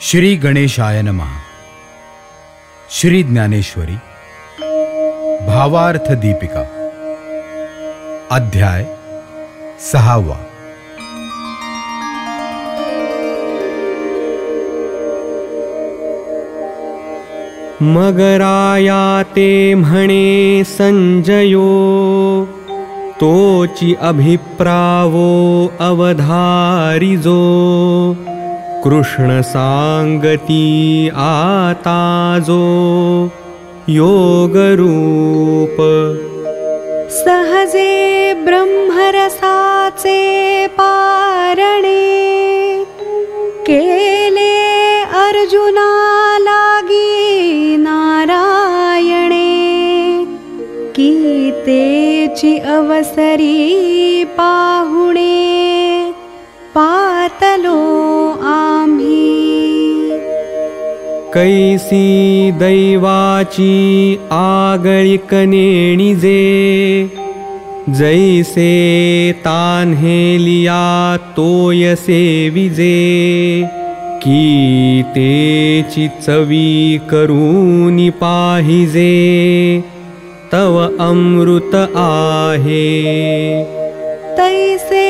श्री गणेशाय नमः। श्री ज्ञानेश्वरी। भावार्थ दीपिका। अध्याय सहावा। मगराया ते म्हणे संजयो, तोचि अभिप्रावो अवधारिजो। कृष्णसाङ्गती आताजो योगरूप। सहजे ब्रह्मरसाचे पारणे। केले अर्जुना लागी नारायणे अवसरी पाहुणे। पातलो कैसी दैवाची नेणिजे जैसे चवी करूनि पाहिजे तव अमृत आहे। तैसे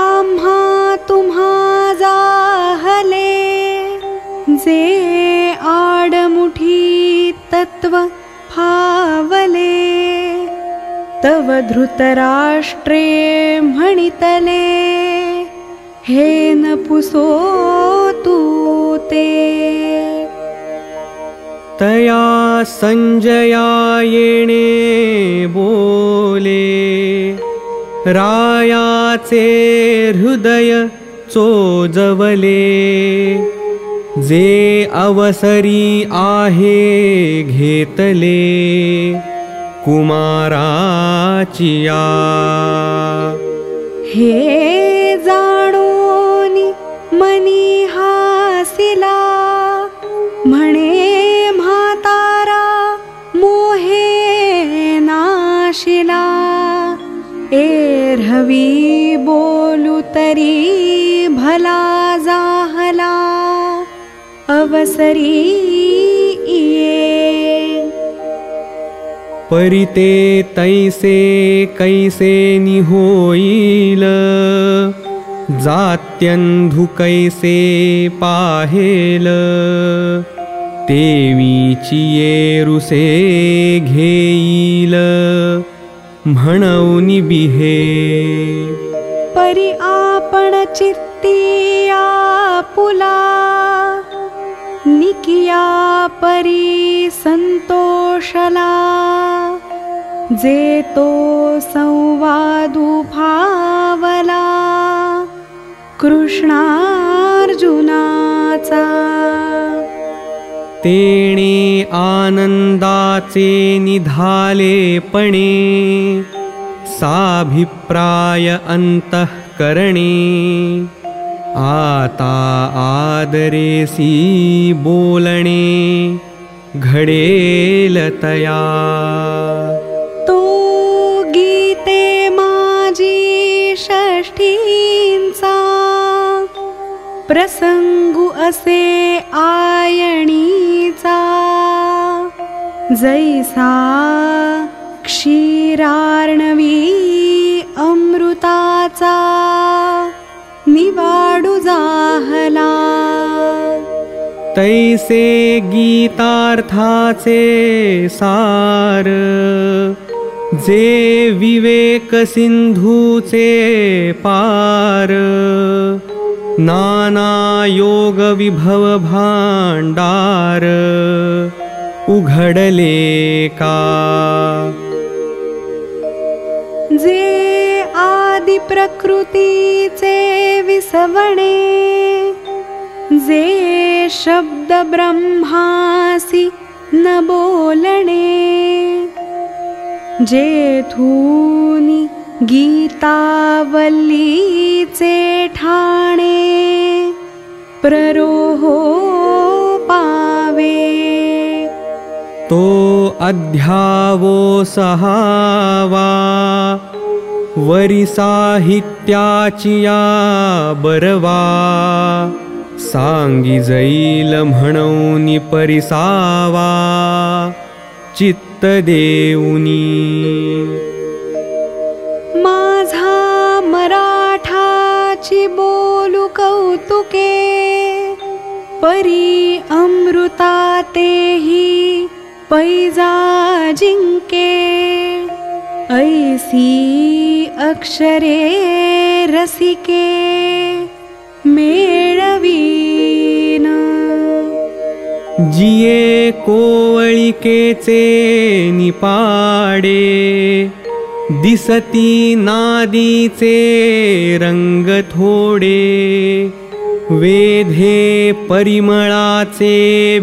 आम्हा तुम्हा जाहले जे फावले तव धृतराष्ट्रे म्हणितले हे न पुसो तू ते। तया संजया येणे बोले। रायाचे हृदय चोजवले जे अवसरी आहे घेतले कुमाराचिया हे जाणून मनी हासिला म्हणे म्हातारा मोहे नाशिला. एरहवी बोलू तरी भला अवसरी ये परिते तैसे कैसे निहोईल? जात्यंधु कैसे पाहेल? तेवीची येरुसे घेईल? म्हणून बिहे। परी आपण चित्तिया पुला निकिया परी संतोषला। जे तो संवादू भावला। कृष्णार्जुनाचा। तेणे आनंदाचे निधालेपणे साभिप्राय अंतःकरणे आता आदरेसी बोलणे घडेल तया तो गीते माजी षष्ठींचा प्रसंगू असे आयणीचा जैसा क्षीरार्णवी अमृताचा निवाडू जाहला तैसे गीतार्थाचे सार जे विवेक सिंधूचे पार नाना योग विभव भांडार उघडले का जे आदि प्रकृतीचे विसवणे जे शब्द ब्रह्मासी न बोलणे। जेथूनी गीतावल्लीचे ठाणे। प्ररोहो पावे। तो अध्यावो सहावा वरी साहित्याचिया बरवा। सांगी जैल म्हणून परिसावा। चित्त माझा मराठाची बोलू कौतुके परी अमृता तेही पैजा जिंके ऐसी अक्षरे रसिके मेळवीन। जिये कोवळिकेचे निपाडे दिसती नादीचे रंग थोडे वेधे परिमळाचे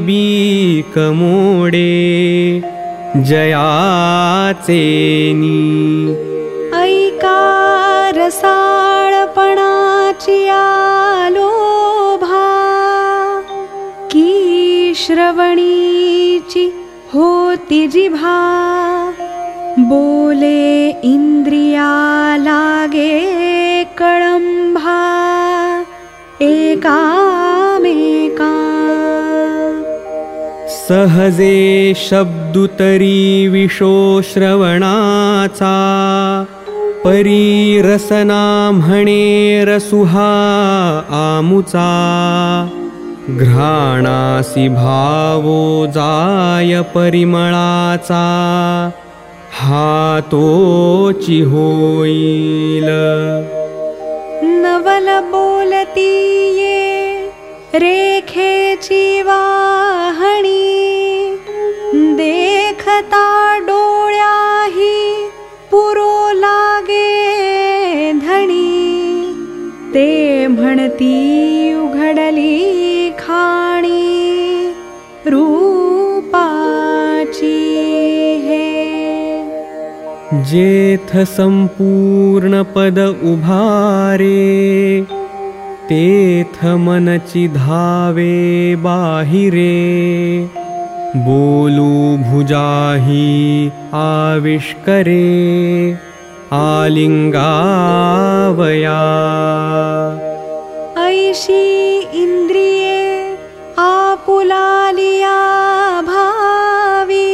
बी कमोडे जयाचे नी आलोभा की श्रवणीची होती जिभा. बोले इंद्रिया लागे एकामेका. सहजे शब्दुतरी विशो श्रवणाचा परी रसना म्हणे रसुहा आमुचा। घ्राणासी भावो जाय परिमळाचा। हातोची होईल। नवल बोलती ये रेखेची वाहणी। देखता रूपाची हे। जेथ संपूर्ण पद उभारे तेथ मनची धावे बाहिरे। बोलू भुजाही आविष्करे आलिंगावया ऐशी इंद्रिये आपुलालिया भावी।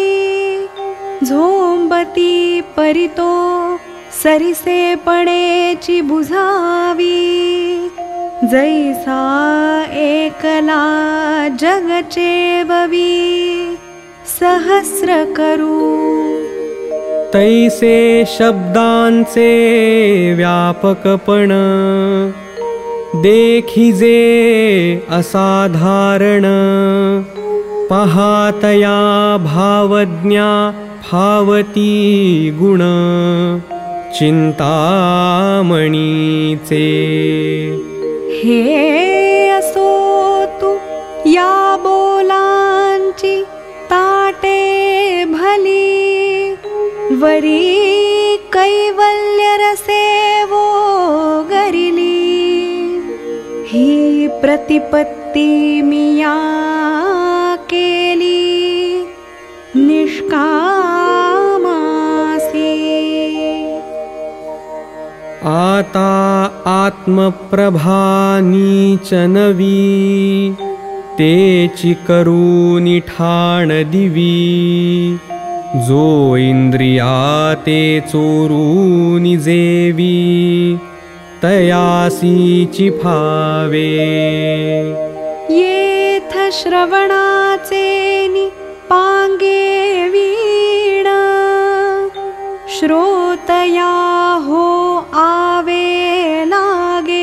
झोंबती परितो सरिसे पडेची बुझावी। जैसा एकला जगचे बवी सहस्र करू तैसे शब्दांचे व्यापकपण देखिजे असाधारण पहातया भावज्ञा फावती गुण चिंतामणीचे हे असो तू या बोलांची ताटे भली वरी प्रतिपत्ती मिया निष्कामासी। आता आत्मप्रभा नीच नवी तेची करूनि ठाण दिवी। जो इंद्रिया ते चोरूनि जेवी तयासीची फावे येथ श्रवणाचे नि पांगे वीण। श्रोतया हो आवे लागे।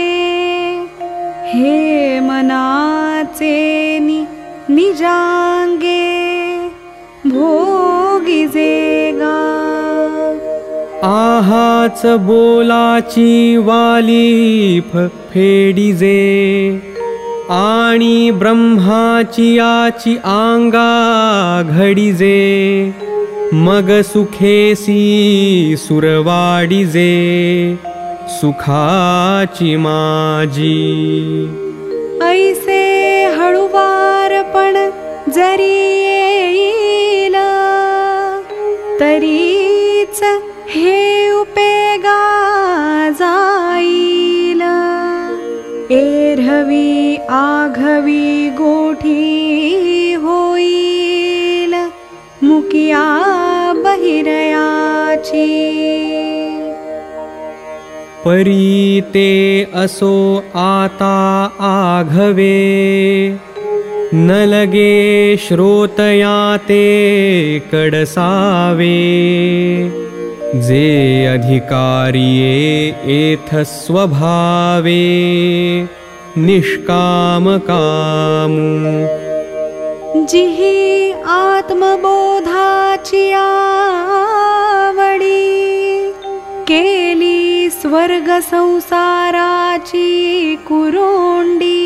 हे मनाचे नि आहाच बोलाची वालीफ फेडिजे. आणि ब्रह्माची याची आंगा घडिजे. मग सुखेसी सुरवाडिजे. सुखाची माझी ऐसे हळुवारपण जरी येईल तरीच हे जाईल एर एरवी आघवी गोठी होईल। मुकिया बहिरयाची परी ते असो आता आघवे। न लगे श्रोतया ते कडसावे जे अधिकारिये एथ स्वभावे निष्कामकामु। जिहि आत्मबोधाची आवडी केली स्वर्ग संसाराची कुरोंडी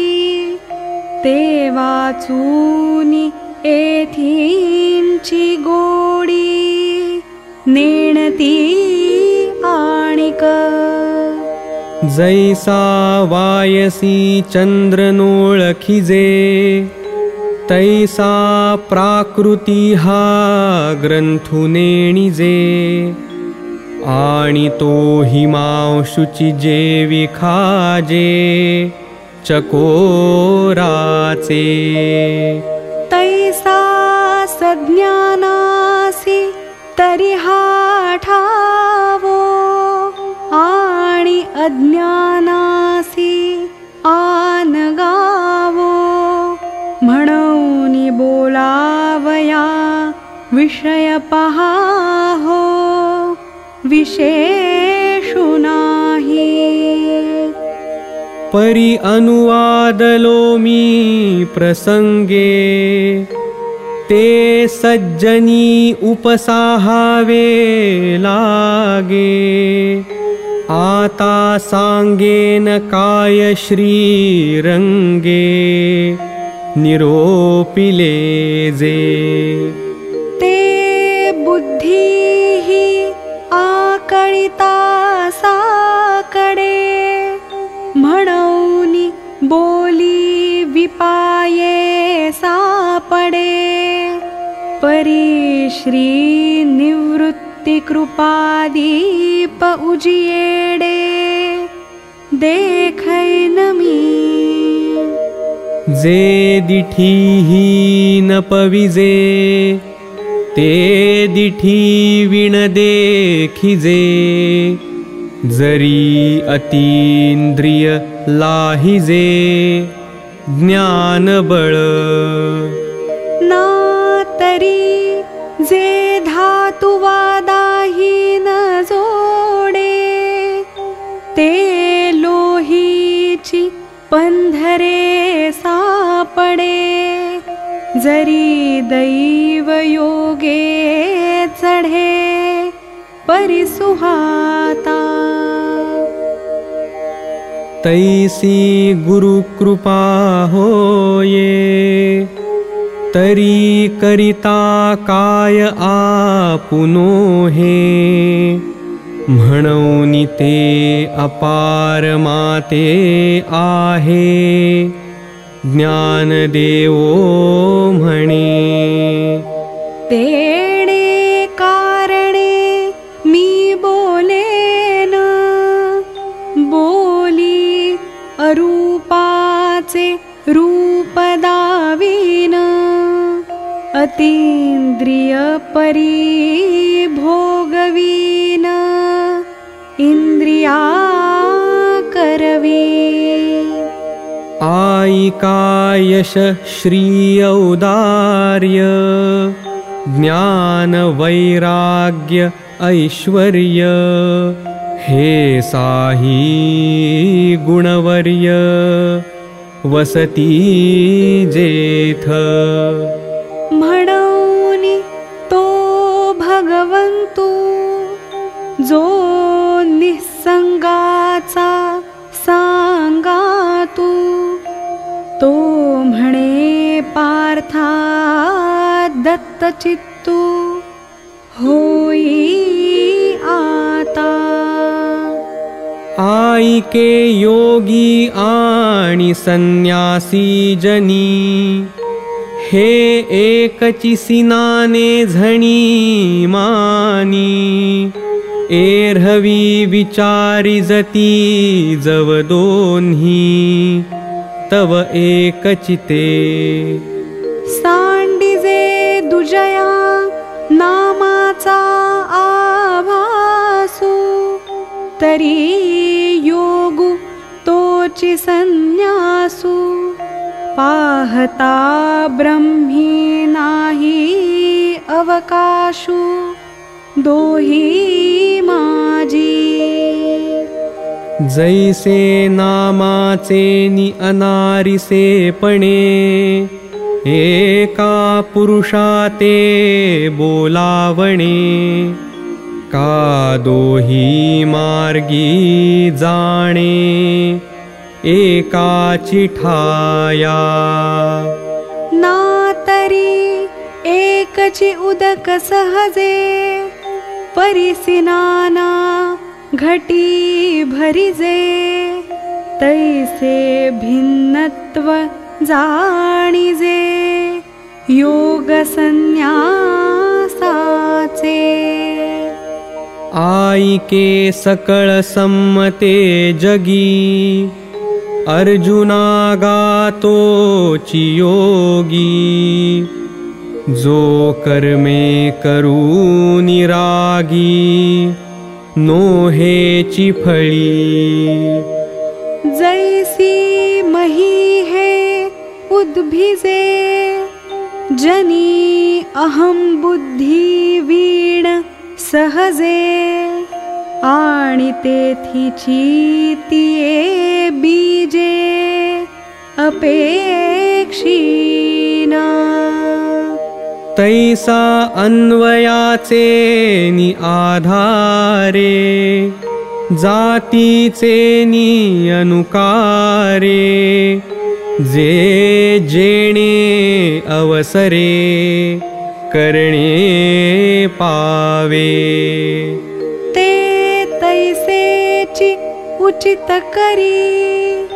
ते वाचूनी एथींची गोडी नेणती आणिक। जैसा वायसी चन्द्रनोळखिजे तैसा प्राकृती हा ग्रंथुनेणिजे आणि तो हिमांशुची जे विखाजे चकोराचे। तैसा सज्ञानासी तरी हा ठावो आणि अज्ञानासी आन गावो म्हणून बोलावया विषय पहा हो विशेषु नाही। परि अनुवादलो मी प्रसंगे ते सज्जनी उपसाहावे लागे आता सांगेन काय श्रीरंगे निरोपिले जे ते परी श्री निवृत्ती कृपादीप उजियेडे जे दिठीही न पविजे ते दिठी विण देखिजे जरी अतींद्रिय लाहिजे ज्ञानबळ। ना तरी जे धातुवादाहीन जोडे ते लोहीची पंधरे सापडे जरी दैव योगे चढे परिसुहाता तैसी गुरुकृपा तरी करिता काय आपुनो हे म्हणून ते अपार माते आहे। ज्ञानदेवो म्हणे तेणे परी भोगवीन इंद्रिया करवी आयिकायश श्रियौदार्य ज्ञानवैराग्य ऐश्वर्य। हे साही गुणवर्य वसती जेथ भगवंतू जो निसंगाचा सांगा तू म्हणे पार्था दत्तचित्तू होई आता। आईके योगी आणि संन्यासी जनी हे एकची सिनाने एर्हवी विचारी जती जव दोन्ही तव एकचिते। सांडिजे दुजया नामाचा आभासु तरी योगु तोचि संन्यासु पाहता ब्रह्मी नाही अवकाशु दोही माजी। जैसे नामाचे नि अनारिसेपणे एका पुरुषाते बोलावणे। का दोही मार्गी जाणे एका चिठाया नातरी एकची उदक सहजे परिसिनाना घटी भरिजे। तैसे भिन्नत्व जाणिजे योग संन्यासाचे आईके सकळ सम्मते जगी अर्जुना गातोची योगी जो कर्मे करू निरागी नो हेची फळी जैसी मही हे उद्भिजे जनी अहम बुद्धी वीण सहजे तिये बीजे अपेक्षीना। तैसा अन्वयाचे नि आधारे जातीचे नि अनुकारे जे जेणे अवसरे करणे पावे उचित करी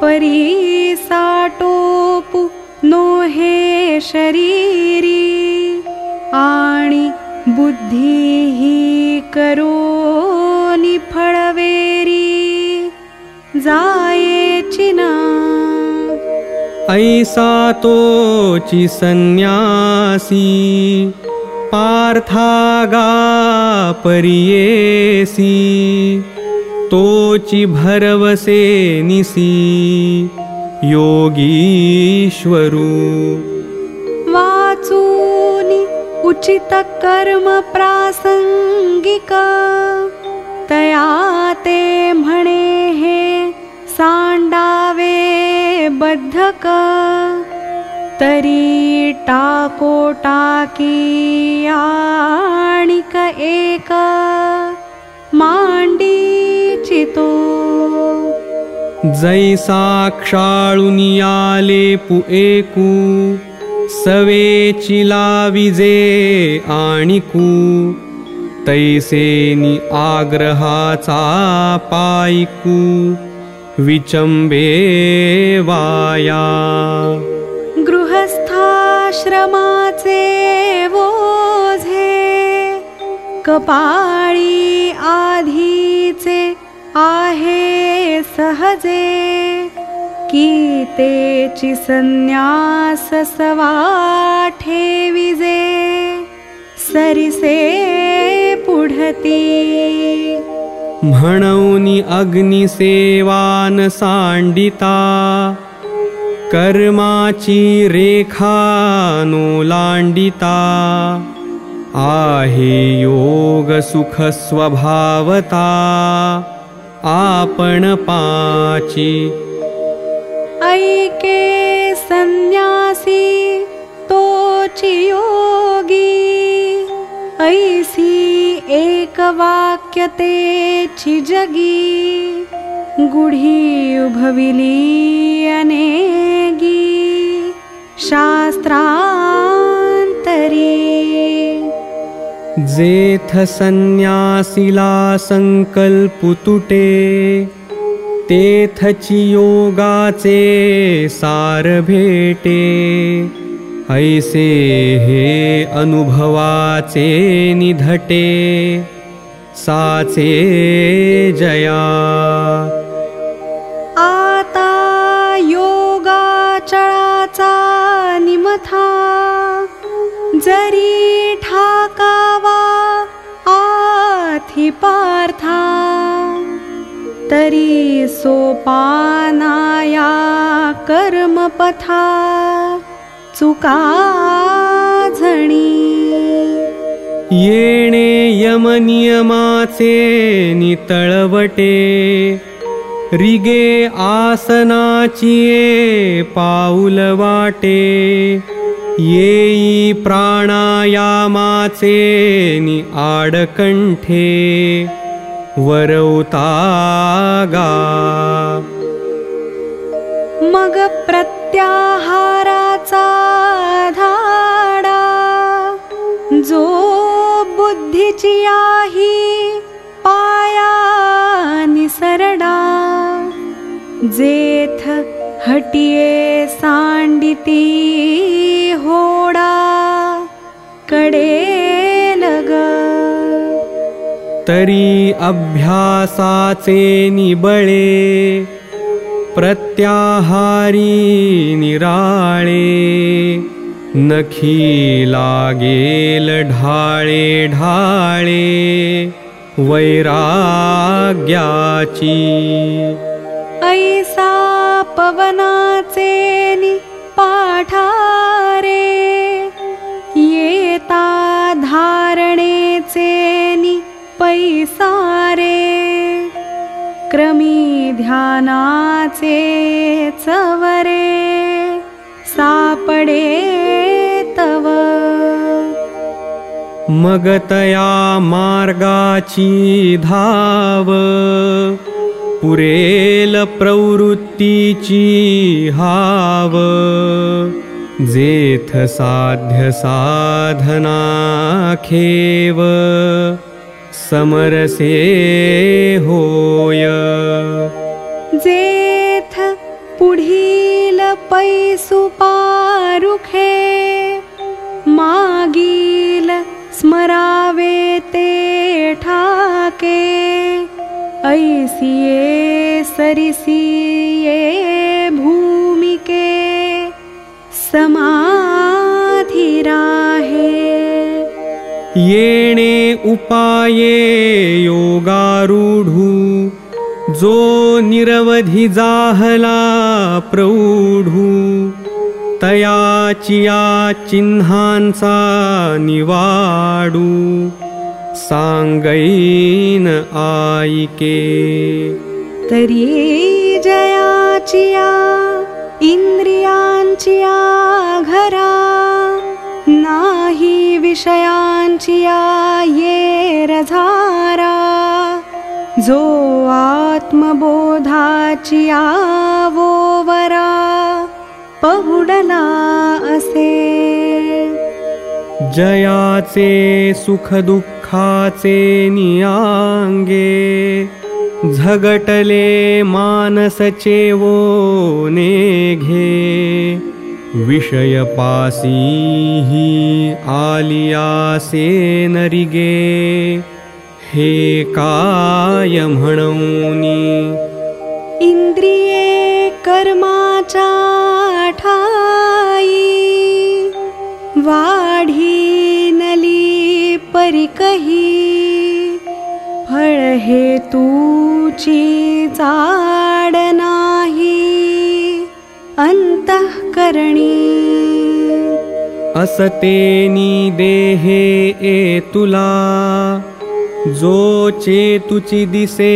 परी साटोपु नो हे शरीरी आणि बुद्धी ही करो फळवेरी जायेची ना ऐसा तोची संन्यासी पार्थागा परियेसी तोची भरवसे निसी योगीश्वरू। वाचूनि उचित कर्म प्रासंगिक तया ते म्हणे हे सांडावे बद्धक। तरी टाको टाकी आणिक एक मांडी चितो जैसा क्षाळुनी आले पुएकू सवेची लाविजे आणिकू तैसेनी आग्रहाचा पायकू विचंबे वाया। गृहस्थाश्रमाचे ओझे कपाळी आधीचे आहे सहजे की संन्यास ठेविजे सरिसे पुढती। म्हणूनी अग्निसेवान सांडिता। कर्माची रेखा नो लांडिता आहे योग सुख स्वभावता आपण पाची। ऐके संन्यासी तोची योगी। ऐसी एक वाक्य तेची जगी। गुढी उभविली अनेगी। शास्त्रांतरी जेथ संन्यासिला संकल्पुतुटे तेथची योगाचे सार भेटे ऐसे हे अनुभवाचे निधटे साचे जया। आता योग कथा जरी पार्था तरी सोपानाया कर्मपथा चुका झणी। येणे यमनियमाचे नितळवटे रिगे आसनाची पाऊल वाटे येई प्राणायामाचे नि आडकंठे वरवता गा मग प्रत्याहाराचा धाडा। जो बुद्धीची आहे पाया निसरडा जेथ हटिये सांडिती तरी अभ्यासाचे निबळे प्रत्याहारी निराळे नखी लागेल ढाळे ढाळे वैराग्याची. ऐसा पवनाचे नि पाठारे ध्यानाचे चवरे सापडे तव। मगतया मार्गाची धाव पुरेल प्रवृत्तीची हाव। जेथ साध्य साधना खेव समरसे होय जेथ पुढील पैसू पारुखे ते ठाके ऐसिये सरिसिये भूमिके समाधी राहे येणे उपाये योगारूढू जो निरवधि जाहला प्रौढू तयाचिया चिन्हांचा निवाडू सांगैन आईके तरी जयाचिया इंद्रियांचिया घरा नाही विषयांचिया ये रझारा जो आत्मबोधाचिया वो वरा पहुडला असे। जयाचे सुख दुःखाचे नियांगे झगटले मानसचे वो नेघे। ही आलियासे नरिगे हे काय म्हणूनी इंद्रिये कर्माचा ठाई वाढी नली परिकही फळ हे तूची चाड नाही अंतःकरणी। असतेनी देहे ए तुला दिसे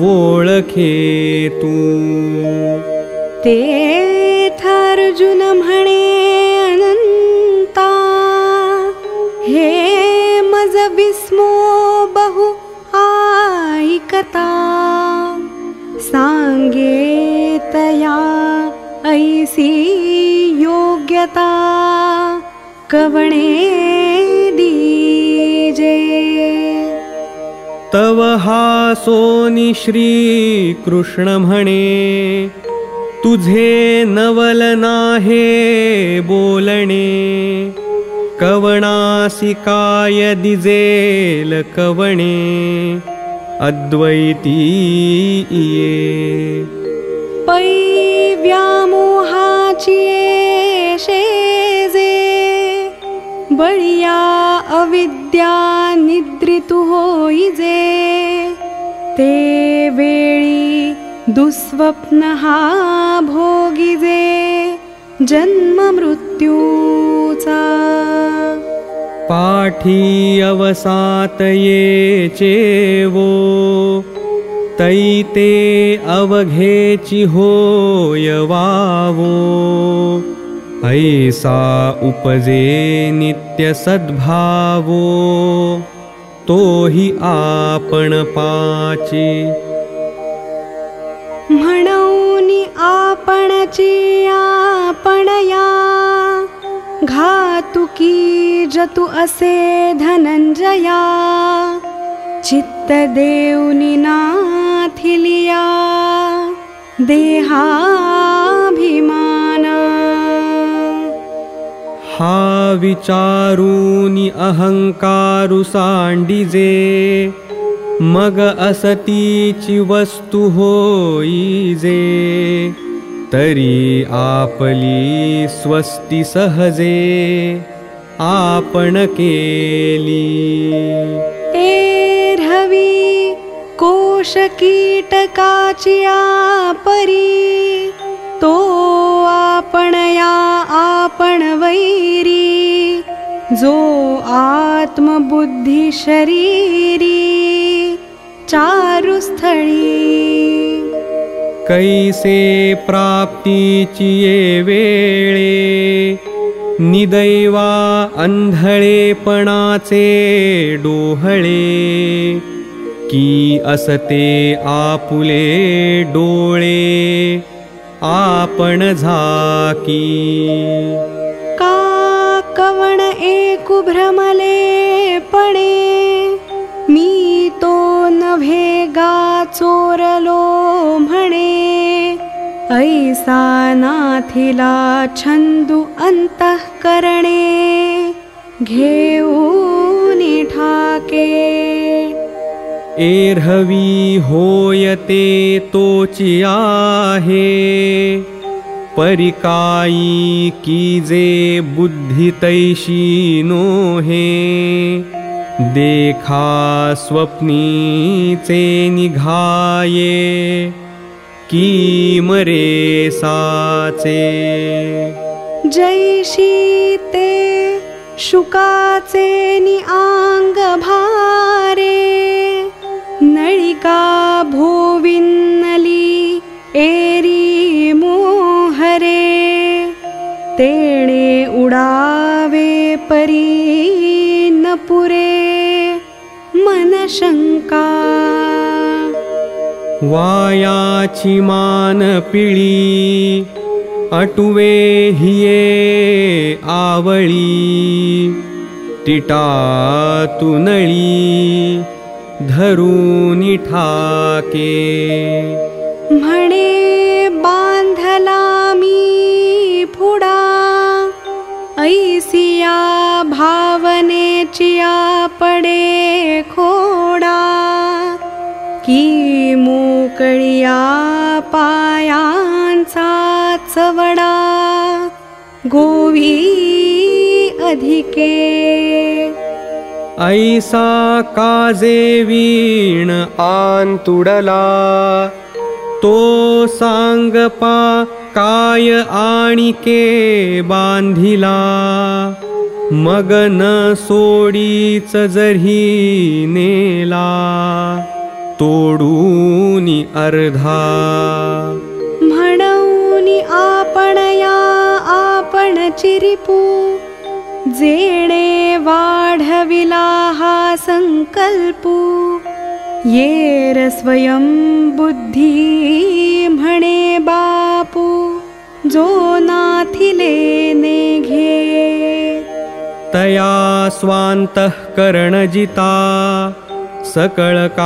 वोळखे तू। तेथ अर्जुन म्हणे अनंता हे मज विस्मो बहु ऐकता सांगे योग्यता कवणे दीजे। तव हा सोनी श्री कृष्ण म्हणे तुझे नवल नाहे बोलणे कवणासी काय दिजेल कवणे अद्वैती इये पै व्यामोहाची शेजे बळिया अविद्या निद्रितु होईजे ते वेळी दुःस्वप्नहा भोगिजे जन्म मृत्यूचा पाठी अवसातये चेवो तैते अवघेची होय वावो ऐसा उपजे नित्य सद्भावो तोहि आपण पाची। म्हणूनि आपणची आपणया। घातुकी जतु असे धनंजया चित्त देवनि नाथिलिया देहाभिमाना। हा विचारूनि अहंकारु सांडिजे मग असतीची वस्तु होईजे तरी आपली स्वस्ति सहजे आपण केली एर्हवी कोश कीटकाची परी। तो आपणया आपण वैरी जो आत्मबुद्धी शरीरी। चारुस्थळी। कैसे प्राप्तीची ये वेळे निदैवा अंधळेपणाचे डोहळे की असते आपुले डोळे आपण झाकी. का कवण एकु भ्रमले पणे मी तो नभे गा चोरलो म्हणे. ऐसा नाथिला छंदू अंतःकरणे. घेऊन ठाके एर्हवी होयते तोची आहे परिकाई कीजे बुद्धि तैशी नोहे। देखा स्वप्नीचे निघाये। की मरे साचे। जैशी ते शुकाचे नि आंग भारे नळिका भोविन्नली एरी मोहरे तेणे उडावे परी न पुरे मन शंका वायाची मान पिळी अटुवे हिये आवळी टिटा तुनळी धरून ठाके। म्हणे बांधला मी फुडा। ऐसिया भावनेचिया पडे खोडा। की मोकळिया पायांचा चवडा गोवी अधिके ऐसा काजे वीण आंतुडला तो सांगपा काय आणिके बांधिला। मग न सोडीच जरी नेला। तोडूनी अर्धा। म्हणून आपणया आपण चिरिपू। जेणे वाढविला हा संकल्पू येर स्वयं बुद्धी म्हणे बापू जो नाथिले नेघे। तया स्वान्तःकरणजिता सकळकामोपशान्ता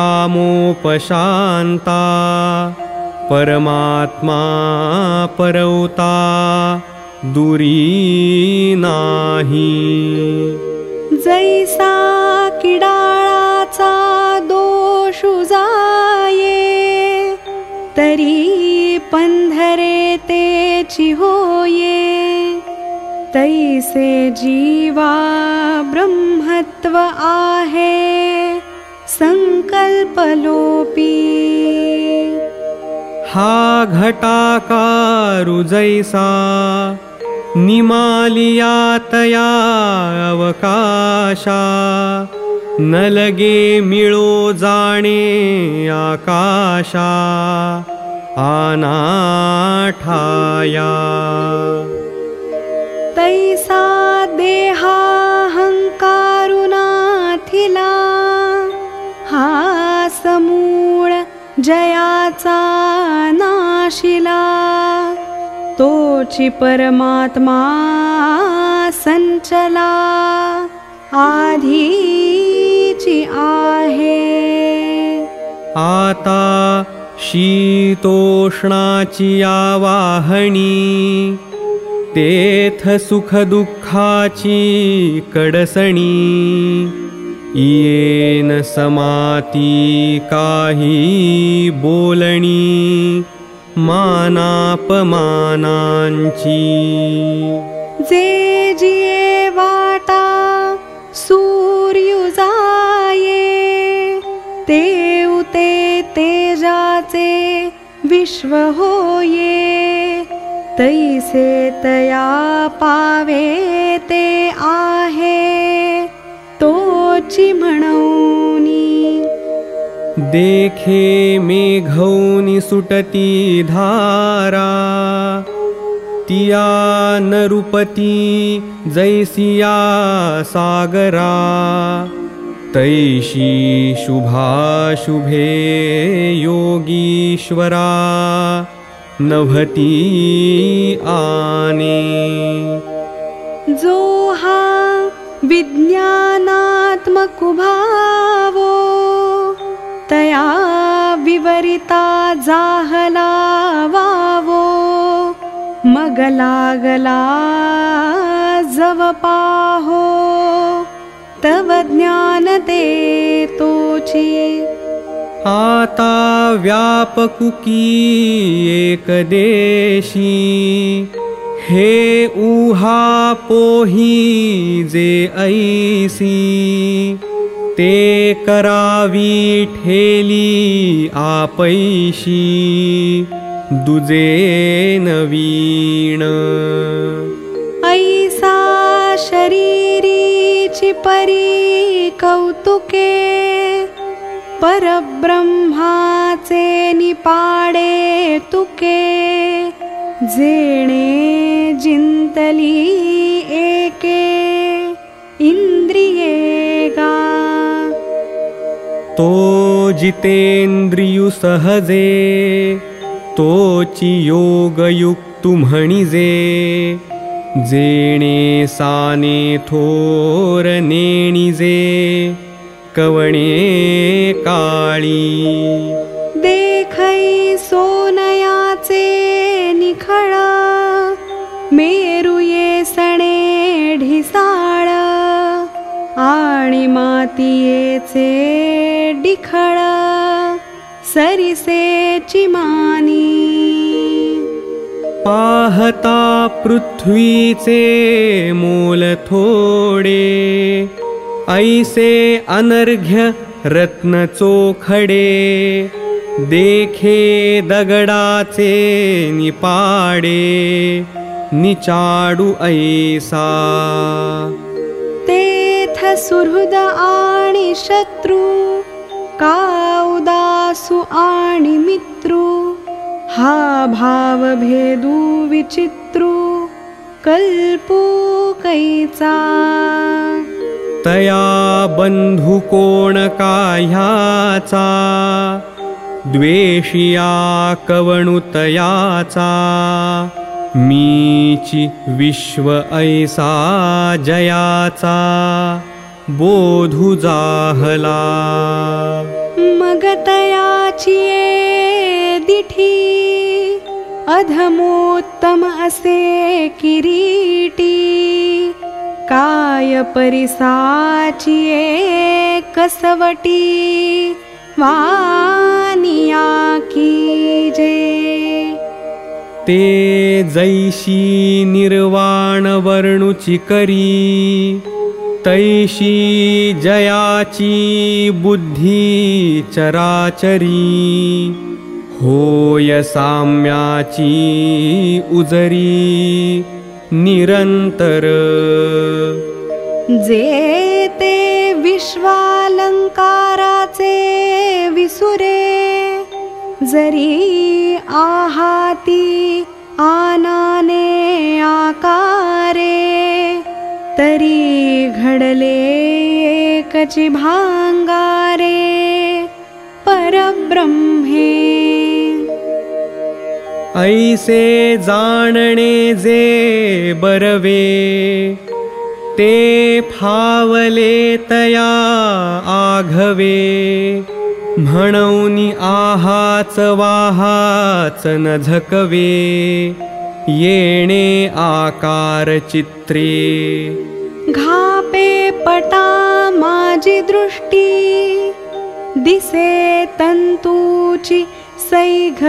परमात्मा परौता दुरी नाही जैसा किडाळाचा दोषु जाई तरी पंधरे ते होये. तैसे जीवा ब्रह्मत्व आहे संकल्पलोपी. हा घटाकारु निमालिया तया अवकाशा न लगे मिळो जाणे आकाशा आनाठाया तैसा देहाहंकारुनाथिला हा समूळ जयाचा नाशिला तोची परमात्मा संचला आधीची आहे। आता शीतोष्णाची आवाहणी तेथ सुखदुःखाची कडसणी। येन समाती काही बोलणी मानापमानांची जे जिये वाटा सूर्यु जाये ते उते तेजाचे विश्व होये। तैसे तया पावे ते आहे तोची म्हणूनी देखे मेघौनि सुटती धारा। तिया नरुपती जैसिया सागरा। तैशी शुभाशुभे योगीश्वरा। नभती आने। जो हा विज्ञानात्मकुभावो तया विवरिता जाहला वावो मगलागला जवपाहो। तव ज्ञान ते तोची। आता व्यापकुकी एकदेशी हे ऊहा पोही जे ऐसी ते करावी ठेली आपैशी दुजे नवीण ऐसा शरीरीची परी कौतुके परब्रह्माचे निपाडे तुके जेणे जिंतली जितेंद्रियु सहजे तोची योगयुक्तु म्हणिजे जेणे नेणिजे कवणे काळी। देखै सोनयाचे निखळ मेरुये सणे ढिसाळ आणि मातीयेचे डिखळ सरिसे चिमानी। पाहता पृथ्वीचे मोल थोडे ऐसे अनर्घ्य रत्न चोखडे देखे दगडाचे निपाडे निचाडू ऐसा। तेथ सुहृद आणि शत्रु का उदासु आणि मित्रु हा भाव भेदू विचित्रू कल्पू कैचा। तया बंधु कोण काह्याचा द्वेषिया कवणु तयाचा मीची विश्व ऐसा जयाचा बोधु जाहला मग तयाची ये दिठी अधमोत्तम असे किरीटी। काय परिसाची ये कसवटी वानिया की ते जैशी निर्वाणवर्णुचि करी तैशी जयाची बुद्धी चराचरी होय साम्याची उजरी ते विश्वालंकाराचे विसुरे जरी आहाती आनाने आकारे तरी घडले एकची भांगारे परब्रह्मे। ऐसे जाणणे जे बरवे ते फावले तया आघवे म्हणून आहाच वाहाच न झकवे येणे आकार चित्रे घापे पटा माझी दृष्टी दिसे तंतूची सैघ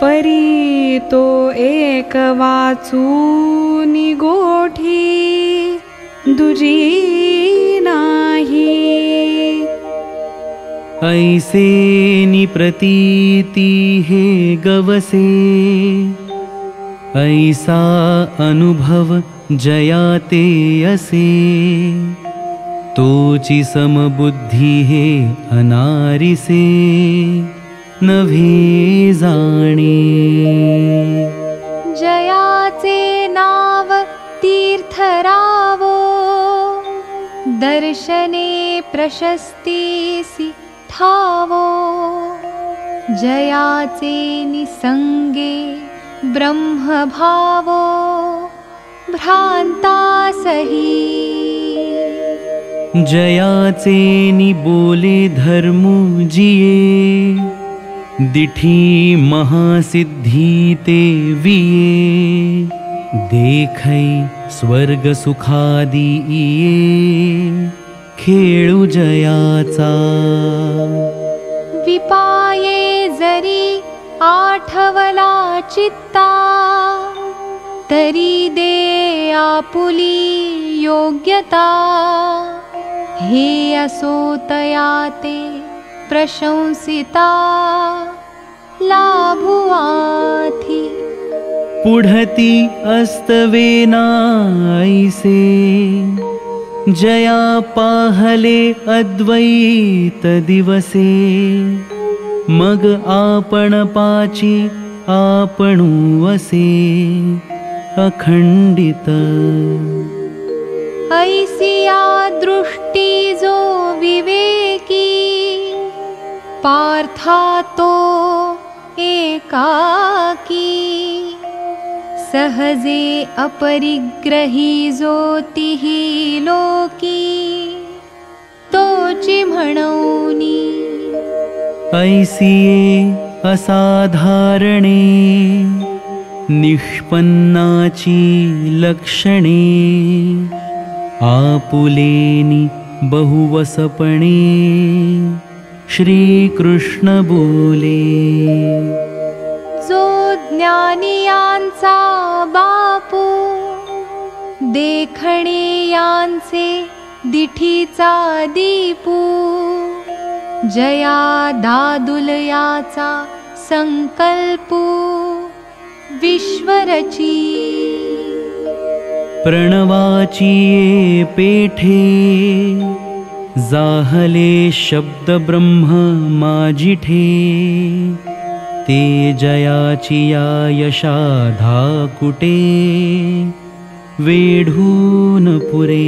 परी तो एक वाचूनी गोठी दुजी नाही ऐसे निप्रतीति हे गवसे ऐसा अनुभव जयाते असे। तोची समबुद्धी हे अनारिसे नभे जाणे। जयाचे नाव तीर्थरावो दर्शने प्रशस्तीसि जयाचे निसंगे ब्रह्मभावो भ्रान्तासही जयाचे नि बोले धर्मु जिये दिठी महासिद्धि ते विये। देखै स्वर्ग सुखादी इये खेळू जयाचा. विपाये जरी आठवला चित्ता तरी दे आपुली योग्यता. हे असोतया ते प्रशंसिता. लाभुआथी पुढती अस्तवेना ऐसे जया पाहले अद्वैत दिवसे मग आपण पाची आपणू असे अखंडित ऐसिया दृष्टी जो विवेकी पार्था तो एकाकी सहजे अपरिग्रही जोतिः लोकी। तोची म्हणौनी ऐसिये असाधारणे निष्पन्नाची लक्षणे आपुलेनि बहुवसपणे श्रीकृष्ण बोले। जो ज्ञानियांचा बापू देखणे यांचे दिठीचा दीपू जया दादुलयाचा संकल्पू विश्वरची प्रणवाची पेठे जाहले शब्द ब्रह्म माजिठे ते जयाची या यशा धाकुटे वेढून पुरे।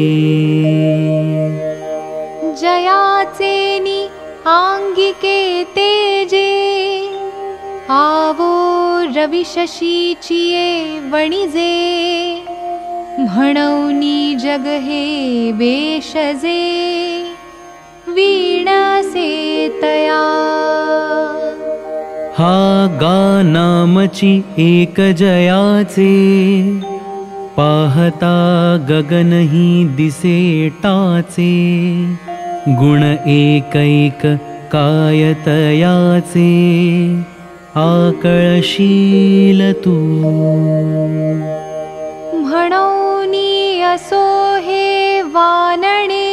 जयाचेनी आंगिके तेजे आवो रविशशीचिये वणिजे। म्हणौनी जग हे वेशजे वीणसे तया हा गा नामची एक जयाचे पाहता गगनही दिसे टाचे। गुण एकैक कायतयाचे आकळशील तू। म्हणौनी असो हे वानणे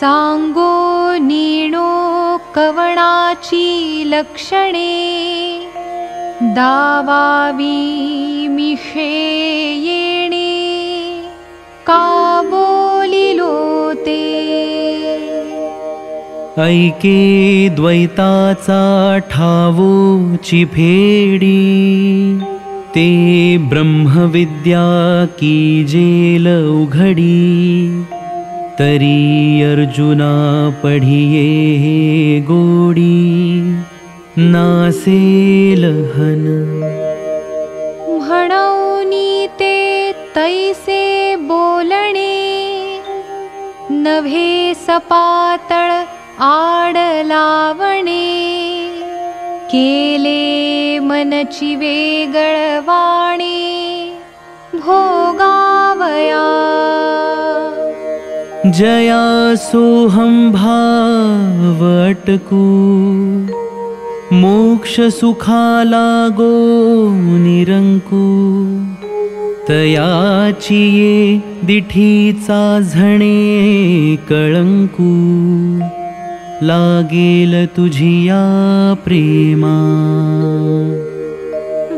सांगो नीणो कवणाची लक्षणे दावावी मिशे येणे का बोलिलो ते। ऐके द्वैताचा ठावोची फेडी ते ब्रह्मविद्या की जेल उघडी तरी अर्जुना पढिये हे गोडी नासेल हन। म्हणौनी ते तैसे बोलणे नभे सपातळ आड लावणे। केले मनची वेगळवाणे भोगावया जया सोहं भाव अटकू। मोक्ष सुखाला गो निरंकू तयाची ये दिठीचा झणे कळंकू लागेल तुझिया प्रेमा।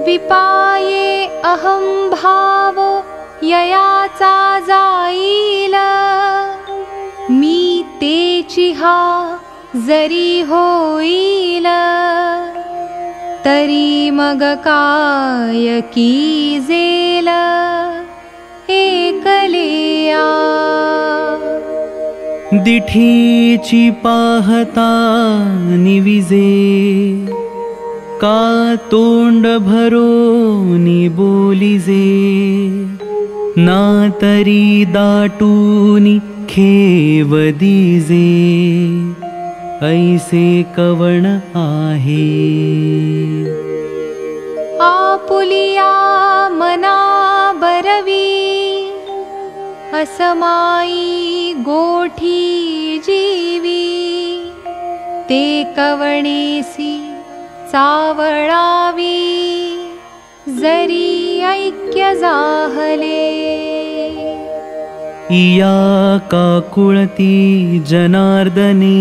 विपाये अहं भाव ययाचा जाईल मी तेची हा जरी होईल तरी मग काय की जेल? एकलिया दिठीची पाहता निविजे का तोंड भरोनी बोलिजे ना तरी दाटूनी ऐसे कवण आहे। आपुलिया मना बरवी असमाई गोठी जीवी। ते कवणेसी चावळावी जरी ऐक्य जाहले इया काकुळती जनार्दने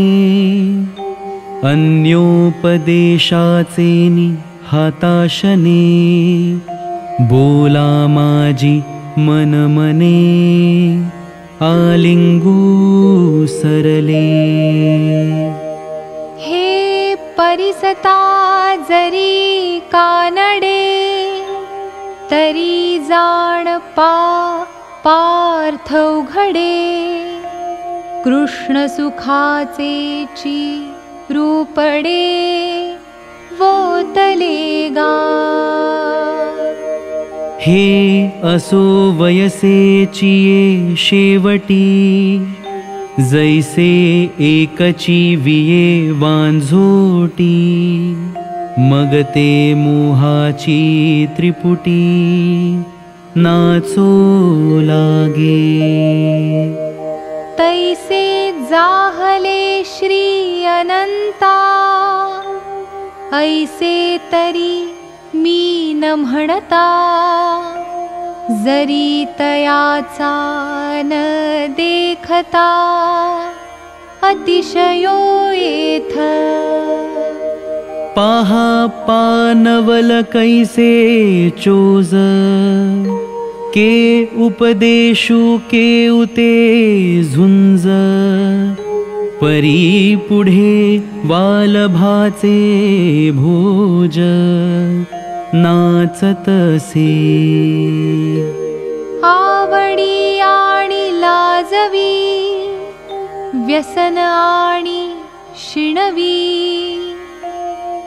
अन्योपदेशाचेनि हाताशने बोला माझी मनमने आलिंगू सरले। हे परिसता जरी कानडे तरी जाण पा पार्थ उघडे कृष्ण सुखाचेची रूपडे वोतले गा. हे असो वयसेची ये शेवटी जैसे एकची विये वांझोटी मग ते मोहाची त्रिपुटी नाचो लागे तैसे जाहले श्री अनंता। ऐसे तरी मी न म्हणता जरी तयाचा न देखता। अतिशयो येथ पाहा पानवल कैसे चोज? के उपदेशु के उते झुंज? परी पुढे वालभाचे भोज? नाचतसे आवडी आणि लाजवी व्यसन आणि शिणवी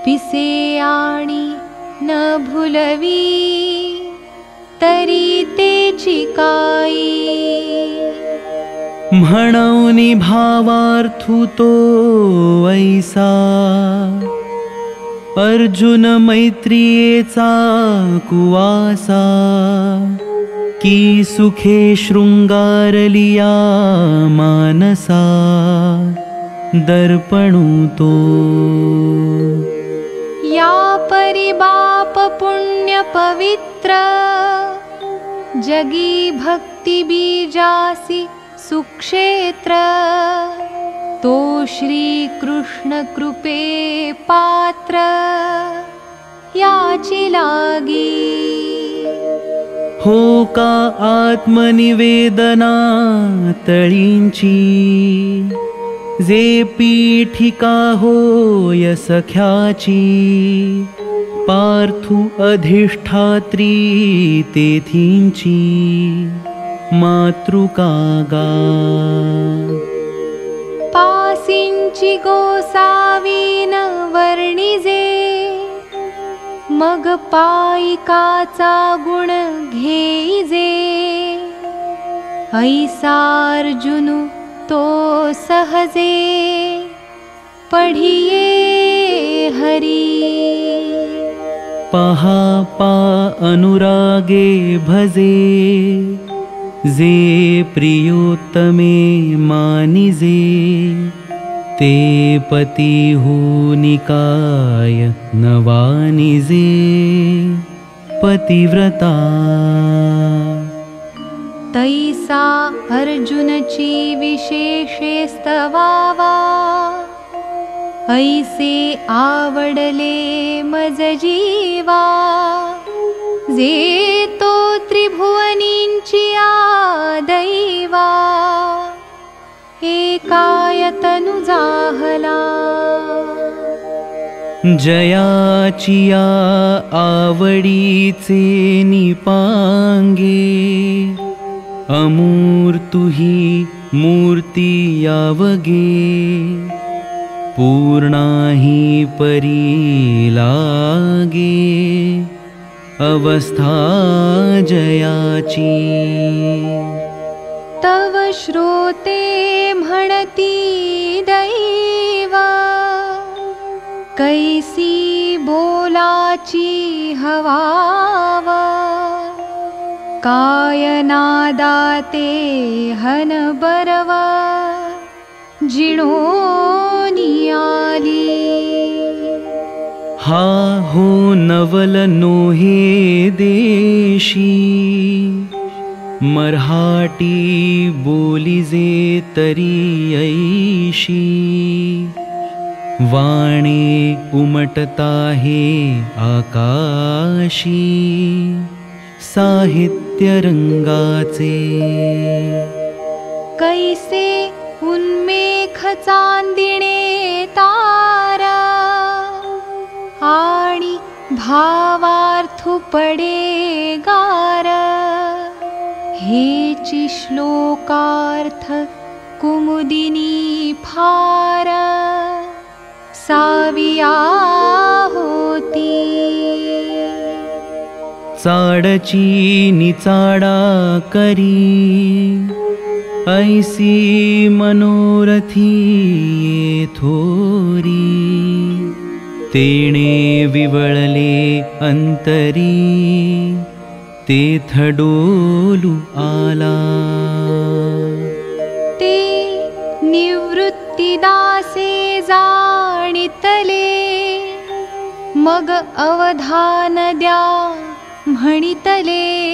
पिसे आणि न भुलवी तरी तेची चिकाई. म्हणून भावार्थू तो ऐसा अर्जुन मैत्रियेचा कुवासा की सुखे शृंगारलिया मानसा दर्पणू तो. या करी बाप पुण्य पवित्र जगी भक्ति बीजासी सुक्षेत्र। तो श्री कृष्ण कृपे पात्र। याची लागी। हो का आत्मनिवेदना तळींची जे पीठिका होय सख्याची पार्थु अधिष्ठात्री तेथींची मातृकागा। पासिंची गोसावीन वर्णिजे मग पायिकाचा गुण घेईजे ऐसार्जुनु तो सहजे पढिये हरी। पहा पा अनुरागे भजे जे प्रियोत्तमे मानिजे ते पती निकाय नवानिजे पतिव्रता तैसा अर्जुनची विशेषे स्तवावा ऐसे आवडले मज जीवा जे तो त्रिभुवनींची आदैवा। एकाय तनु जाहला जयाचिया आवडीचे निपांगे अमूर्तुही मूर्ती यावगे पूर्णाही परी लागे अवस्था जयाची। तव श्रोते म्हणती दैवा कैसी बोलाची हवावा काय नादाते हन बरवा जिणोनी आली हा हो नवल नोहे देशी मराठी बोलिजे तरी ऐशी। वाणे उमटता हे आकाशी साहित्य रंगाचे कैसे उन्मेख चांदिणे तारा आणि भावार्थु हेची श्लोकार्थ कुमुदिनी फार साविया होती चाडची निचाडा करी। ऐसी मनोरथी थोरी। तेणे विवळले अंतरी। तेथ डोलू आला। ते निवृत्तिदासे जाणितले। मग अवधान द्या म्हणितले।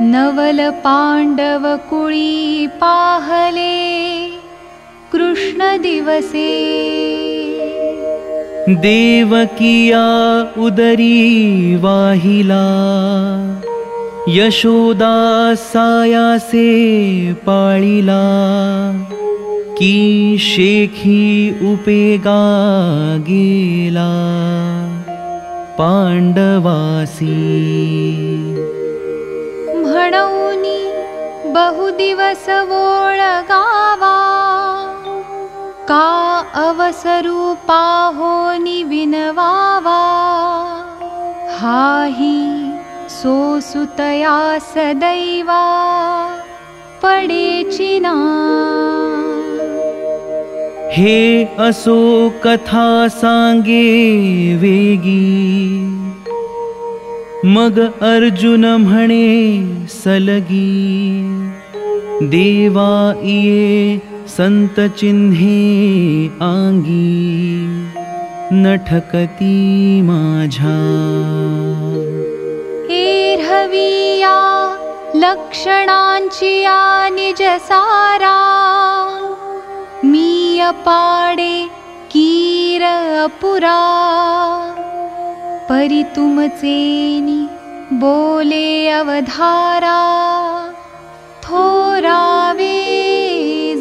नवल पांडव कुळी पाहले। कृष्ण दिवसे। देवकिया उदरी वाहिला। यशोदा सायासे पाळिला। की शेखी उपेगा गेला पांडवासी म्हणौनी बहुदिवस वोळगावा का अवसरू पाहोनी विनवावा। हाही सोसुतया सदैवा। पडेची ना हे असो कथा सांगे वेगी। मग अर्जुन म्हणे सलगी। देवा ये संत चिन्हे आंगी। नठकती माझा। एर्हविया लक्षणांची या निजसारा मी अपाडे कीर परी। तुमचेनी बोले अवधारा। थोरावे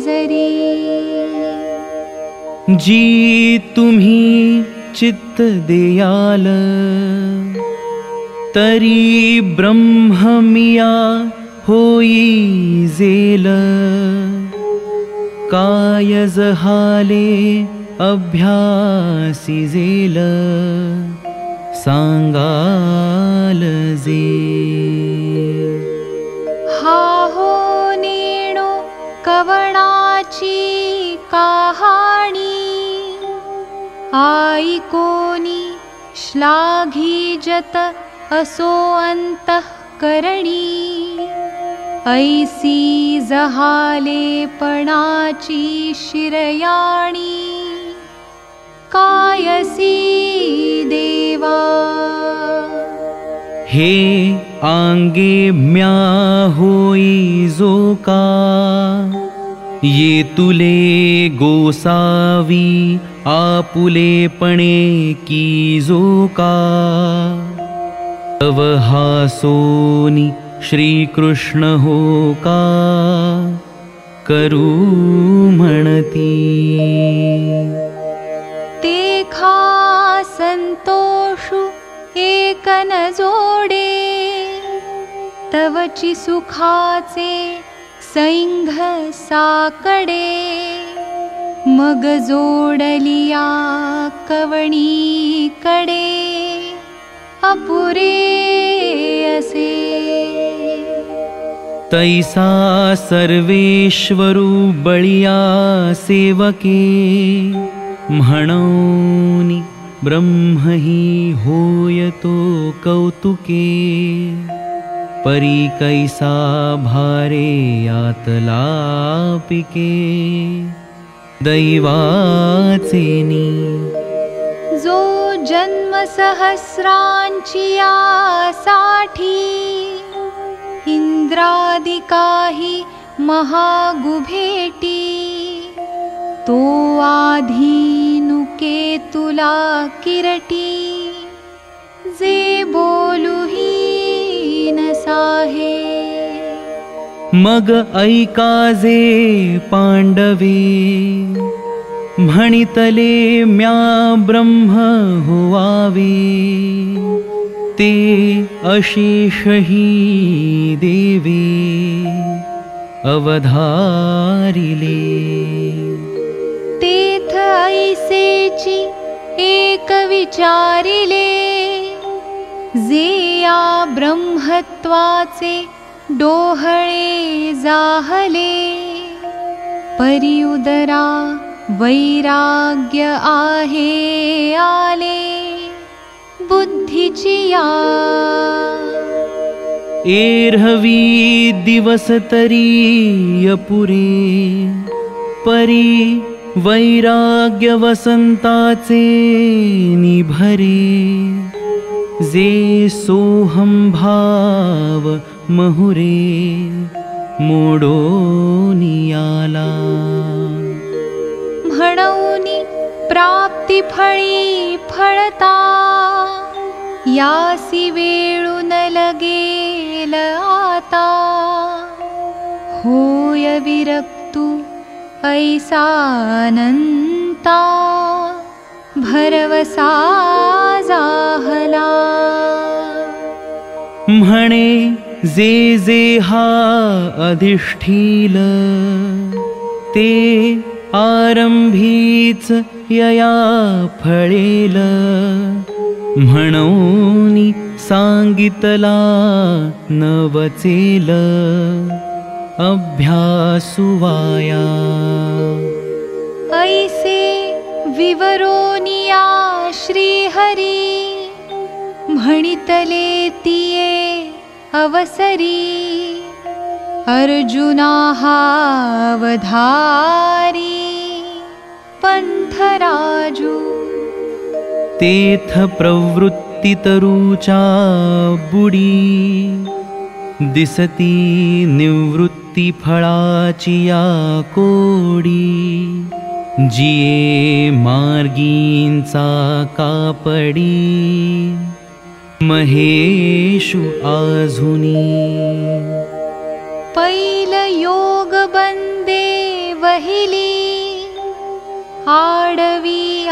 जरी। जी तुम्ही चित्त देयाल। तरी ब्रह्ममिया होई जेल काय जहाले अभ्यासी जेल सांगाल जे हा हो नेणो कवणाची कहाणी आई कोणी श्लाघी जत असो अंतःकरणी ऐसी जहाले पणाची शिरयाणी कायसी देवा। हे आंगे म्या तुले गोसावी आपुलेपणे की जो का तव सोनी श्रीकृष्ण का? करू म्हणती ते खा संतोषु एकन जोडे तवची सुखाचे सैंघ साकडे मग जोडलिया कवणी कडे अपुरे असे तैसा सर्वेश्वरु बळिया सेवके। म्हणौनि ब्रह्म हि होयतो कौतुके। परी कैसा भारे यातलापिके दैवाचेनी जो जन्म सहस्रांची साठी इंद्रादिकाही महागुभेटी। तो आधीनुके तुला किरटी जे बोलुही नसाहे मग ऐकाजे पांडवे म्हणितले म्या ब्रह्म हुवावे ते अशेषही देवे अवधारिले। तेथ ऐसेची एक विचारिले। जे या ब्रह्मत्वाचे डोहळे जाहले। परिउदरा वैराग्य आहे आले बुद्धीची या एर्हवी दिवस तरी अपुरे परी वैराग्य वसंताचे निभरे जे सोहम भाव महुरे मोडो म्हणौनी फळता यासी वेळून लगेल आता। होय विरक्तू ऐसानंता भरवसा जाहला। म्हणे जे जे हा अधिष्ठील ते आरंभीच यया फळेल म्हणून सांगितला नवचेल अभ्यासुवाया ऐसे विवरोनिया श्रीहरी म्हणितले तिये अवसरी। अर्जुना हा अवधारी तेथ प्रवृत्तितरुचा बुडी। दिसती निवृत्तिफळाचिया कोडी। जिये मार्गींचा कापडी। महेशु पैल योग बंदे वहिली। आडवी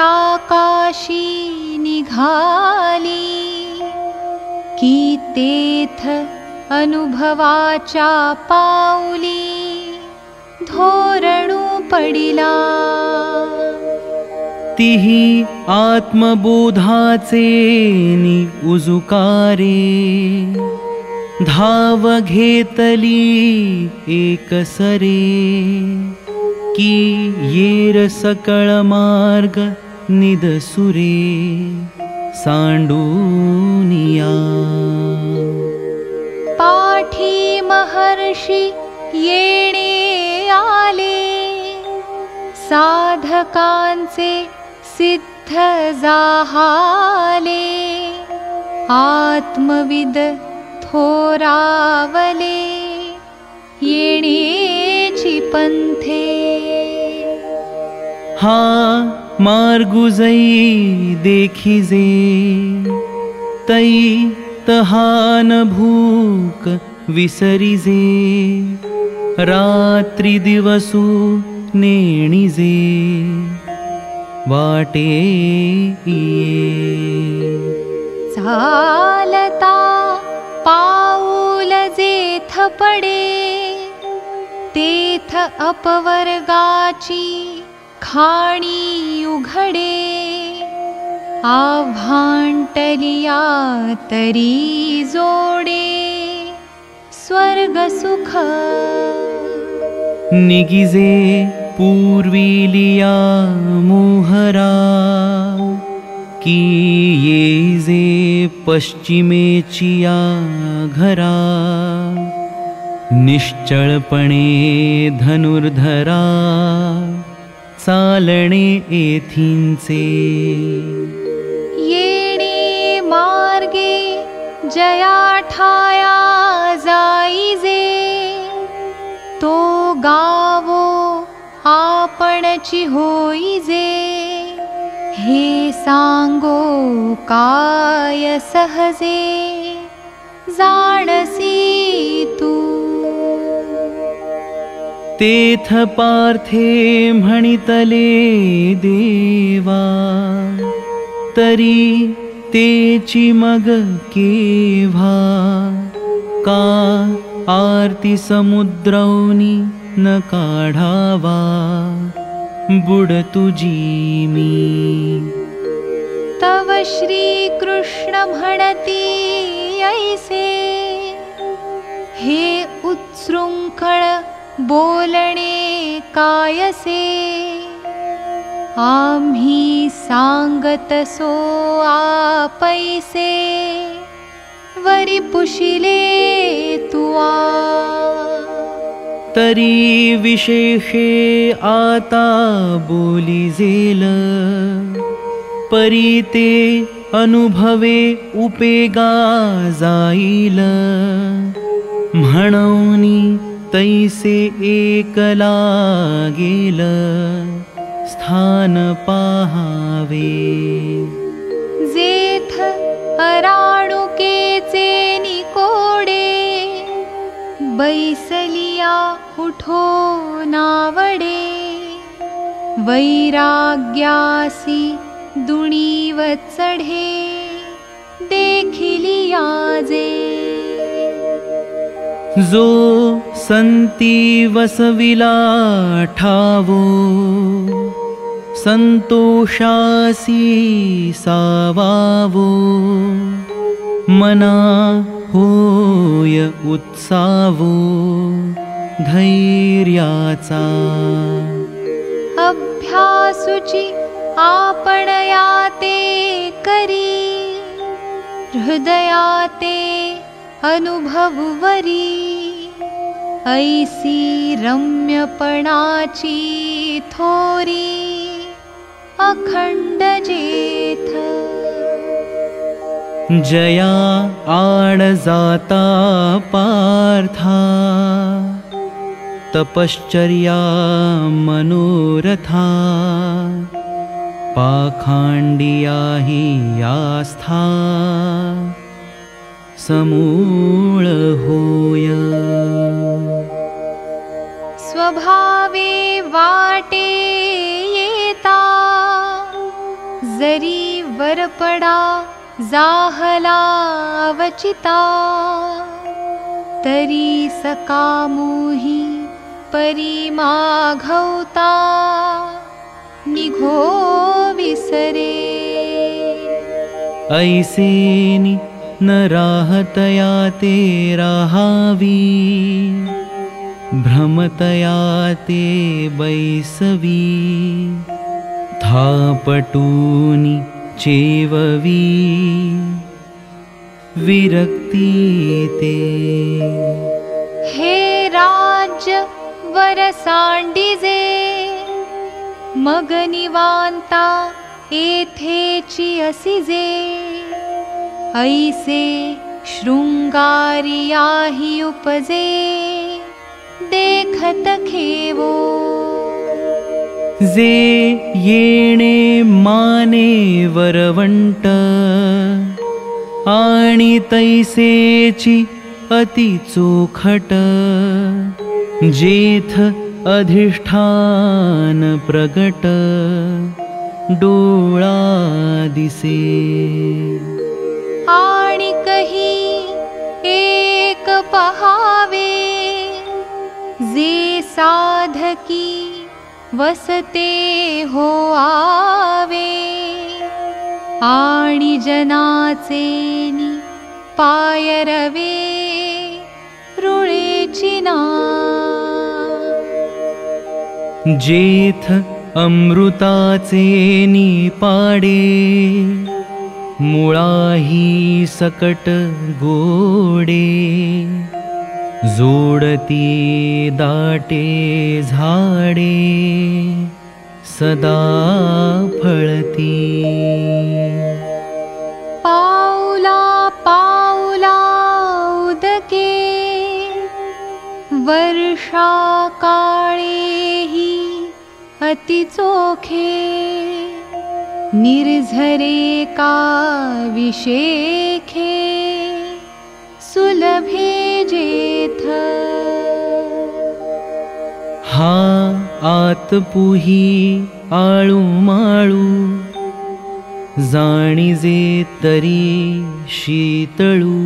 काशी निघाली? की तेथ अनुभवाच्या पाऊली धोरणू पडिला? तिही आत्मबोधाचे नि उजुकारे. धाव घेतली एकसरे. की येर सकळ मार्ग निदसुरे सांडूनिया। पाठी महर्षी येणे आले। साधकांचे सिद्ध जाहाले। आत्मविद थोरावले। येणेची पंथे। हा मार्गुजई देखिजे तै तहान भूक विसरिजे रात्री दिवसू नेणिजे वाटे पाऊल जेथ पडे तेथ अपवर्गाची खाणी उघडे आव्हांटलिया तरी जोडे स्वर्ग सुख निगिजे पूर्वीलिया मोहरा पश्चिमेचिया घरा। निश्चळपणे धनुर्धरा चालणे येथींचे येणे मार्गे जया ठाया जाईजे। तो गावो आपणची होईजे। हे सांगो काय सहजे। जाणसी तू पार्थे म्हणितले देवा। तरी तेची मग केव्हा का आरती समुद्रौनी न काढावा। बुड तुझी मी। तव श्रीकृष्ण म्हणती ऐसे। हे उत्सृंखळ बोलणे कायसे? आम्ही सांगत सो पुशिले तुआ। तरी विशेषे आता बोली जेल। परी ते अनुभवे उपेगा जाईल। म्हणूनी तैसे एकला गेल स्थान पाहावे। जेथ अराणुकेचे निकोडे बैसलिया उठो नावडे। वैराग्यासी दुणीव चढे देखिलिया जे जो संती वसविला ठावो संतोषासी सावावो। मना होय उत्सावो धैर्याचा। अभ्यासुची आपणयाते करी हृदयाते अनुभववरी। ऐसी रम्यपणाची थोरी अखंड जेथ। जया आडजाता पार्था। तपश्चर्या मनोरथा। पाखाण्डिया हि आस्था समूळ होय। स्वभावे वाटे येता जरी वरपडा जाहला वचिता तरी सकामुही परी माघवता निघो विसरे। ऐसेनि न राहतया ते राहावी भ्रमतया ते बैसवी थापटूनि चेववी विरक्ती ते। हे राज्य वरसांडिजे मग निवांता ऐसे शृंगारियाही उपजे देखत खेवो। जे येणे माने वरवंट आणि तैसेची अति चोखट जेथ अधिष्ठान प्रगट डोळा दिसे आणि कही एक पहावे जे साधकी वसते हो आवे। आणि जनाचे नि पाय रवे रुळेची ना। जेथ अमृताचे निपाडे मुळाही सकट गोडे जोडती दाटे झाडे सदा फळती. पाऊला पाऊला उदके वर्षा काळेही अति चोखे निर्झरे का विशेखे सुलभे जेथ। हा आतपुही आळू माळू जाणिजे तरी शीतळू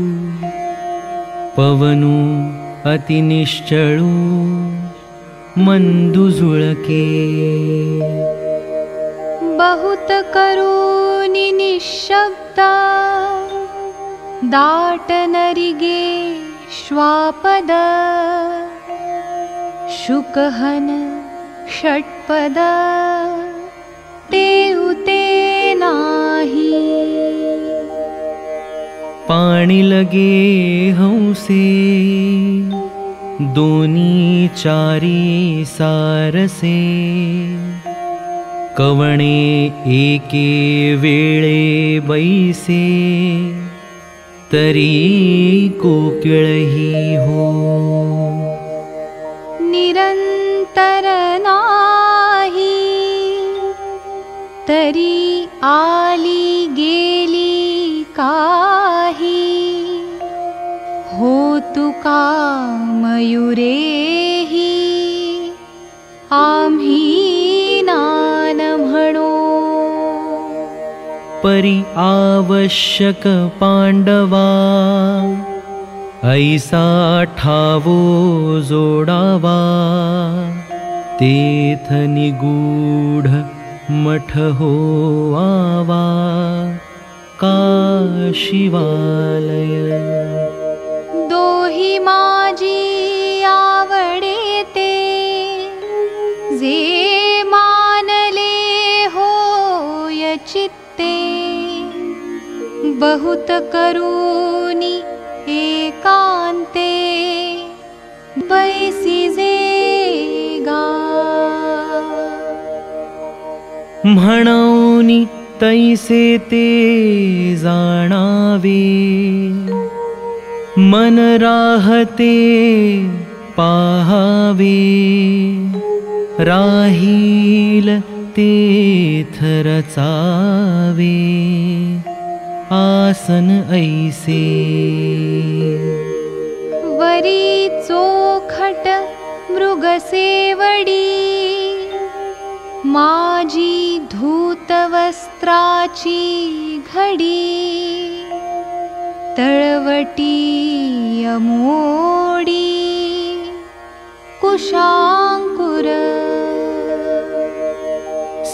पवनु अतिनिश्चळू मंदुजुळके बहुत करूनि निःशब्द दाट नरिगे श्वापद शुकहन षट्पद। ते उते नाही। पाणी लगे हंसे दोनी चारी सारसे कवणे एके वेळे बैसे तरी कोकिळही हो। निरंतर नाही तरी आली गेली काही। हो तुका मयुरेही आम्ही परि आवश्यक पाण्डवा। ऐसा ठावो जोडावा। तेथ निगूढ मठ हो आवा। काशिवालय दोही माझी बहुत करूनी गा म्हणौनि तैसे ते जाणावे। मन राहते पाहावे। राहील तेथरचावे आसन ऐसे। वरी चोखट मृगसेवडी माजी धूतवस्त्राची घडी। तळवटी अमोडी। कुशाङ्कुर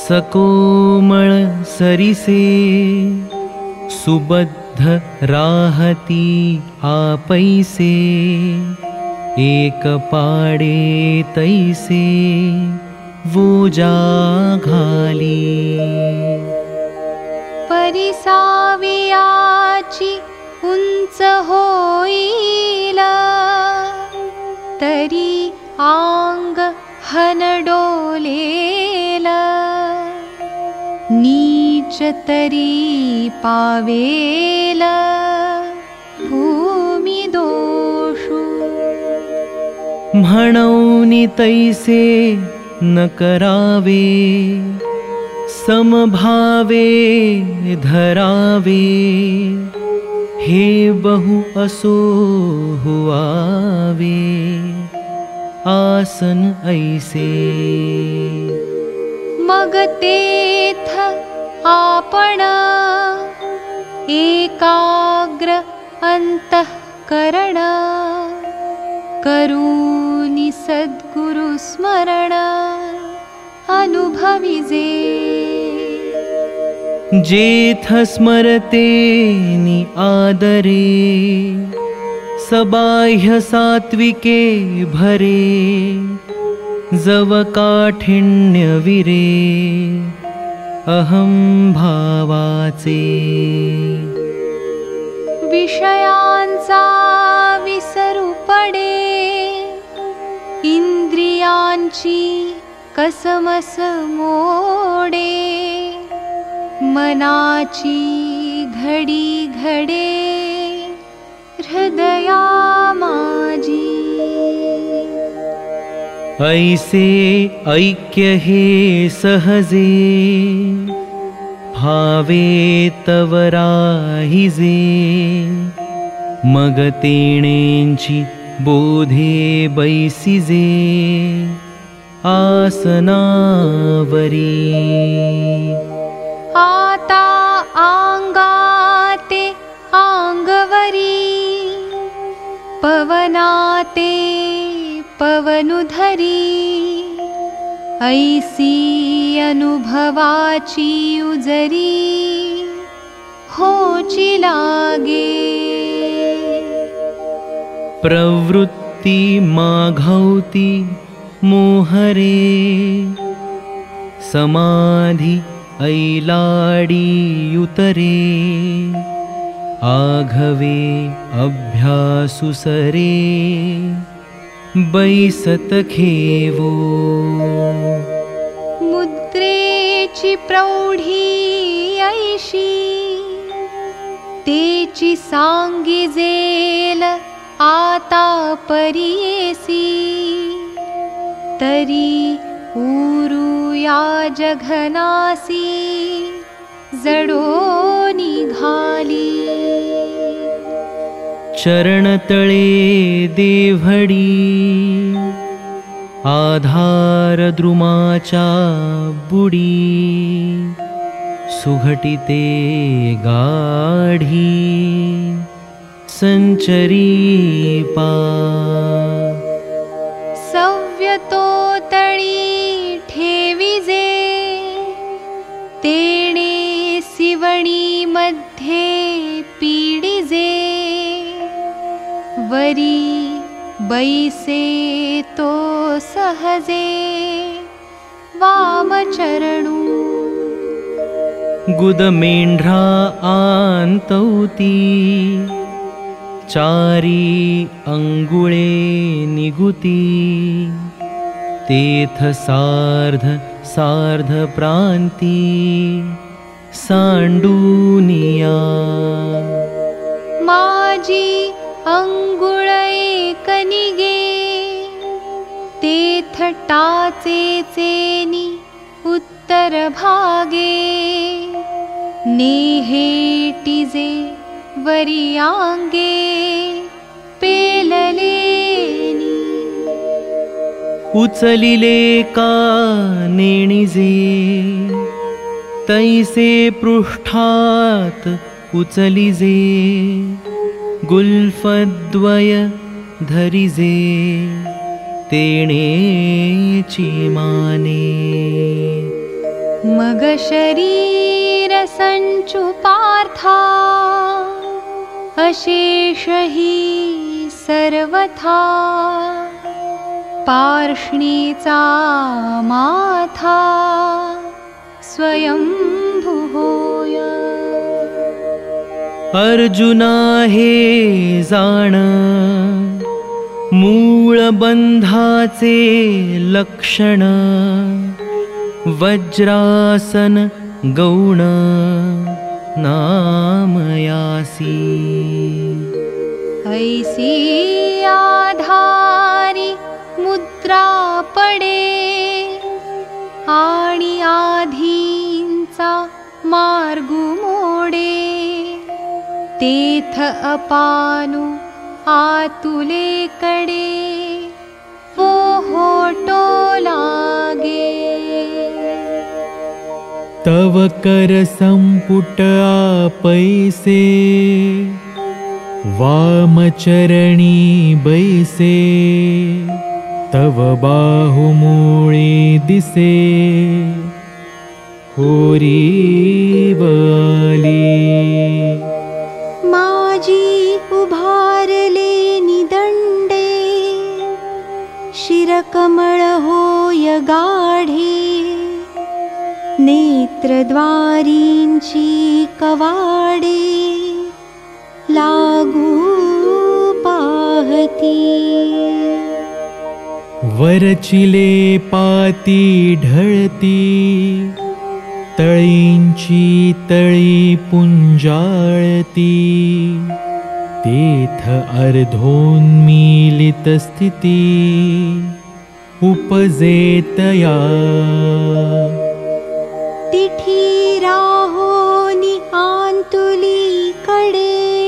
सकोमळ सरिसे सुबद्ध राहती आपैसे एक पाडे तैसे वोजा घाली परिसावियाची उंच होईल तरी आंग हनडोलेल। नीच तरी पावेल भूमी दोषू म्हणौनि तैसे न करावे समभावे धरावे। हे बहु असो हुआवे आसन ऐसे। मग तेथ आपण एकाग्र अंतःकरण करूनि सद्गुरु स्मरण अनुभविजे जेथ स्मरते नि आदरे सबाह्य सात्विके भरे जव काठिण्यविरे अहं भावाचे विषयांचा विसरू पडे इंद्रियांची कसमस मोडे। मनाची घडी घडे। हृदया माझी ऐसे ऐक्य हे सहजे भावे तव राहिजे मग तेणेंची बोधे बैसिजे आसनावरी। आता आंगाते आंगवरी पवनाते पवनुधरी ऐसी अनुभवाची उजरी होची लागे। प्रवृत्ति माघौति मोहरे समाधि ऐलाडीयुतरे आघवे अभ्यासुसरे बैसत खेवो। मुद्रेची प्रौढी ऐशी तेची सांगिजेल आता परियेसी। तरी उरू या जघनासी जडो निघाली चरणतळे देवडी आधार द्रुमाचा बुडी सुघटिते गाढी संचरी पा। सव्यतो तळी वरी बैसे तो सहजे वामचरणू गुदमेंढ्रा आंतौती चारी अंगुळे निगुती। तेथ सार्ध सार्ध प्रांती सांडूनिया। माजी अंगुळ कनिगे तेथ चेनी उत्तर भागे। नेहेटिजे वरियांगे पेललेनी उचलिले का नेणिजे तैसे पृष्ठात उचलिजे गुल्फद्वय धरिजे तेणेची माने मग शरीर सञ्चु पार्था अशेष हि सर्वथा। पार्ष्णीचा माथा स्वयंभुहोय अर्जुना हे जाण मूळबन्धाचे लक्षण वज्रासन गौण नामयासी ऐसी आधारी मुद्रा पडे आणि आधींचा मोडे तेथ अपानु आतुले कडे पोहोटो लागे। तव कर संपुट पैसे वामचरणी बैसे तव बाहुमूळे दिसे। होरी वाली माजी उभारले निदंडे शिरकमळ होय गाढे। नेत्रद्वारींची कवाडे। लागू पाहती। वरचिले पाती ढळती तळींची तळी तेथ अर्धोन्मीलित स्थिती. उपजेतया. आंतुली कडे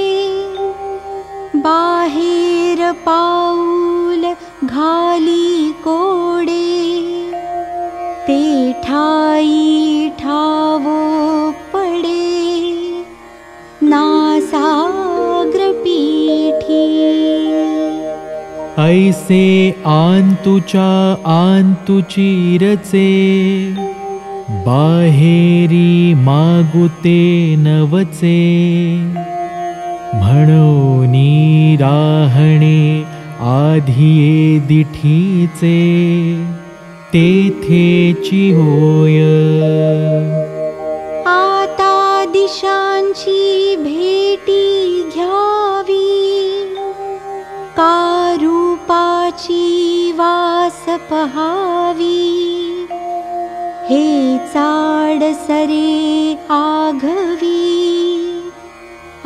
बाहेर पाऊल घाली आंतुची रचे बाहेरी मागुते नवचे। राहणे आधिये दिठीचे तेथेची होय आता दिशांची भेटी घ्यावी वास पहावी हे चाड सरे आघवी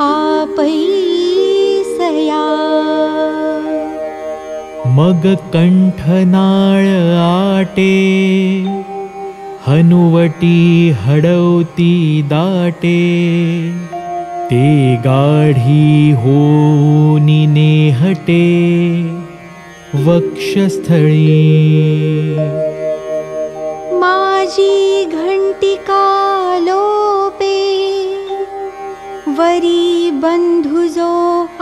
आपैसया मग कंठनाळ आटे हनुवटी हडवती दाटे ते गाढी होनी नेहटे वक्षस्थळी। माझी घंटिका लोपे वरी बंधुजो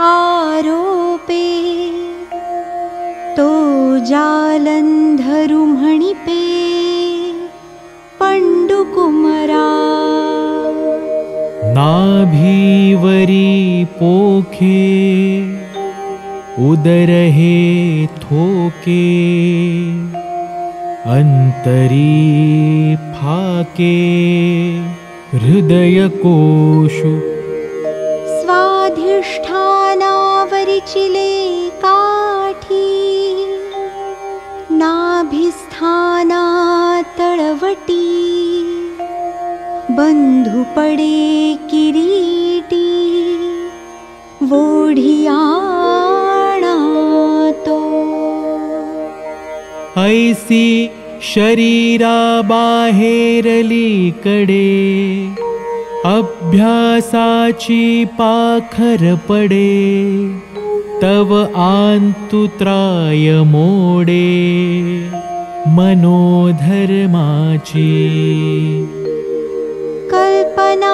आरोपे तो जालंधरु म्हणिपे पंडुकुमरा नाभीवरी पोखे उदर हे थोके अंतरी फाके हृदयकोशु स्वाधिष्ठानावरिचिले काठी नाभिस्थाना तळवटी बन्धु पडे किरीटी तो ऐसी शरीरा बाहेरली कडे अभ्यासाची पाखर पडे तव आन्तुत्राय मोडे मनोधर्माची. कल्पना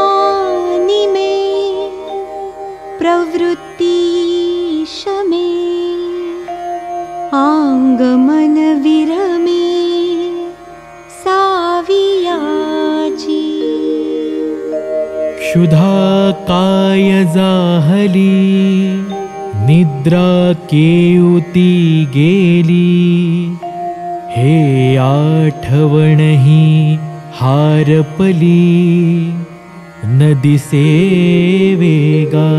प्रवृत्ति आङ्गमन विरमे सावियाची क्षुधा काय जाहली निद्रा केउती गेली। हे आठवणही हारपली नदिसे वेगा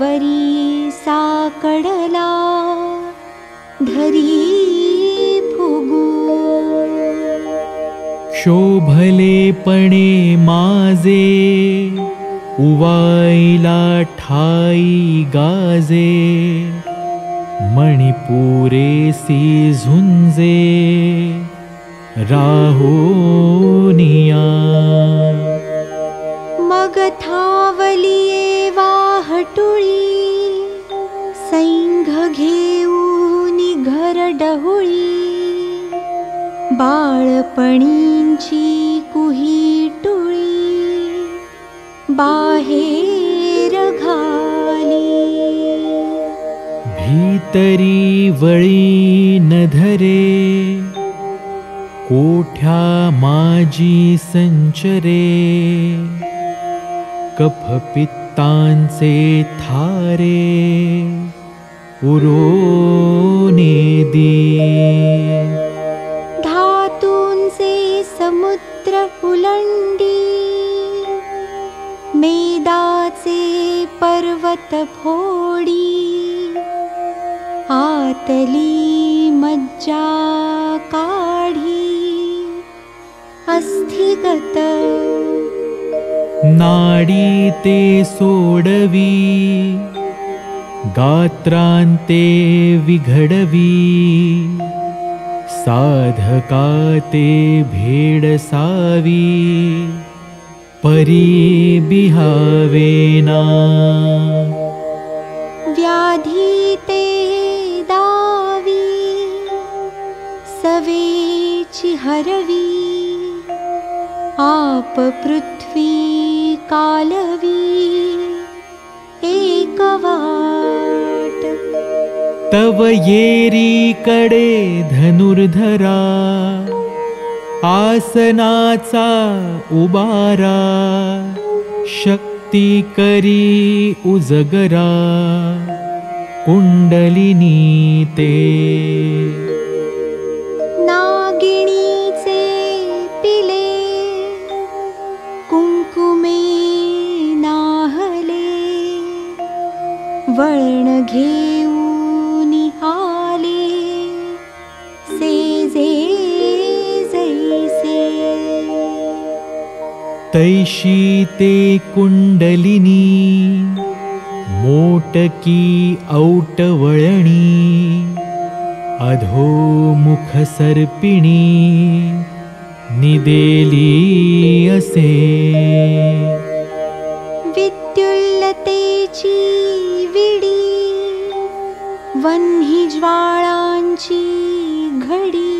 वरी साकडला धरी फुगू। शोभलेपणे माजे उवाईला ठाई गाजे मणिपुरेसी झुंजे राहोनिया मग वाहटुळी सैंघ घेऊनी घर डहुळी बाळपणींची कुही टुळी बाहेर घाली. भीतरी वळी न धरे संचरे कफपित्तांचे थारे उरोने दी। धातूंचे समुद्र उलंडी मेदाचे पर्वत फोडी आतली मज्जा काढी अस्थिगत नाडी ते सोडवी गात्रान्ते विघडवी साधका ते भेडसावी परी व्याधी ते दावी सवेची हरवी आप कालवी एकवाट। तव येरी कडे धनुर्धरा आसनाचा उबारा शक्ती करी उजगरा कुंडलिनी ते। नागिणीचे वळण घेऊनी आले से जे जैसे तैशी ते कुंडलिनी मोटकी औटवळणी अधोमुख सर्पिणी निदेली असे विद्युल्लतेची विडी वह्नी ज्वाळांची घडी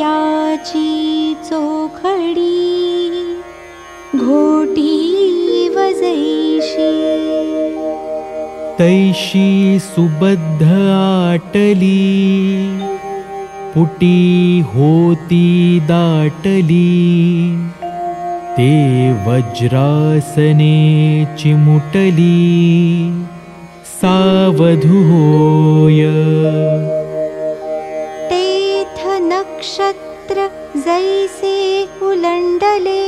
याची चोखडी घोटी वजैशी तैशी सुबद्ध आटली पुटी होती दाटली ते वज्रासने चिमुटली। सावधू होय तेथ नक्षत्र जैसे उलंडले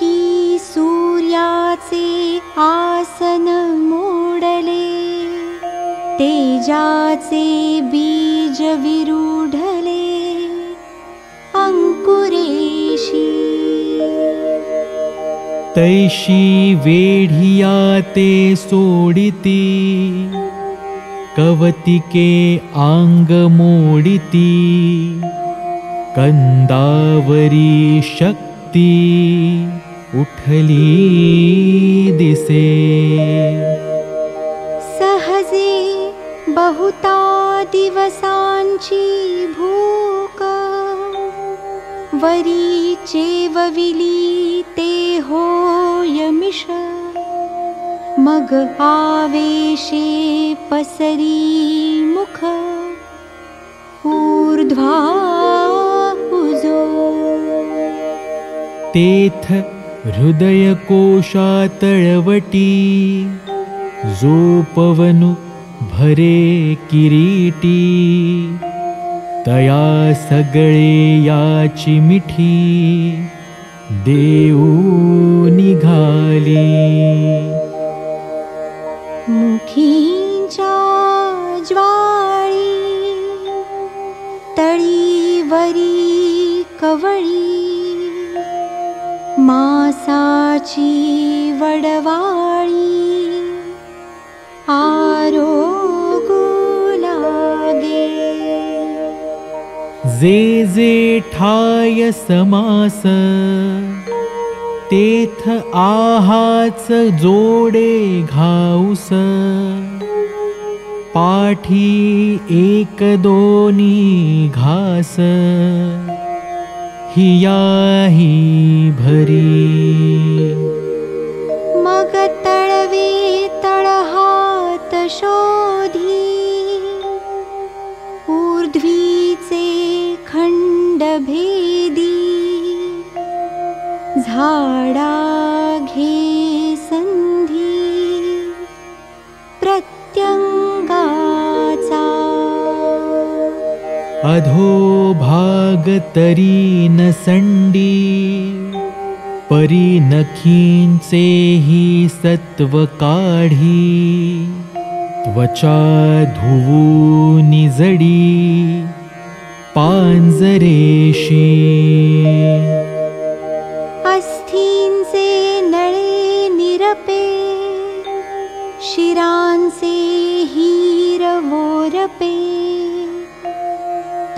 की सूर्याचे आसन मोडले तेजाचे बीज विरूढले तैशी वेढिया ते सोडिती कवतिके आंग मोडिती कंदावरी शक्ती उठली दिसे। सहजे बहुता दिवसांची भूक वरी चेवविली ते होयमिष मग आवेशे पसरी मुख। ऊर्ध्वा उजो। तेथ हृदयकोशातळवटी जो पवनु भरे किरीटी। तया सगळे याची मिठी देऊ निघाली मुखींच्या ज्वाळी तळीवरी कवळी मासाची वडवाळी आरोगू जे जे ठाय समास तेथ आहाच जोडे घाऊस पाठी एक दोनी घास हियाही भरी। मग तळवे तळहात शोधी प्रत्यंगाचा। अधो भाग तरी न संडी। परी नखींचे ही काढी। त्वचा धुवू निजडी पांजरेशी अस्थींचे नळे निरपे शिरांचे हीर वोरपे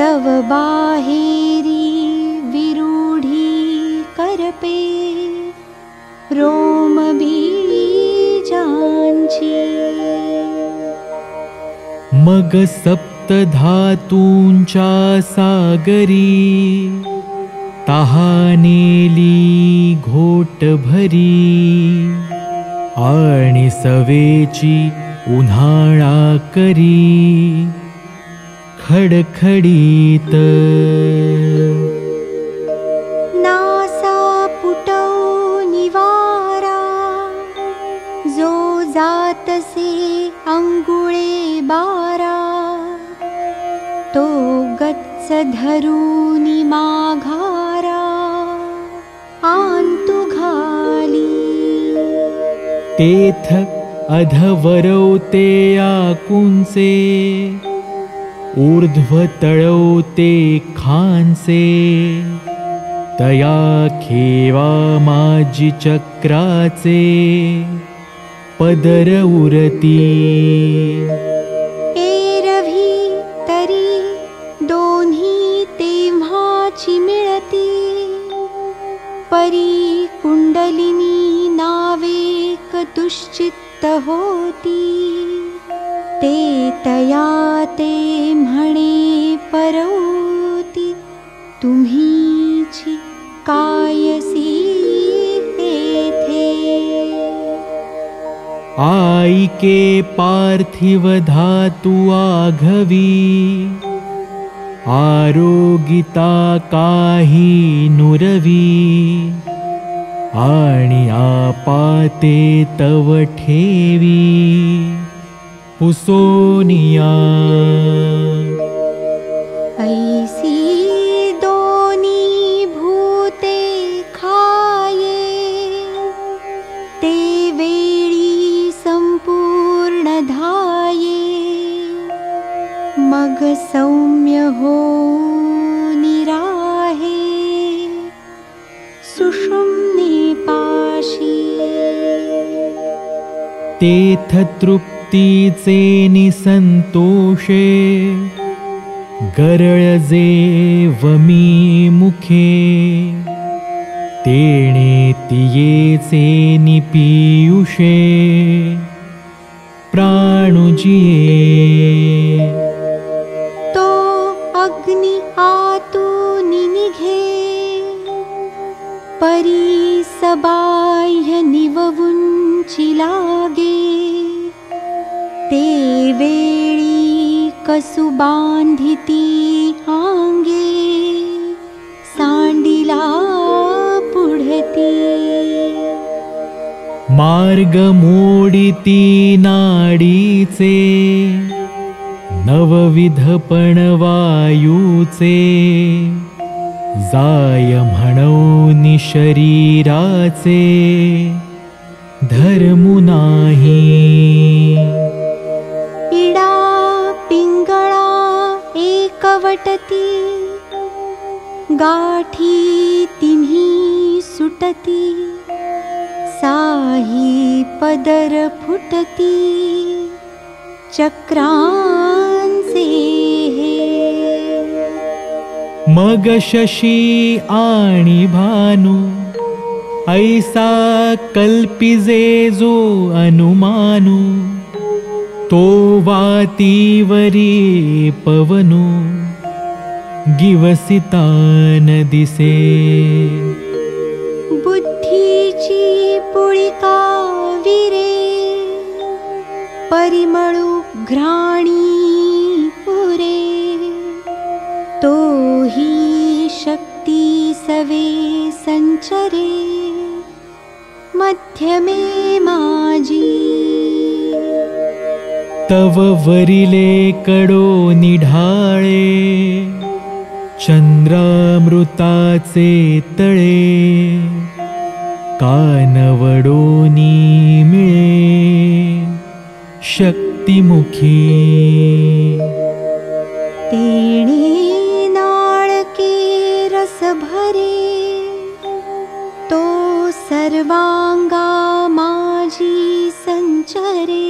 तव बाहेरी विरूढी करपे रोम बीजांची मग सप्त धातूंच्या सागरी तहानेली घोट भरी आणि सवेची उन्हाळा करी खडखडीत धरूनी माघारा आंतु घाली तेथ अधवरवते आकुंचे ऊर्ध्व तळवते खांचे तया खेवा माजी चक्राचे पदर उरती परी कुंडलिनी नावेक दुश्चित्त होती। ते तया ते म्हणे परवती तुम्हीची कायसी तेथे आईके पार्थिव धातु आघवी आरोगिता काही नुरवी। आणि आपाते तव ठेवी। पुसोनिया मगसौम्य हो निराहे सुषुं निपाशि ते थतृप्तिसेनि सन्तोषे गरळजेवमी मुखे तेणे तियेचे निपीयुषे प्राणुजिये। परी सबाह्य निववुंची लागे। ते वेळी कसु बांधिती आंगे सांडिला पुढती। मार्ग मोडिती नाडीचे। नवविधपण वायूचे जाय म्हणून शरीराचे धर्मु इडा पिंगळा एकवटती गाठी तिन्ही सुटती साही पदर फुटती चक्रांचे हे मग शशी आणि भानु ऐसा कल्पिजे जो अनुमानु तो वातीवरी पवनु गिवसितान दिसे बुद्धीची पुळिका विरे परिमळू घ्राणी मध्यमे माझी तव वरिले कडो निढाळे चंद्रामृताचे तळे। कानवडोनी मिळे शक्तिमुखी। तेणे भरे तो सर्वांगा माझी संचरे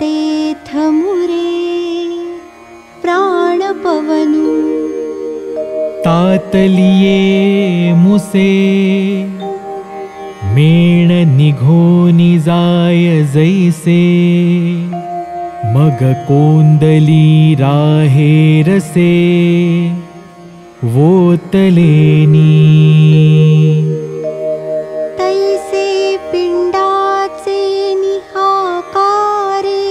तेथ मुरे प्राणपवनु तातलिये मुसे मेण निघोनी जाय जैसे मग कोंदली राहे रसे वोतलेनी तैसे पिंडाचे निहाकारे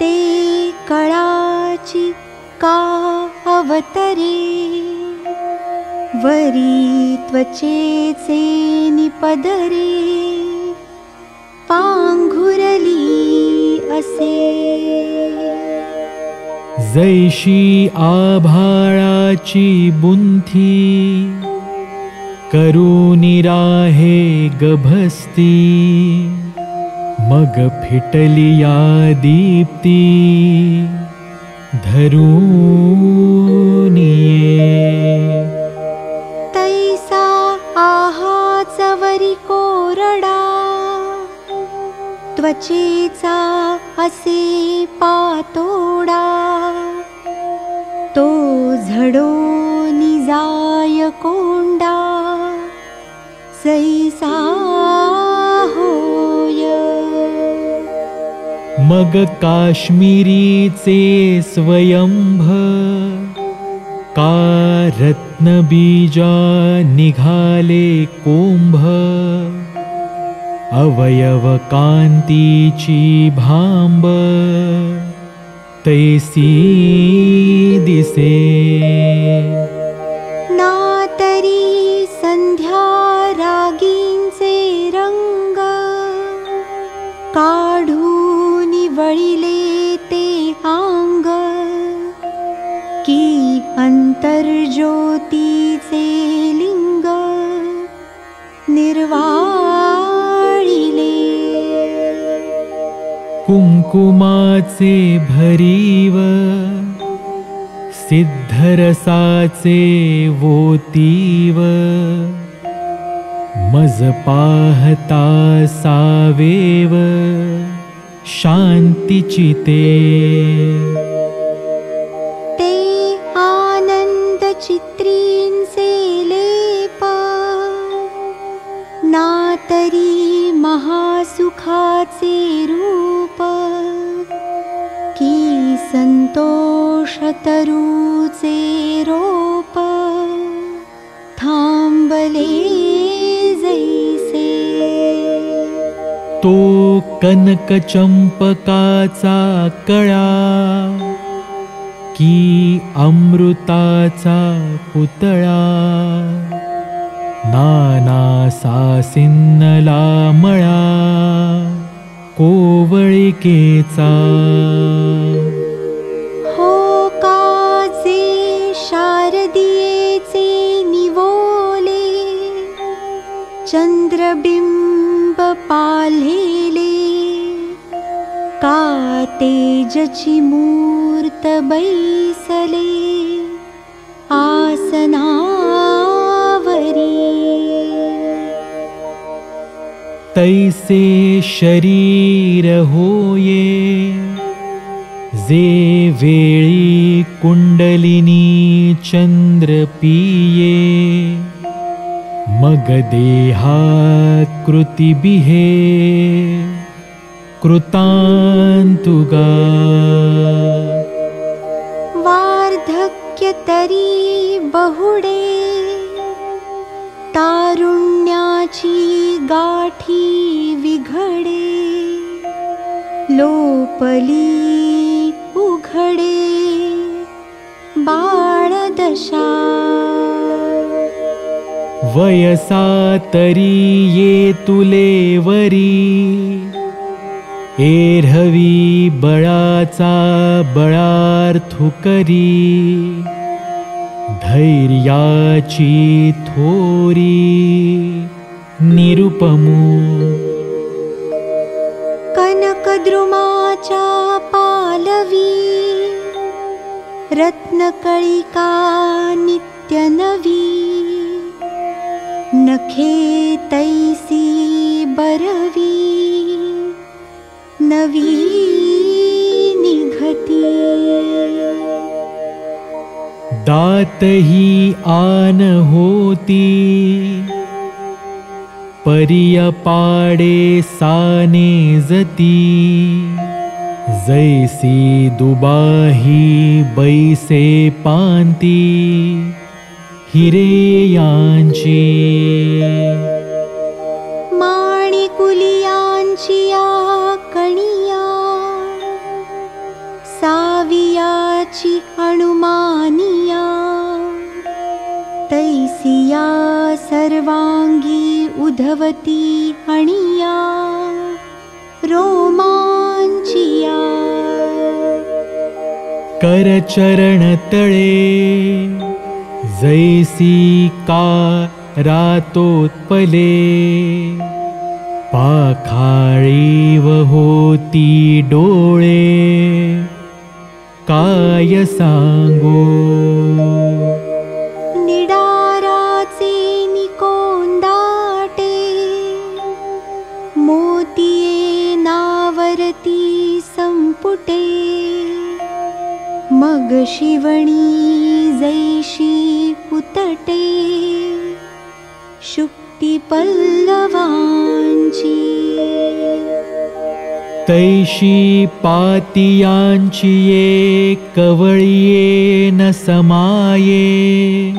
ते कळाची का अवतरे. वरी त्वचेचे निपदरे पांघुरली जैशी आभाळाची बुंथी करुनी राहे गभस्ती मग फिटलिया दीप्ती धरूनिये तैसा आहाचवरी कोरडा त्वचेचा असे पातोडा तो झडो निजाय कोंडा सैसा होय। मग काश्मीरीचे स्वयंभ का रत्नबीजा निघाले कोंभ अवयव कांतीची भांब तैसी दिसे नातरी संध्या रंग काढून वळिले ते आंग की अंतर्ज्योतीचे लिंग निर्वाळिले कुंकुमाचे भरीव सिद्धरसाचे वोतीव। मज पाहता सावेव शान्तिचिते। ते आनन्द चित्रींचे लेप नातरी महासुखाचे रूप रोप थांबले जैसे। तो कनकचंपकाचा कळा की अमृताचा पुतळा। नाना सासिन्नला मळा कोवळिकेचा निवोले चंद्रबिंब पाल्हेले का तेजची मूर्त बैसले आसनावरी। तैसे शरीर होये जे वेळी कुंडलिनी चंद्र पिये मग देहा कृती बिहे कृतांतुगा। वार्धक्य तरी बहुडे तारुण्याची गाठी विघडे लोपली बाळदशा वयसा तरी ये तुले वरी। एरहवी बळाचा बळार्थु करी। धैर्याची थोरी निरुपमू। कनकद्रुमाच्या पालवी रत्नकळिका नित्यनवी। नखे तैसी बरवी। नवी निघती। दातही आन होती। परियपाडे साने जती जैसी दुबाही बैसे पांती हिरे यांची। माणिकुलियांची या कणिया सावियाची हनुमानिया। तैसिया उधवती हणिया रोमांचिया करचरण तळे जैसी का रातोत्पले। पाखाळीव होती डोळे। काय सांगो मग शिवणी जैशी पुतटे शुक्ती पल्लवांची. तैशी पातियांची ये कवळिये न समाये.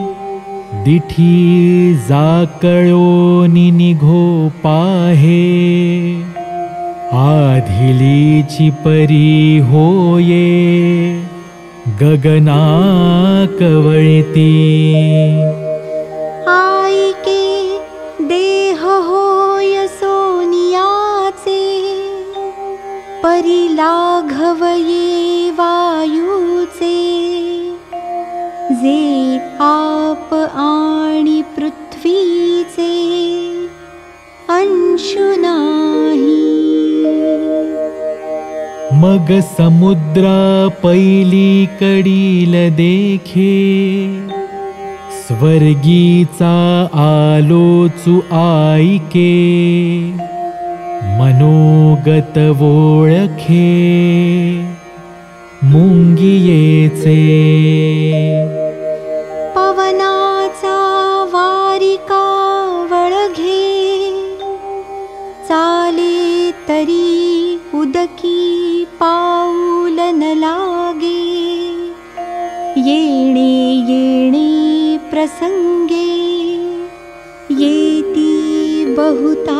दिठी जाकळो निघो पाहे. आधिलीची परी होये गगना कवळिती आईके देह होय सोनियाचे परिलाघव ये वायूचे जे आप आणि पृथ्वीचे अंशु मग समुद्रा पैली कडील देखे. स्वर्गीचा आलोचु आईके. मनोगत वोळखे मुंगियेचे. पवनाचा वारिका वळघे. चाले तरी उदकी पाऊल न लागे येणे येणे प्रसंगे येती बहुता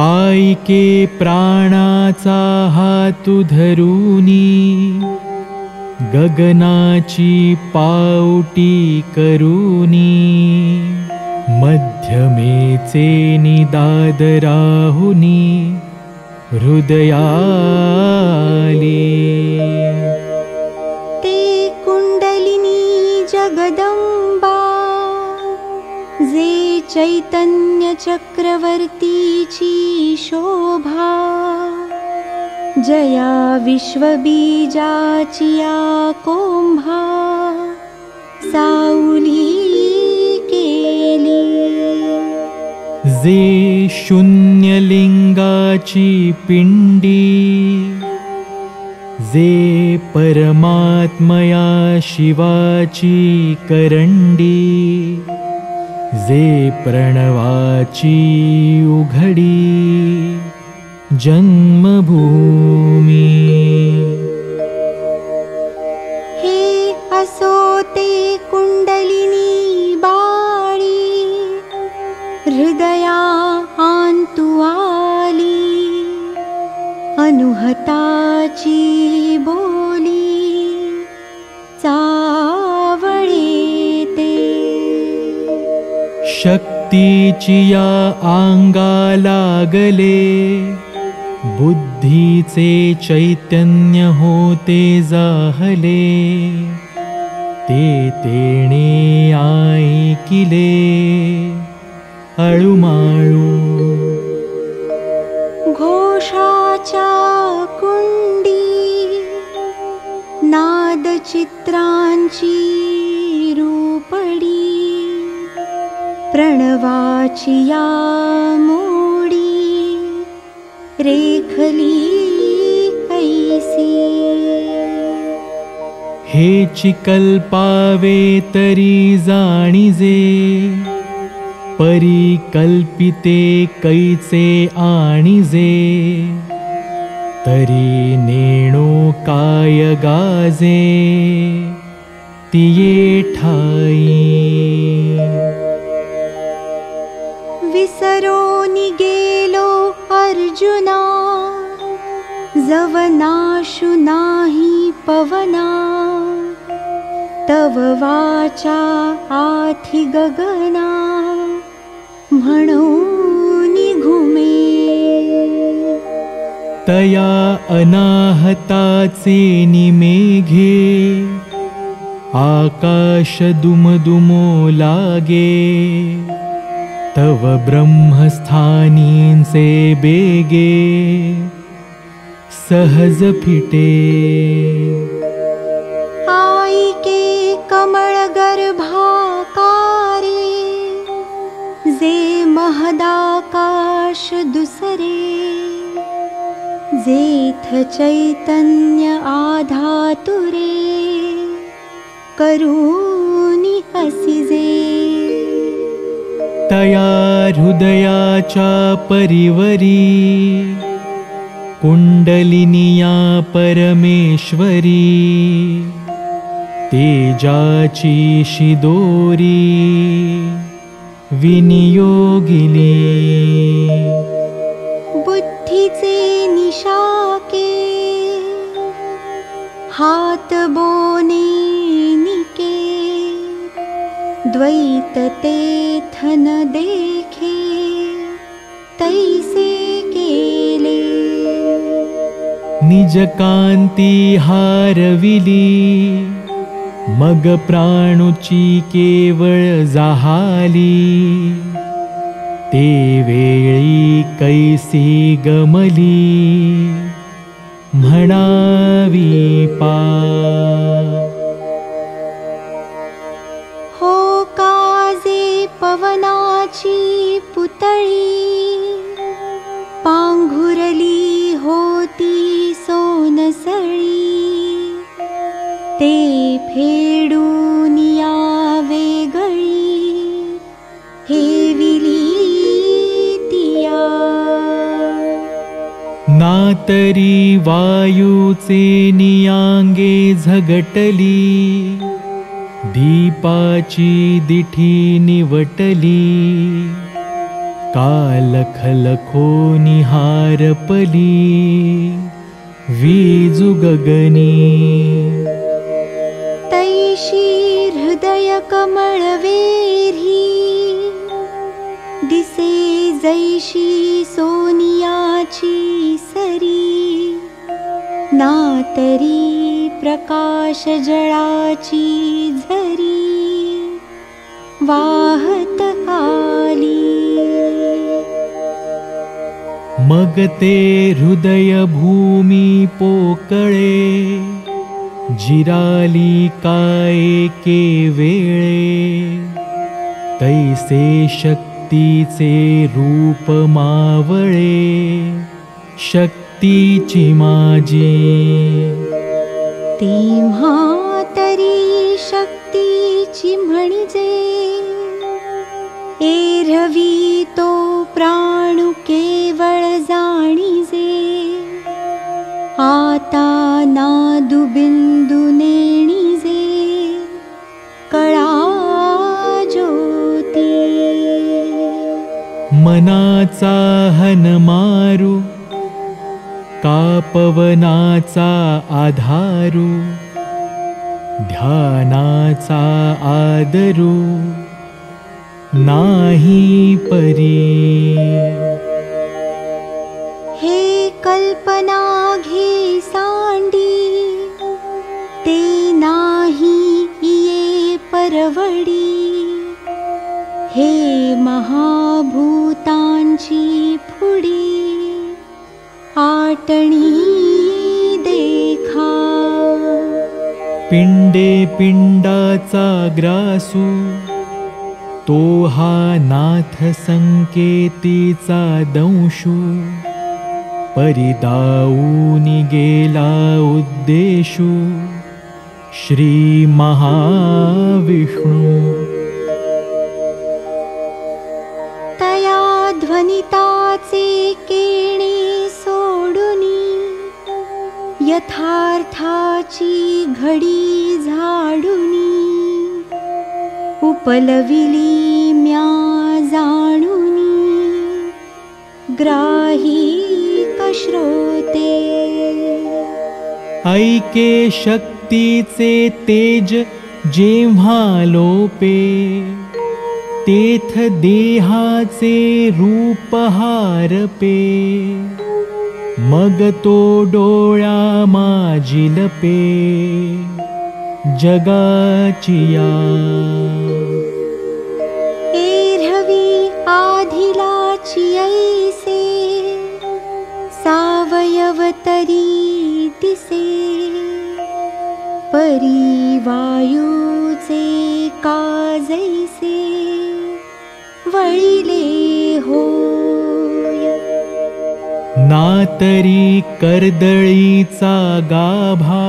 आईके प्राणाचा हातु धरूनी गगनाची पावटी करूनी मध्यमेचे निदाद राहुनी हृदयाली। ते कुण्डलिनी जगदम्बा जे चैतन्यचक्रवर्तीची शोभा जया विश्वबीजाचिया कोम्भा साउली जे शून्यलिङ्गाची पिण्डी। जे परमात्मया शिवाची करण्डी। जे प्रणवाची उघडी। जन्मभूमी अनुहताची बोली चावळे ते। शक्तीची या आंगा लागले बुद्धीचे चैतन्य होते जाहले। ते तेणे ऐकिले अळुमाळू। घोषाच्या नादचित्रांची रूपडी प्रणवाची या मोडी रेखली ऐसी हे चिकल्पावे तरी जाणिजे परिकल्पिते कैचे आणिजे तरी नेणो काय गाजे तिये ठाई। विसरोनि गेलो अर्जुना जवनाशु नाही पवना। तव वाचा आथि गगना म्हणून तया अनाहताचे निमेघे आकाश दुमदुमो लागे। तव ब्रह्मस्थानींचे बेगे। सहज फिटे। आईके कमळ गर्भाकारे जे महदाकाश दुसरे जेथ चैतन्य आधातुरे करूनि हसिजे। तया हृदयाच्या परिवरी कुण्डलिनिया परमेश्वरी तेजाची शिदोरी विनियोगिनी। बुद्धीचे निशाके हात बोने निके द्वैत तेथन देखे तैसे केले। निजकांती हारविली मग प्राणुची केवळ जाहाली ते वेळी कैसी गमली म्हणावी पा. हो काजे पवनाची पुतळी पांघुरली होती सोनसळी ते वायूचे नियांगे झगटली. दीपाची दिठी निवटली. कालखलखो निहारपली. वीजु गगनी. तैशी हृदय कमळवेरी दिसे जैशी सोनियाची नातरी प्रकाश जळाची झरी वाहत आली. मग ते हृदय भूमी पोकळे जिराली काय के वेळे तैसे शक्तीचे रूप मावळे शक्तीची माझी. तेव्हा तरी शक्तीची म्हणजे एरवी तो प्राणु केवळ जाणीजे. आता नादु बिंदू नेणीजे कळा ज्योती. मनाचा हनमारू कापवनाचा आधारू ध्यानाचा आदरू नाही परी। हे कल्पना घे सांडी ते नाही ये परवडी। हे महाभूतांची आटणी देखा। पिंडे पिंडाचा ग्रासू तो हा नाथ संकेतीचा दंशू परिदाऊनी गेला उद्देशू श्री महाविष्णू। तया ध्वनिताचे केणे सोडुनी यथार्थाची घडी झाडुनी उपलविली म्या जाणुनी। ग्राही कश्रोते। ऐके शक्तीचे तेज जेव्हा लोपे तेथ देहाचे रूप हारपे मग तो डोळ्या माजिलपे जगाचिया। एरवी आधिलाची ऐसे सावयव तरी दिसे। परी वायूचे काजैसे वळिले होय नातरी कर्दळीचा गाभा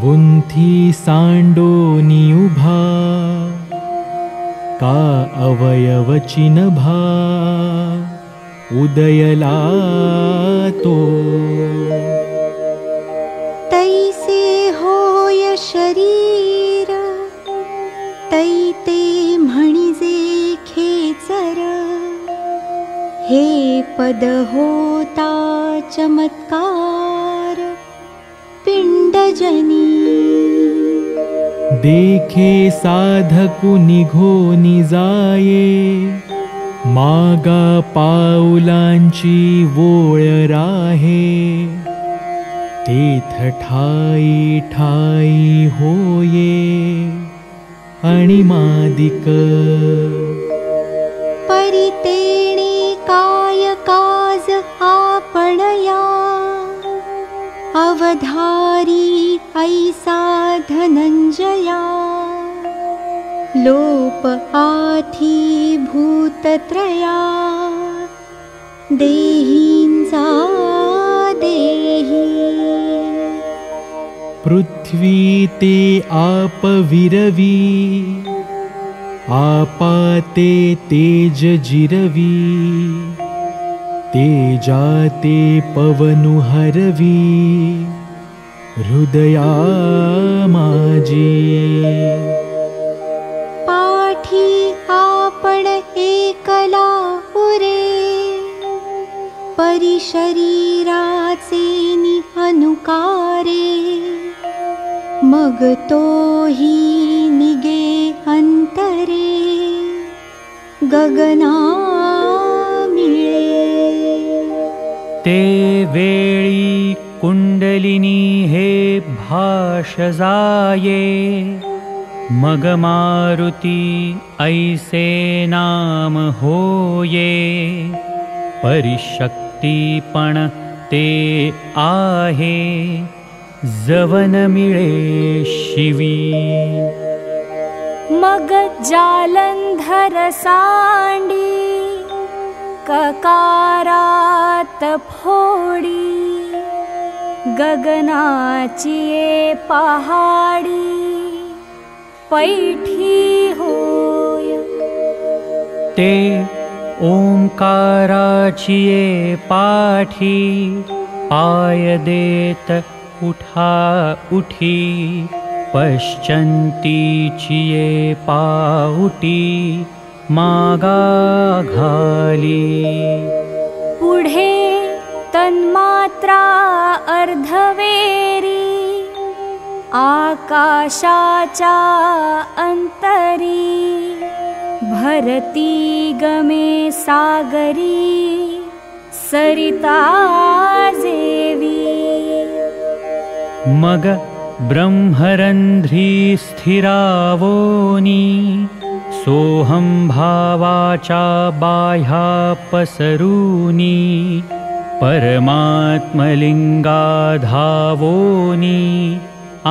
बुंथी सांडोनी उभा का अवयव चिन्भा उदयला तो. तैसे होय शरीर पद होता चमत्कार पिंडजनी देखे साधकु निघोनी जाये मागा पाऊलांची वोळ राहे। तेथ ठाई ठाई होये आणि मादिक धारी ऐसा धनंजया लोप आथी भूतत्रया देहींचा देही। पृथ्वी ते आपविरवी आपाते तेज तेजाते पवनु हरवी हृदया माजी पाठी आपण एकला पुरे परिशरीराचे नि अनुकारे मग तोही निगे अंतरे गगना ते वेळी कुण्डलिनी हे भाष जाये मग मारुती ऐसे नाम होये। परिशक्तिपण ते आहे। जवन मिळे शिवी। मग जालंधर सांडी ककारात फोडी गगनाची ये पहाडी पैठी होय। ते ओंकाराचिये पाठी पाय देत उठा उठी पश्चन्तीचिये पाउटी मागा घाली पुढे तन्मात्रा अर्धवेरी आकाशाचा अंतरी भरती गमे सागरी सरिता जेवी मग ब्रह्मरन्ध्री स्थिरावोनी सोऽहं भावाचा बाह्या पसरूनी परमात्मलिङ्गाधावोनी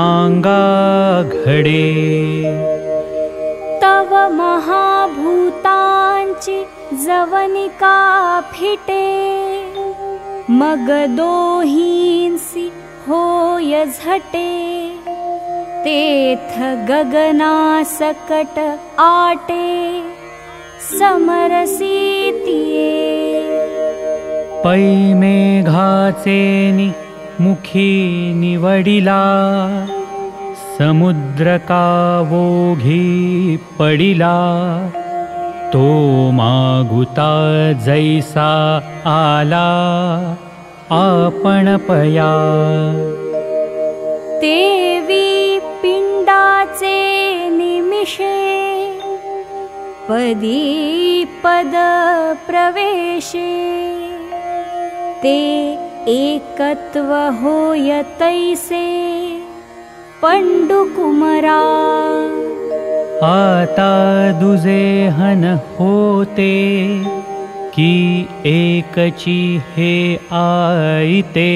आङ्गा घडे। तव महाभूतांची जवनिका फिटे मग दोहींसी होय झटे तेथ गगना सकट आटे समरसीतिये। पै मेघाचेनि मुखी निवडिला। समुद्रकावोघी पडिला। तो मागुता जैसा आला। आपण पया निमिषे पदी पद प्रवेशे ते एकत्व होय तैसे पंडुकुमरा आता दुजे हन होते की एकची हे आईते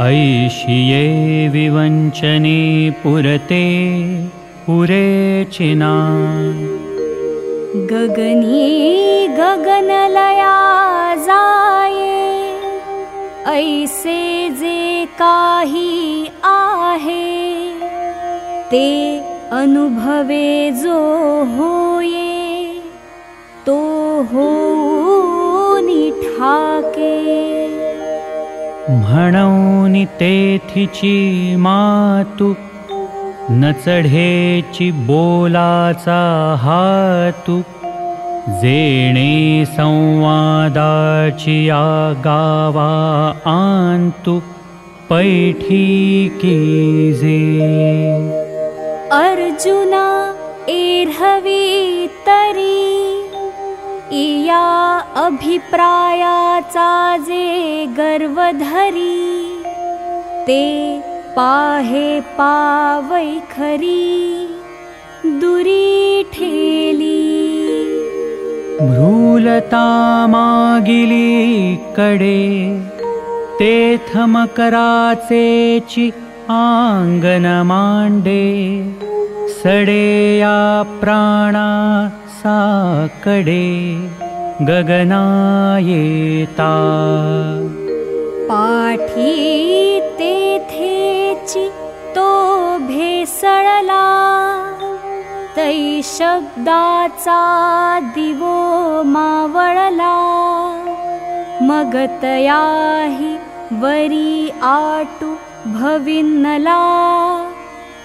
ऐशिये विवंचने पुरते पुरेचिना। गगनी गगनलया जाये ऐसे जे काही आहे ते अनुभवे जो होये तो होऊनी ठाके म्हणून तेथिची मातु न चढेची बोलाचा हातु जेणे संवादाची या गावा आंतु पैठी कीजे अर्जुना एर्हवी तरी इया अभिप्रायाचा जे गर्वधरी ते पाहे पावै खरी दुरी ठेली। भ्रूलता मागिली कडे तेथमकराचेचि आंगन मांडे सडेया प्राणा साकडे गगनायेता। पाठी तेथेची तो भेसळला तै शब्दाचा दिवो मावळला। मगतयाही वरी आटू भविन्नला।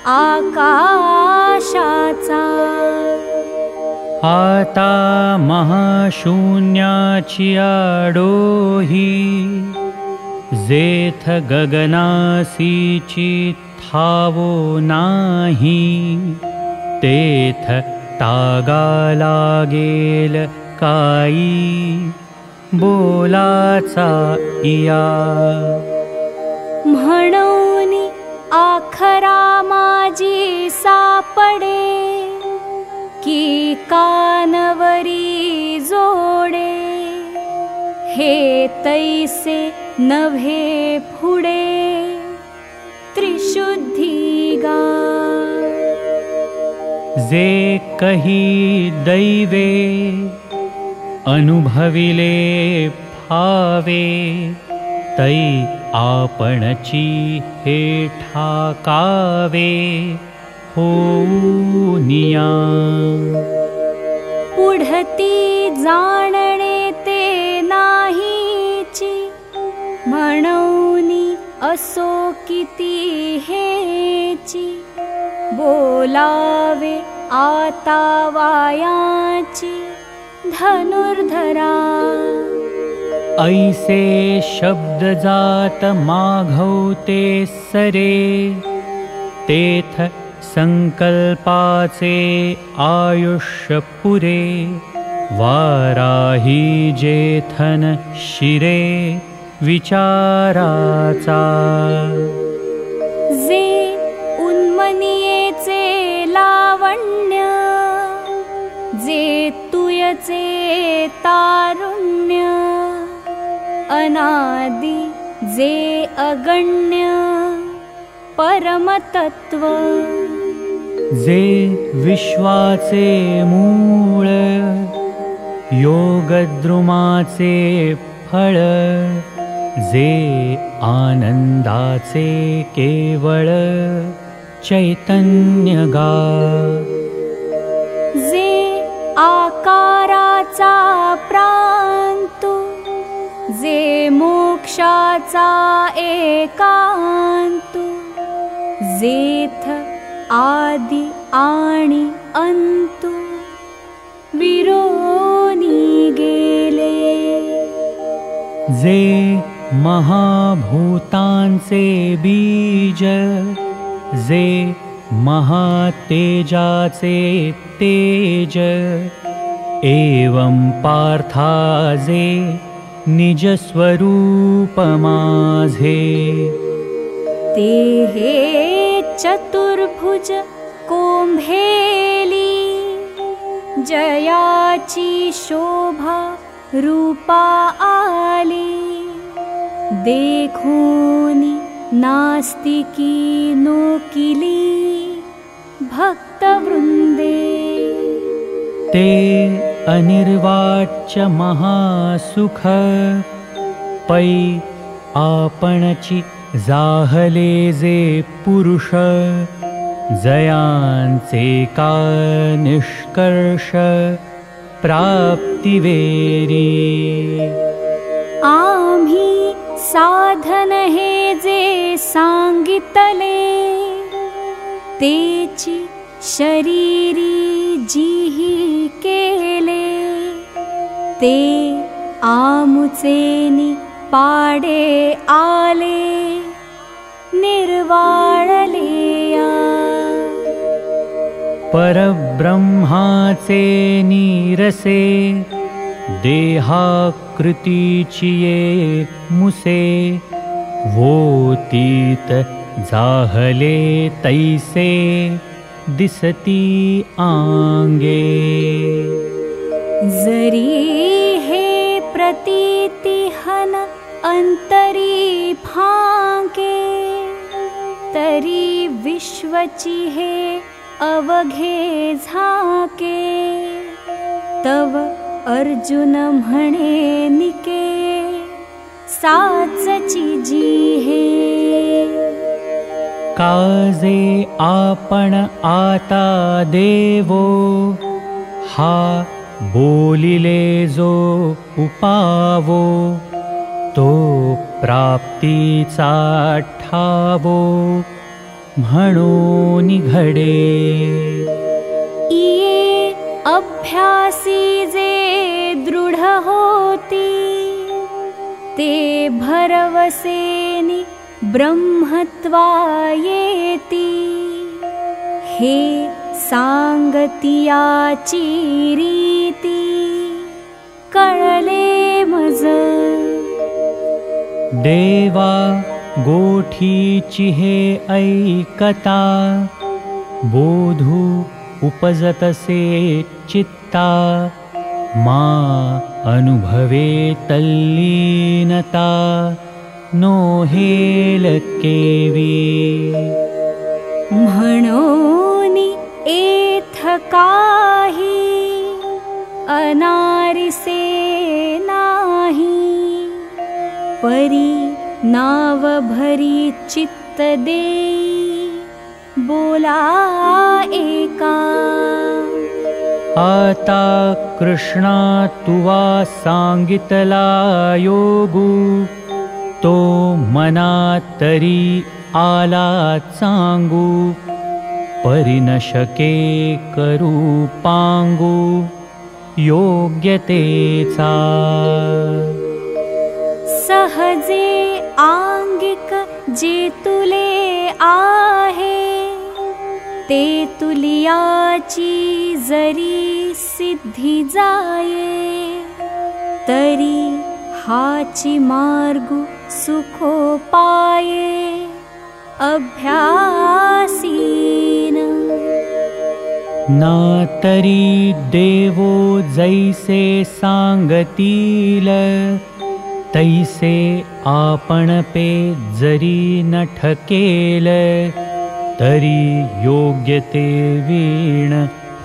आकाशाचा आता महाशून्याची आडोही जेथ गगनासीची बोलाचा इया। म्हणून आखरा माझी सापडे की कानवरी जोडे हे तैसे नभे फुडे त्रिशुद्धी गा। जे कही दैवे अनुभविले फावे तै आपणची हे ठाकावे होऊ निया पुढती जाणणे ते नाहीची म्हणूनी असो किती हेची बोलावे आता वायाची धनुर्धरा। ऐसे शब्द जात माघवते सरे तेथ संकल्पाचे आयुष्य पुरे वाराही जेथन शिरे विचाराचा। जे उन्मनियेचे लावण्य जे तुयचे तारुण्य अनादि जे अगण्य परमतत्व जे विश्वाचे मूळ योगद्रुमाचे फळ जे आनंदाचे केवळ चैतन्य गा जे आकाराचा प्रांतु जे मोक्षाचा एकांतु जेथ आदि आणि अंतु विरोनी गेले। जे महाभूतांचे बीज जे महातेजाचे तेज एवं पार्थाजे निजस्वरूप माझे ते हे चतुर्भुज कोंभेली जयाची शोभा रूपा आली। देखूनी नास्तिकी नोकिली भक्तवृंदे ते अनिर्वाच्य महासुख पै आपणची जाहले जे पुरुष का निष्कर्ष प्राप्तिवेरी आम्ही साधन हे जे सांगितले तेची शरीरी जीही केले ते आमुचेनी पाडे आले निर्वाळले या परब्रह्माचे नीरसे देहाकृतीची ये मुसे वोतीत जाहले तैसे दिसती आंगे। जरी हे प्रतीतिहन अंतरी फांके तरी विश्वची हे अवघे झाके। तव अर्जुन म्हणे निके साचची हे काजे आपण आता देवो हा बोलिले जो उपावो तो ठावो म्हणो निघडे। इये अभ्यासी जे दृढ होती ते भरवसेनि ब्रह्मत्वा येती हे सांगतियाची रीती कळले मज देवा गोठीची हे ऐकता बोधू उपजतसे चित्ता मा अनुभवे तल्लीनता नो हेल केवी। म्हणोनि एथ काही अनारिसे परी नाव भरी चित्त देई बोला एका। आता कृष्णा तुवा सांगितला योगू तो मना तरी आला चांगू। परिनशके करू पांगू योग्यतेचा सहजे आंगिक जे तुले आहे ते जरी सिद्धी जाये तरी हाची मार्गु सुखो पाये अभ्यासीन। ना तरी देवो जैसे सांगतील तैसे आपण पे जरी न ठकेल तरी योग्य ते वीण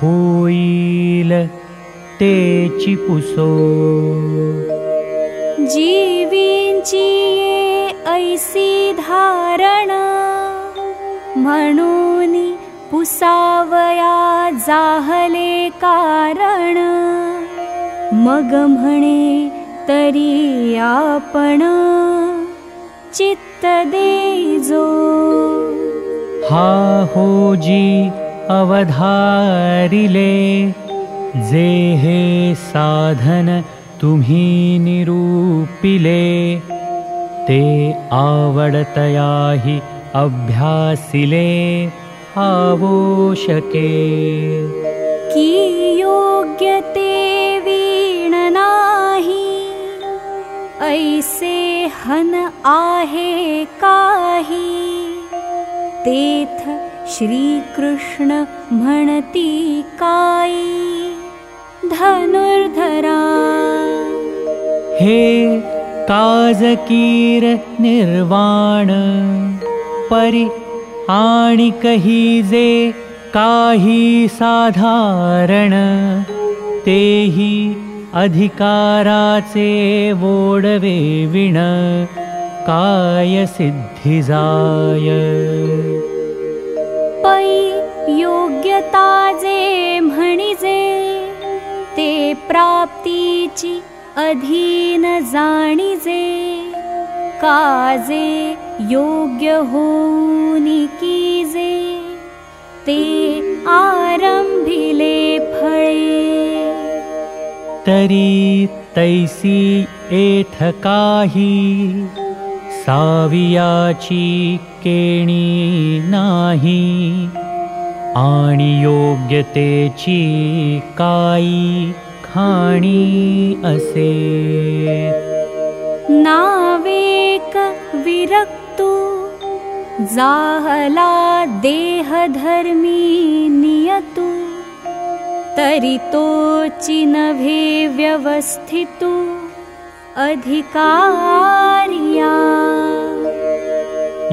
होईल तेची पुसो जीवींची ऐसी धारण म्हणून पुसावया जाहले कारण मग म्हणे तरी आपण चित्त देजो। हा होजी अवधारिले जे हे साधन तुम्ही निरूपिले ते आवडतयाही अभ्यासिले आवोशके की योग्य ऐसे हन आहे काही। तेथ श्रीकृष्ण म्हणती काई। धनुर्धरा। हे काजकीर निर्वाण परि आणि कही जे काही साधारण तेही अधिकाराचे वोडवे विण काय सिद्धी जाय. पै योग्यता जे म्हणिजे ते प्राप्तीची अधीन जाणिजे काजे योग्य होऊनी कीजे ते आरंभिले फळे तरी तैसी एथ काही। सावियाची केणी नाही। आणि योग्यतेची काई खाणी असे। नावेक विरक्तु जाहला देहधर्मी नियतु तरी तोची नभे व्यवस्थितु अधिकारिया।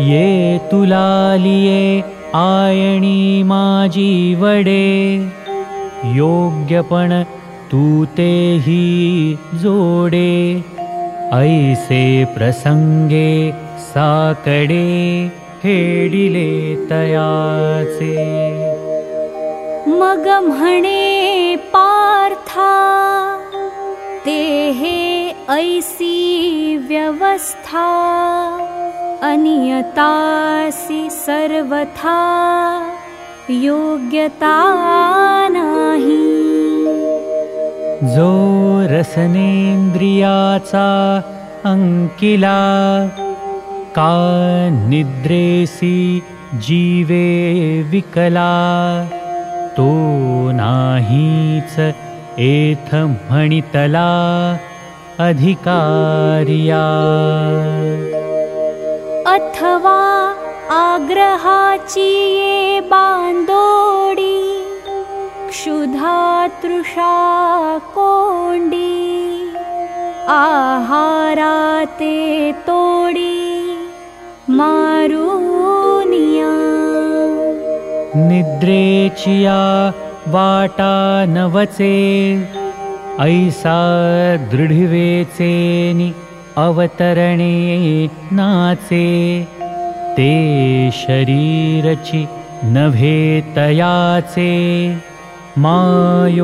ये तुलालिये आयणी माजी वडे योग्यपण तू जोडे ऐसे प्रसंगे साकडे हेडिले तयाचे मग म्हणे पार्था। ते हे ऐसी व्यवस्था अनियतासि सर्वथा योग्यता नाही। जो रसनेन्द्रियाचा अंकिला का निद्रेसी जीवे विकला तो नाहीच एथ म्हणितला अधिकारिया। अथवा आग्रहाची ये बांदोडी क्षुधा तृषा कोंडी आहाराते तोडी मारुनिया निद्रेचिया वाटा नवचे ऐसा दृढवेचेनि अवतरणे नाचे। ते शरीरची नभे तयाचे मायोगुकवणाचा।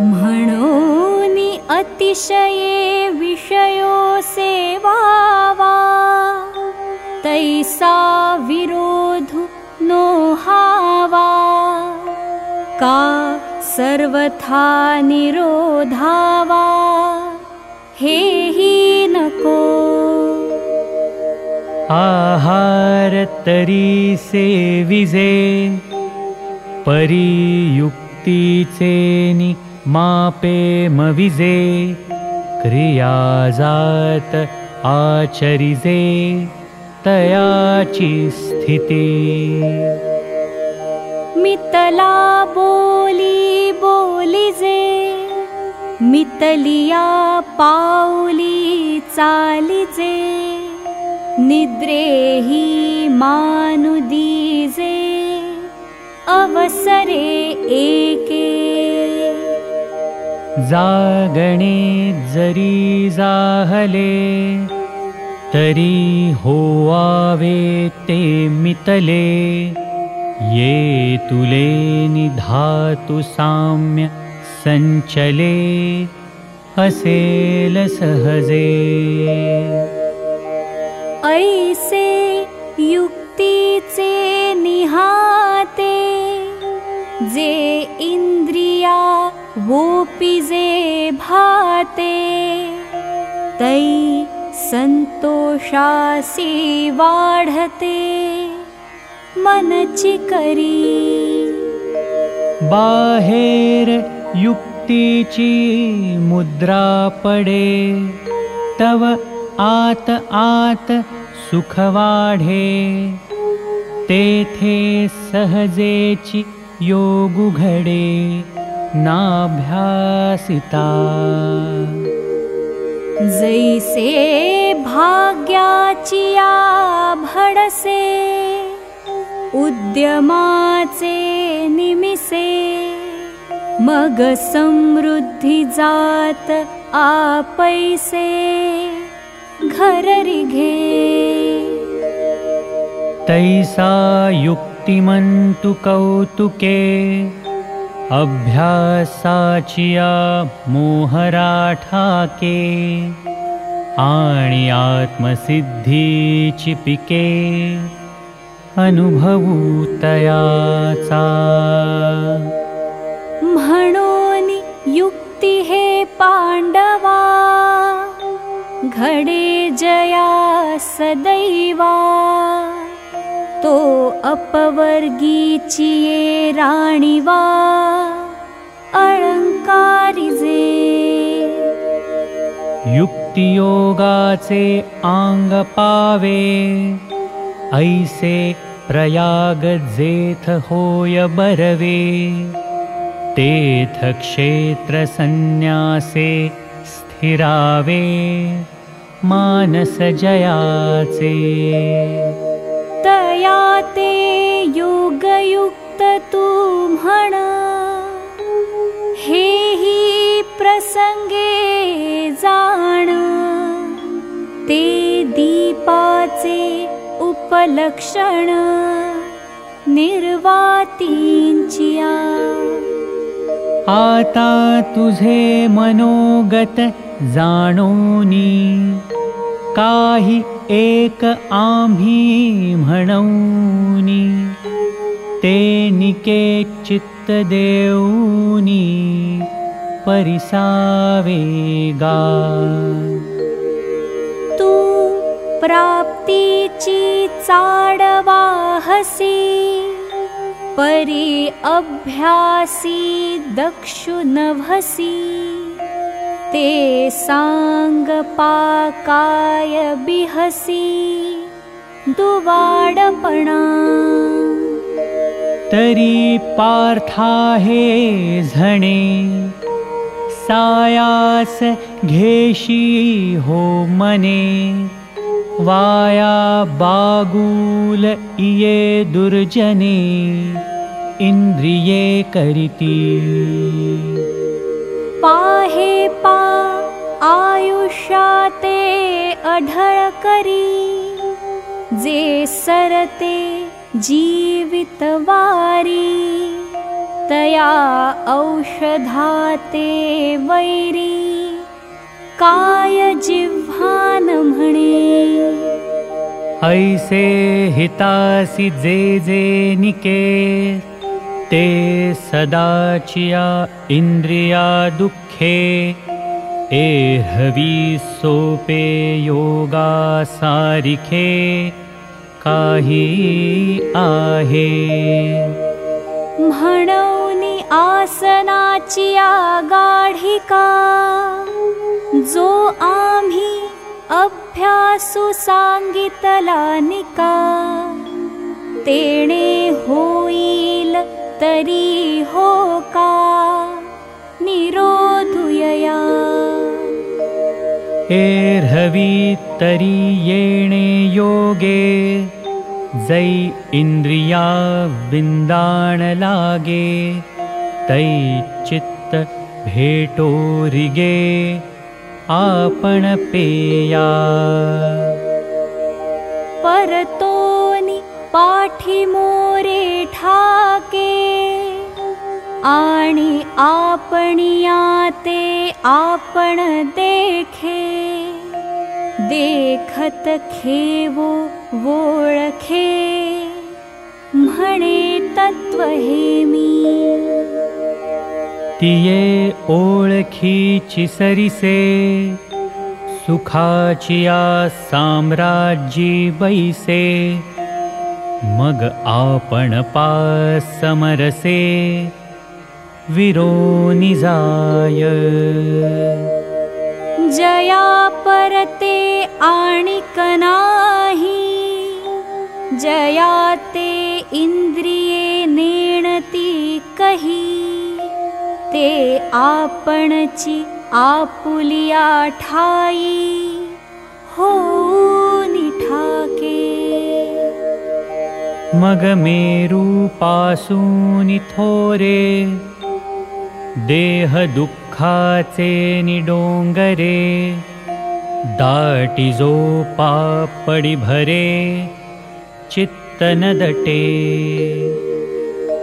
म्हणोनि अतिशये विषयो सेवावा तैसा विरोधु नो हावा। का सर्वथा निरोधावा। हे हि नको आहार तरी सेविजे परियुक्तीचेनि मापे मविजे क्रियाजात आचरिजे तयाची स्थिती। मितला बोली बोलिजे मितलिया पाऊली चालिजे निद्रेही मानुदीजे अवसरे एके। जागणे जरी जाहले तरी होवावे ते मितले ये तुले निधातु साम्य सहजे। ऐसे युक्तीचे निहाते जे इंद्रिया वोपिजे भाते तै संतोषासी वाढते मनची करी। बाहेर युक्तीची मुद्रा पडे तव आत आत सुख वाढे तेथे सहजेची योगु घडे नाभ्यासिता जैसे भाग्याचिया भडसे उद्यमाचे निमिसे मग समृद्धी जात आपैसे घररी घे तैसा युक्तिमन्तु कौतुके अभ्यासाचिया मोहराठाके आणि आत्मसिद्धीची पिके अनुभवू तयाचा म्हणून युक्ती हे पांडवा घडे जया सदैवा तो अपवर्गीची ये राणीवा। अलंकारिजे युक्तियोगाचे आंग पावे ऐसे प्रयाग जेथ होय बरवे। तेथक्षेत्रसन्न्यासे स्थिरावे। मानसजयाचे तया ते योगयुक्त तू प्रसंगे जाण। ते दीपाचे उपलक्षण। निर्वातींचिया। आता तुझे मनोगत जाणोनी काही एक आम्ही म्हणूनी ते निके चित्त देऊनी परिसावे गा। तू प्राप्तीची चाडवाहसी परी अभ्यासी दक्षु नभसी ते सांग पाकाय बिहसी दुवाडपणा। तरी पार्था हे झणे सायास घेशी हो मने वाया बागुल इये दुर्जने इन्द्रिये करिती पाहे पा आयुष्याते अढळ करी जे सरते जीवितवारी तया औषधाते वैरी काय जिह्वान म्हणे? ऐसे हितासी जे जे निके ते सदाचिया इंद्रिया दुःखे योगा सारिखे काही आहे? म्हणूनी आसनाची गाढिका जो आम्ही अभ्यासू सांगितला निका तेणे होईल तरी हो का? निरोधुयया। एर्हवी तरी येणे योगे जै इंद्रिया विंदाण लागे तै चित्त भेटो रिगे आपण पेया। परतोनि पाठी मोरे ठाके आणि आपणिया ते आपण देखे देखत खेवो वोळखे. म्हणे तत्व हे मी. तिये ओळखीची सरिसे सुखाचिया साम्राज्यी बैसे मग आपण पास समरसे विरोनी जाय. परते नाही जया ते इंद्रिये नेणती कही. ते आपणची आपुलिया ठाई हो निठाके मग मेरू पासून थोरे देह दुःखाचे निडोंगरे दाटी जो पापडी भरे चित्त न दटे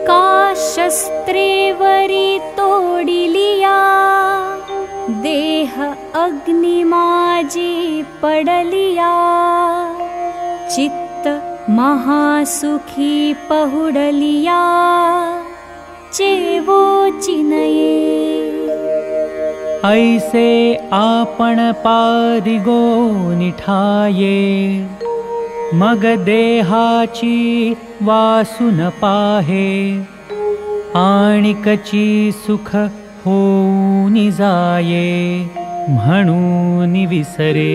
का शस्त्रेवरी तोडिलिया देह अग्निमाजी पडलिया चित्त महासुखी पहुडलिया चेवो चिनये। ऐसे आपण पारिगो निठाये मग देहाची वासुन पाहे आणिकची सुख होऊन जाये म्हणून विसरे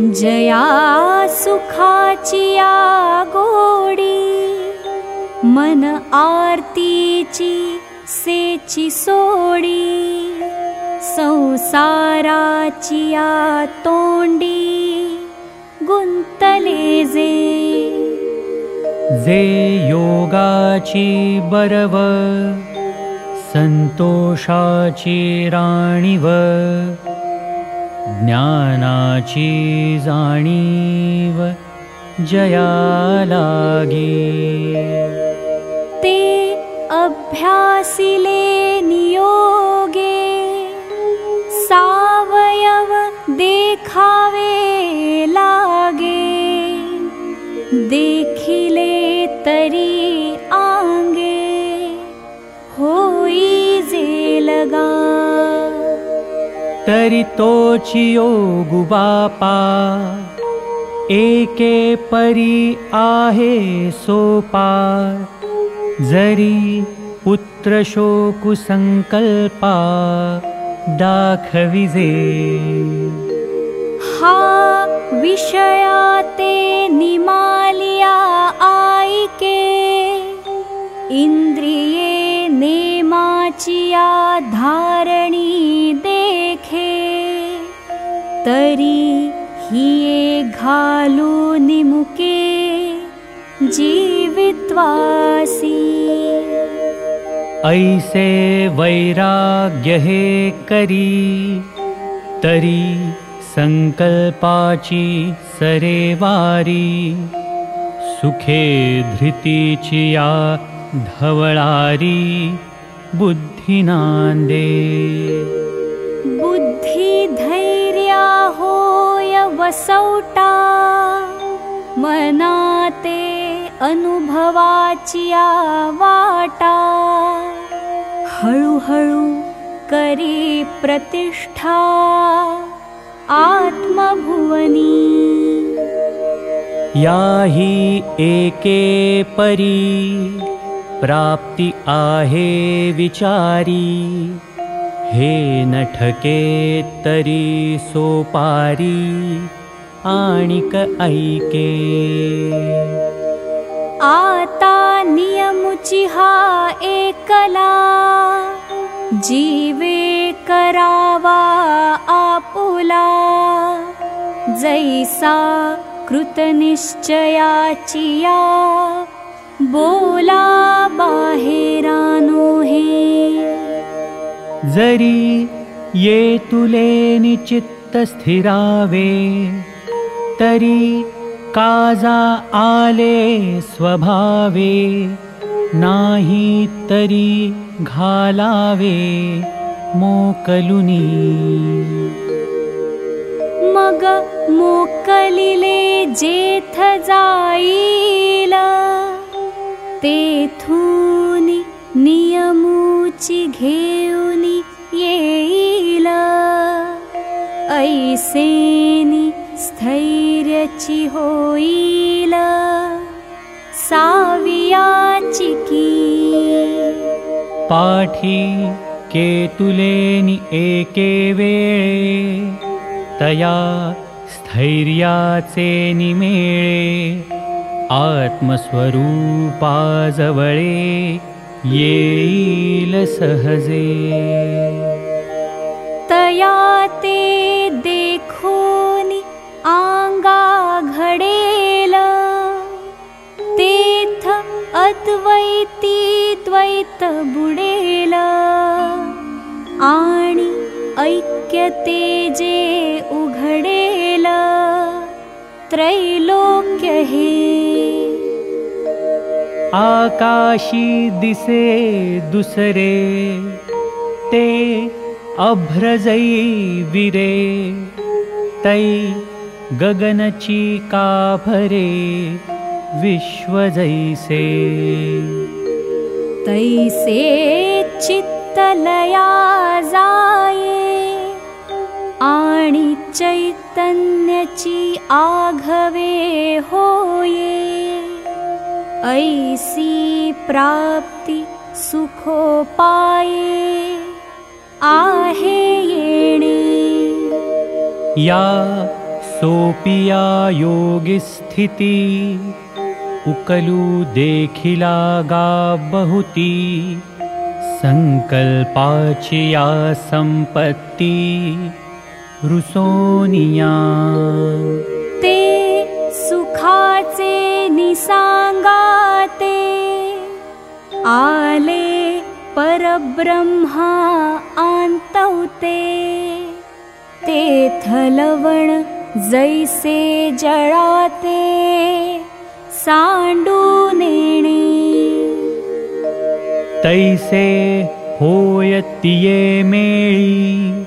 जया सुखाची या गोडी मन आरतीची सेची सोडी संसाराची या तोंडी गुंतले जे. जे योगाची बरव संतोषाची राणीव ज्ञानाची जया लागी ते अभ्यासिले नियोगे सावयव देखावे लागे. देखिले तरी आंगे होई जे लगा तरी तोची योगु बापा। एके परी आहे सोपा। जरी पुत्र शोकु संकल्पा। दाखविजे। हा विषया ते निमालिया आईके इंद्रिये नेमाचिया धारणी तरी हिये घालू निमुके जीवित्वासी। ऐसे वैराग्य हे करी तरी संकल्पाची सरेवारी सुखे धृतीची या धवळारी बुद्धिनांदे बुद्धि होय वसौटा मनाते अनुभवाचिया वाटा। हळूहळू करी प्रतिष्ठा आत्मभुवनी। याही एके परी प्राप्ती आहे विचारी हे नठके तरी सोपारी आणिक ऐके। आता हा एकला जीवे करावा आपुला जैसा कृतनिश्चयाचिया बोला बाहेरानो हे जरी ये तुले निचित्त स्थिरावे तरी काजा आले स्वभावे नाही तरी घालावे मोकलुनी। मग मोकलिले जेथ जाईल तेथून नियमूची घेऊन येईल. ऐसेनी स्थैर्यची होईल. सावियाची की. पाठी केतुलेनि एके वेळे तया स्थैर्याचे निमेळे आत्मस्वरूपाजवळे येईल सहजे। तया ते देखून आंगा घडेल। तेथ अद्वैती द्वैत बुडेल। आणि ऐक्यते जे उघडेल। त्रैलोक्य हे आकाशी दिसे दुसरे ते अभ्रजई विरे तै गगनची का भरे विश्व जैसे। तैसे चित्तलया जाये आणि चैतन्याची आघवे होये ऐसी प्राप्ती सुखोपाये आहे येणे। या सोपिया योगी स्थिती उकलू देखिला गा बहुती। संकल्पाचिया संपत्ती रुसोनिया। ते सुखाचे निसांगाते आले परब्रह्मा आन्तौते। ते थलवण जैसे सांडू नेणे। तैसे होयतिये मेळी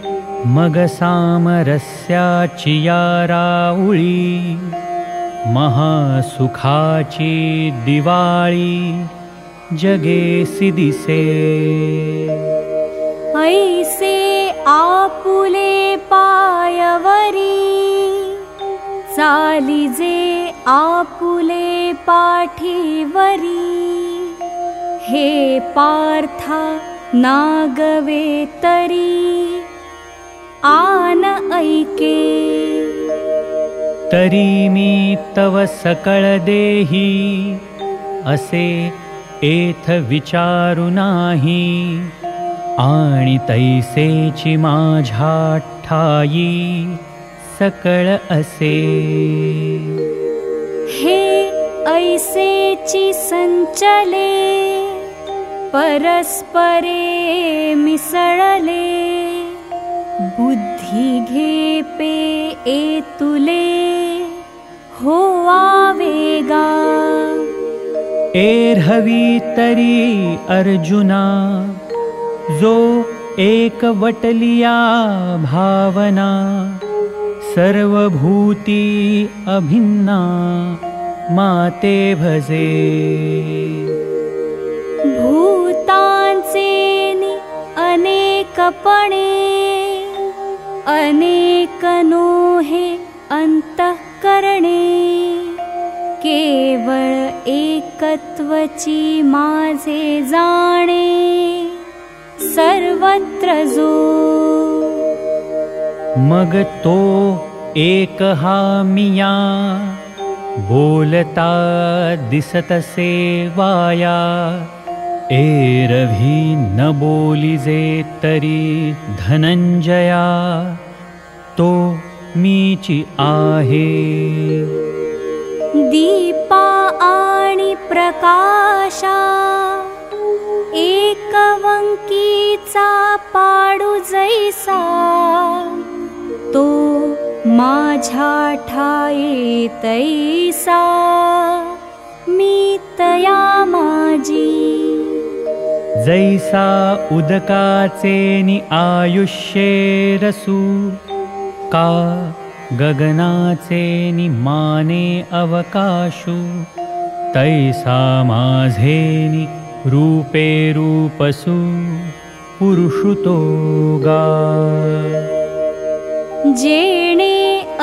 मग सामरस्याची या राऊळी महासुखाची दिवाळी जगे दिसे ऐसे आपुले पायवरी चालिजे आपुले पाठीवरी। हे पार्था नागवे तरी आन ऐके तरी मी तव सकळ देही असे एथ विचारू नाही। आणि तैसेची माझ्या ठाई सकळ असे। हे ऐसेची संचले परस्परे मिसळले बुद्धी एतुले हो आवेगा एर्हवी तरी अर्जुना जो एक वटलिया भावना सर्वभूती अभिन्ना माते भजे। भूतांचे अनेकपणे अनेकनो हे अंतःकरणे केवळ एकत्वची माझे जाणे। सर्वत्र जो। मग तो एक हा मिया। बोलता दिसतसे वाया एरभी न बोलिजे तरी धनंजया। तो मीची आहे. दीपा आणि प्रकाशा एकवंकीचा पाडू जैसा तो माझ्या ठाये तैसा. मी तया माझी. जैसा उदकाचे नि आयुष्ये रसू का गगनाचे नि माने अवकाशु तैसा माझेनि रूपे रूपसु पुरुषुतो गा। जेणे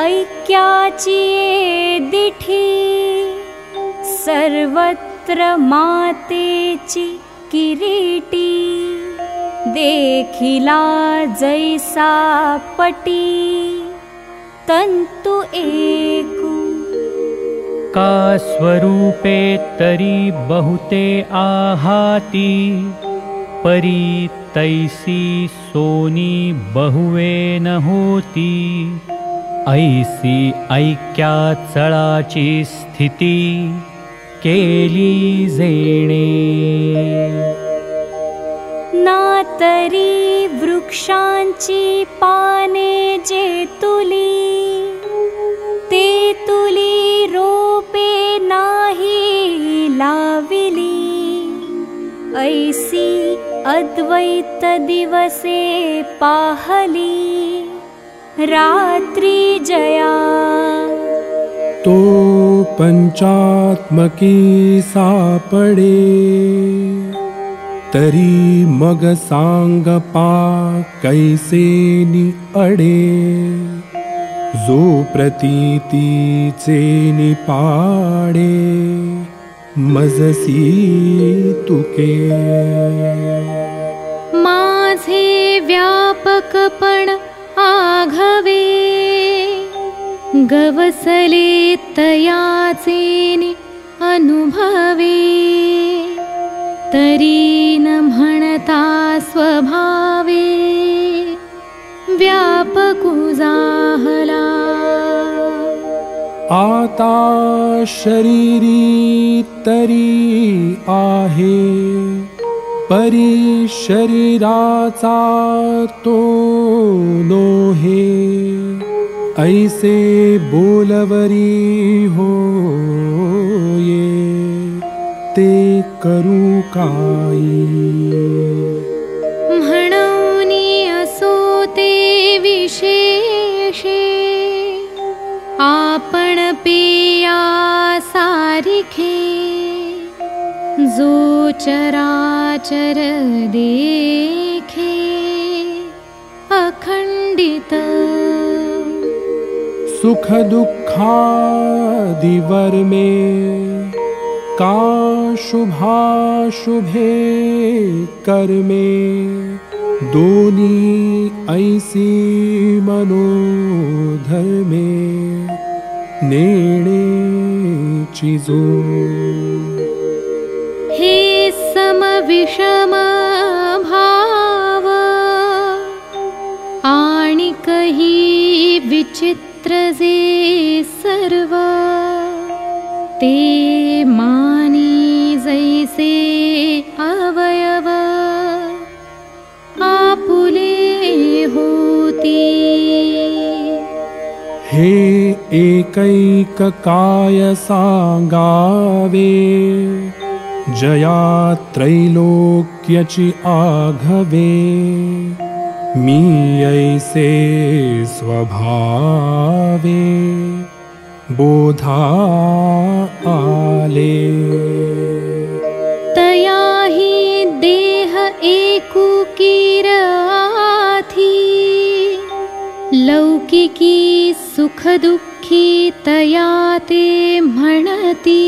ऐक्याची ये दिठी सर्वत्र मातेची किरीटी देखिला जैसा पटी तंतु एकू। का स्वरूपे तरी बहुते आहाती परी तैसी सोनी बहुवे न होती। ऐसी ऐक्या चळाची स्थिती केली जेणे ना तरी वृक्षांची पाने जे तुली ते तुली रोपे नाही लाविली. ऐसी अद्वैत दिवसे पाहली. रात्री जया. तो पंचात्मकी सापडे तरी मग सांग पा नि अडे जो मजसी तुके. माझे व्यापकपण आघवे गवसले तयाचे नि अनुभवे तरी न म्हणता स्वभावे व्यापकुजाहला। आता शरीरी तरी आहे परी शरीराचा तो लोहे। ऐसे बोलवरी हो ये ते करू काई। विशेषे। आपण पिया सारिखे जो चराचर देखे। अखंडित। सुख दुःखादिवर में का शुभा शुभे कर्मे? दोनी ऐसी मनोधर्मे नेणे चिजो। हे समविषम भाव विचित्र सर्व ते हे एकैक काय सांगावे जया त्रैलोक्यचि आघवे मी ऐसे स्वभावे बोधा आले। तया हि देह एकुकीर आथी लौकिकी सुखदुःखी तया ते म्हणती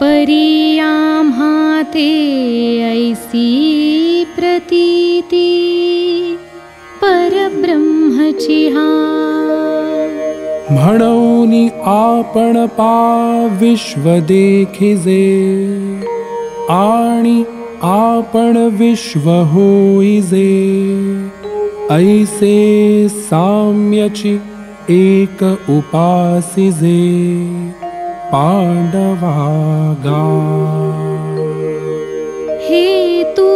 परियाम्हा ते ऐसी प्रतीती परब्रह्मची हा म्हणूनी आपण पा विश्व देखिजे आणि आपण विश्व होईजे ऐसे साम्यची एक उपासिजे पांडवागा हे तू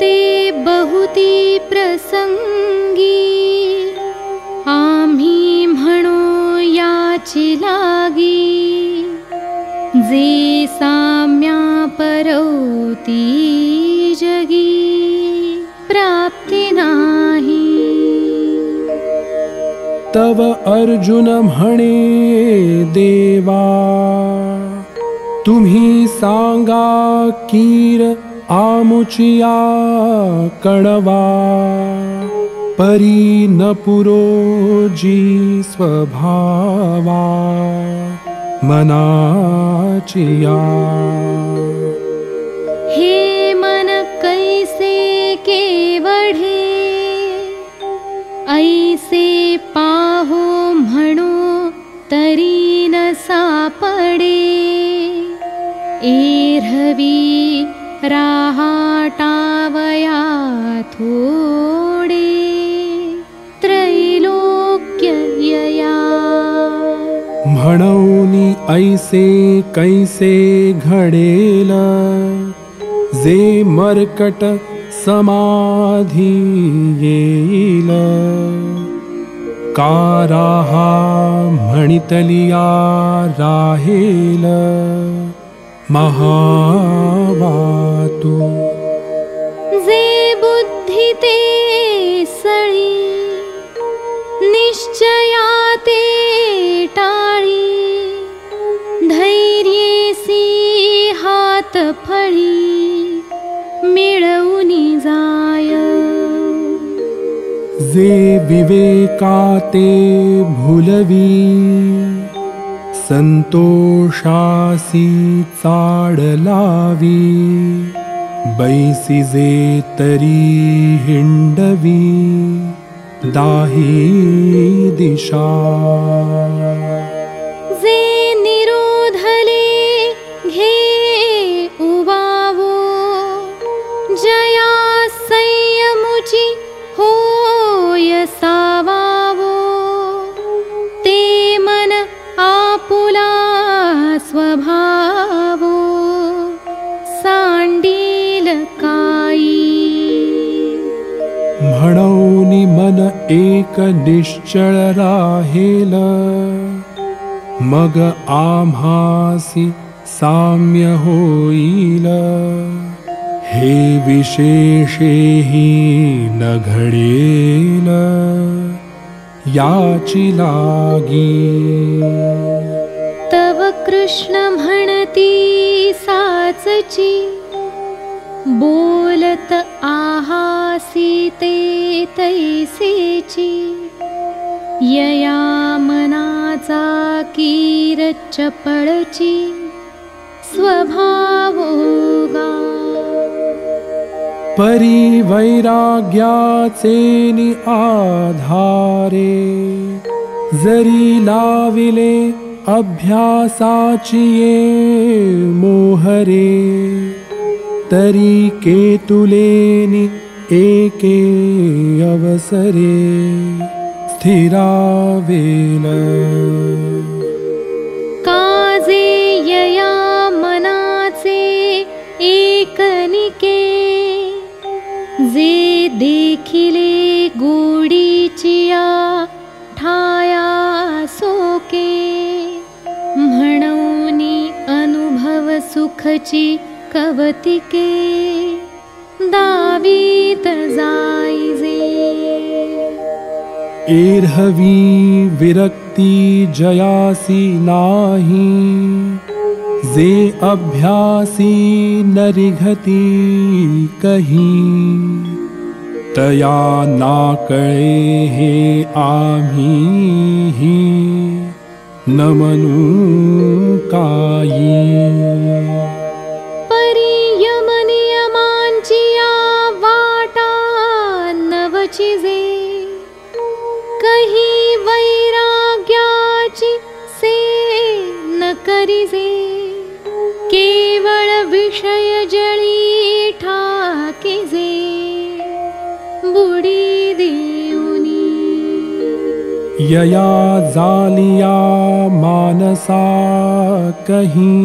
ते बहुती प्रसंगी आम्ही म्हणू याची लागी। जे साम्या परवती तव अर्जुन देवा। तुम्ही सांगा कीर आमुचिया कणवा। परी न पुरो जी स्वभावा। मनाचिया ऐसे पाहो म्हणू तरी न सापडे एरवी राहाटावया थोडे। त्रैलोक्य यया। म्हणूनी ऐसे कैसे घडेल? जे मरकट समाधी येईल काराहा म्हणितलिया राहेल। महावातू। जे बुद्धी ते सळी निश्चया ते टाळी धैर्येसी हात फळी मिळवूनी जाय। जे विवेकाते भुलवी संतोषासी चाड लावी बैसी जे तरी हिंडवी दाही दिशा एक निश्चळ राहेल। मग आम्हासी साम्य होईल। हे विशेषेही न घडेल। याची लागी। तव कृष्ण म्हणती साचची बोलत आहासी ते तैसेची यया मनाचा कीर चपळची स्वभावोगा। परी वैराग्याचे नि आधारे। जरी लाविले अभ्यासाची ये मोहरे। तरी केतुलेनि एके अवसरे स्थिरावेल काजे यया मनाचे एकनिके। जे देखिले गोडीचिया ठाया सोके। अनुभव सुखची कवतिके दावीत जाईजे एर्हवी विरक्ती जयासी नाही जे अभ्यासी नरिघती कही। तया नाकळे हे आम्ही न म्हणू काही जळी ठाकिजे बुडी देऊनी। यया जालिया मानसा कही।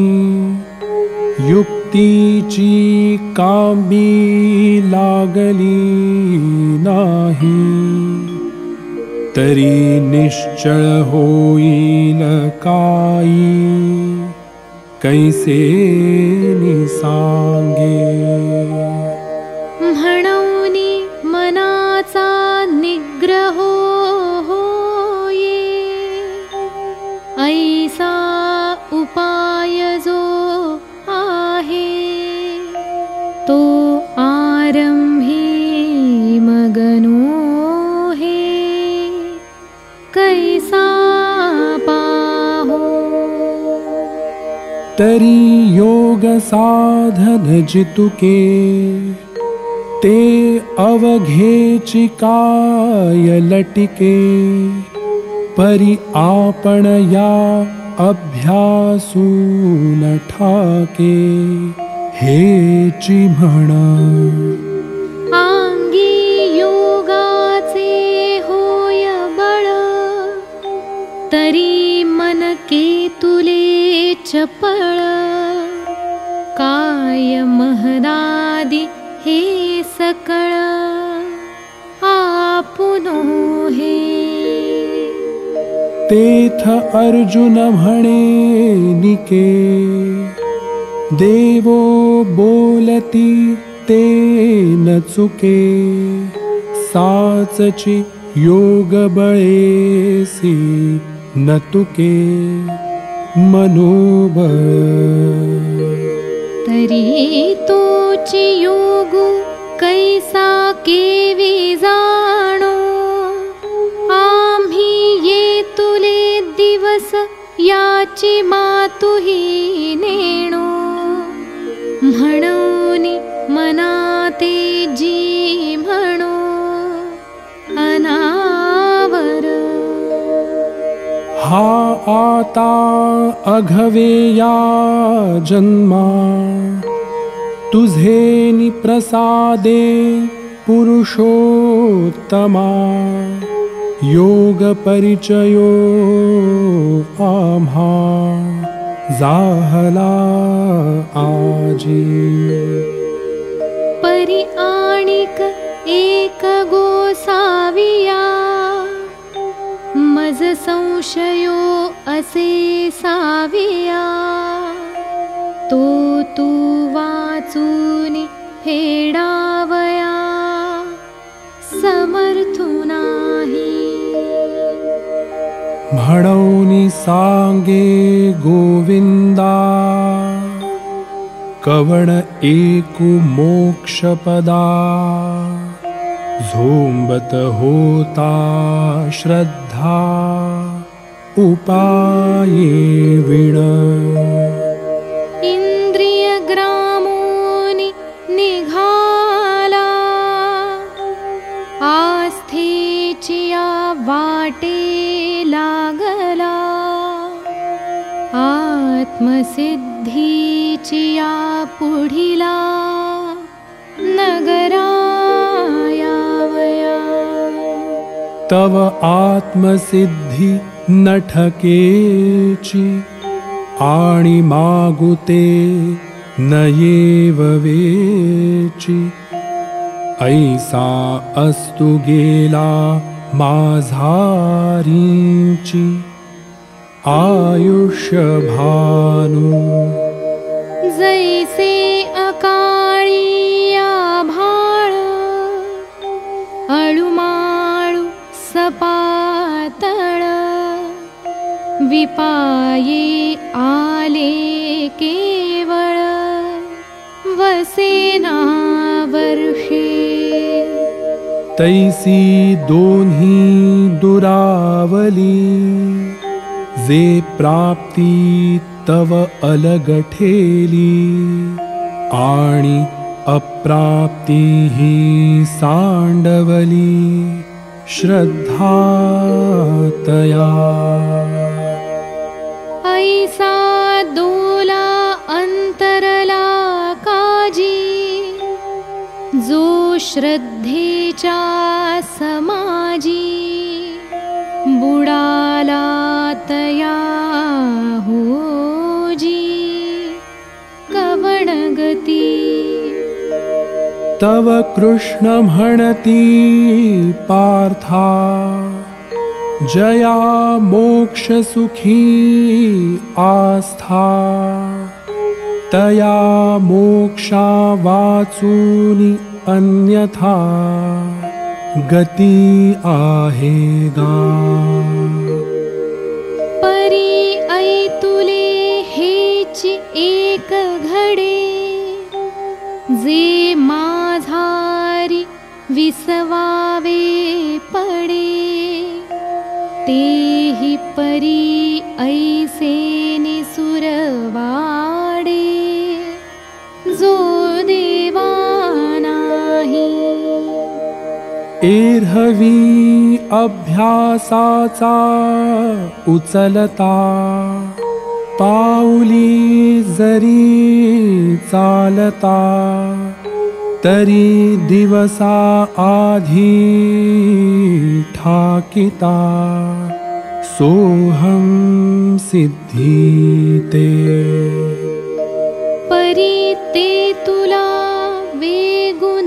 युक्तीची कांबी लागली नाही तरी कैसे निसांगे? म्हणूनी मनाचा निग्रह तरी योग साधन जितुके ते अवघेची काय लटिके परी आपण या अभ्यासून ठाके हेची म्हण चपळ। काय महदादी हे सकळ। आपुनो हे। तेथ अर्जुन म्हणे निके। देवो बोलती ते न चुके। साचची योग बळेसी न तुके मनोबळ तरी योगु कैसा केवी जाणो। आम्ही ये तुले दिवस याची मातुही नेणो। म्हणून मनाते जी आता अघवेया जन्मा। तुझे प्रसादे पुरुषोत्तमा। योग परिचयो आम्हा। जाहला आजी। परि एक गोसाविया संशयो असे साविया। तो तू वाचूनि समर्थु नाही। म्हणौनि सांगे गोविन्दा। कवण एकु मोक्षपदा होता श्रद्धा उपाये विण। इन्द्रियग्रामोनि निघाला। आस्थेचिया वाटे लागला। आत्मसिद्धीचिया पुढिला। नगरायावया तव आत्मसिद्धि नठकेचि आणि मागुते नयेव वेचि। ऐसा अस्तु गेला माझारीची आयुष्यभानु। जैसे अकाळी आभाळ विपाये आले केवळ वसेना वर्षे तैसी दोन्ही दुरावली जे प्राप्ती तव अलगठेली आणि अप्राप्ती ही सांडवली श्रद्धा तया ऐसा दोला अंतरला काजी जो श्रद्धेच्या समाजी बुडाला तव कृष्ण पार्था। जया मोक्षसुखी आस्था। तया मोक्षा वाचूनि अन्यथा। गती आहे गा परी ऐतुले हेच एक घडे जे माझारी विसवावे पडे तेहि परी ऐसे निसुरवाडे। जो देवा नाही। एर्हवी अभ्यासाचा उचलता पाऊली जरी चालता तरी दिवसा आधी ठाकिता. सोहं परी ते तुला वेगु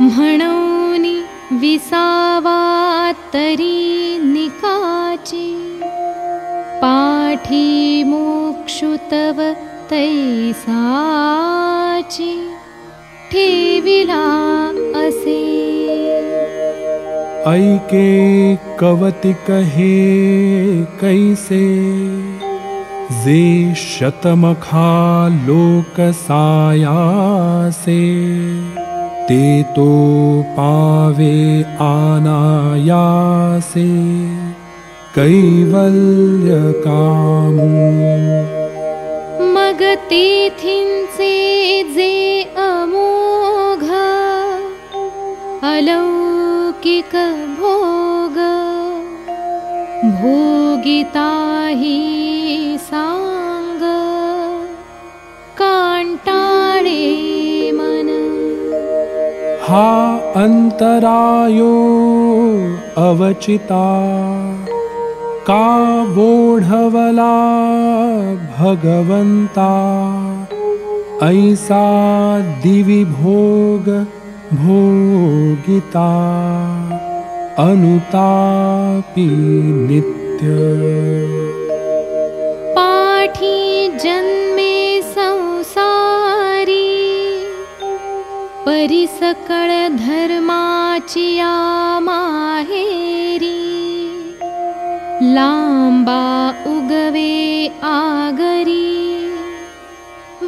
म्हणूनी विसावा तरी निकाची पाठी मोक्षु तव तैसाची ठेविला असे। ऐके कवतिक हे कैसे? जे शतमखा लोकसायासे ते तो पावे आनायासे कैवल्यकामू। मग तेथिंचे जे अमोघ अलौकिक भोग भोगिताही सांग कांटाळे मन। हा अंतरायो अवचिता का वोढवला भगवंता ऐसा दिवि भोग भोगिता। अनुतापि नित्य। पाठी जन्मे संसारी। परिसकळ धर्माची या माहेरी लांबा उगवे आगरी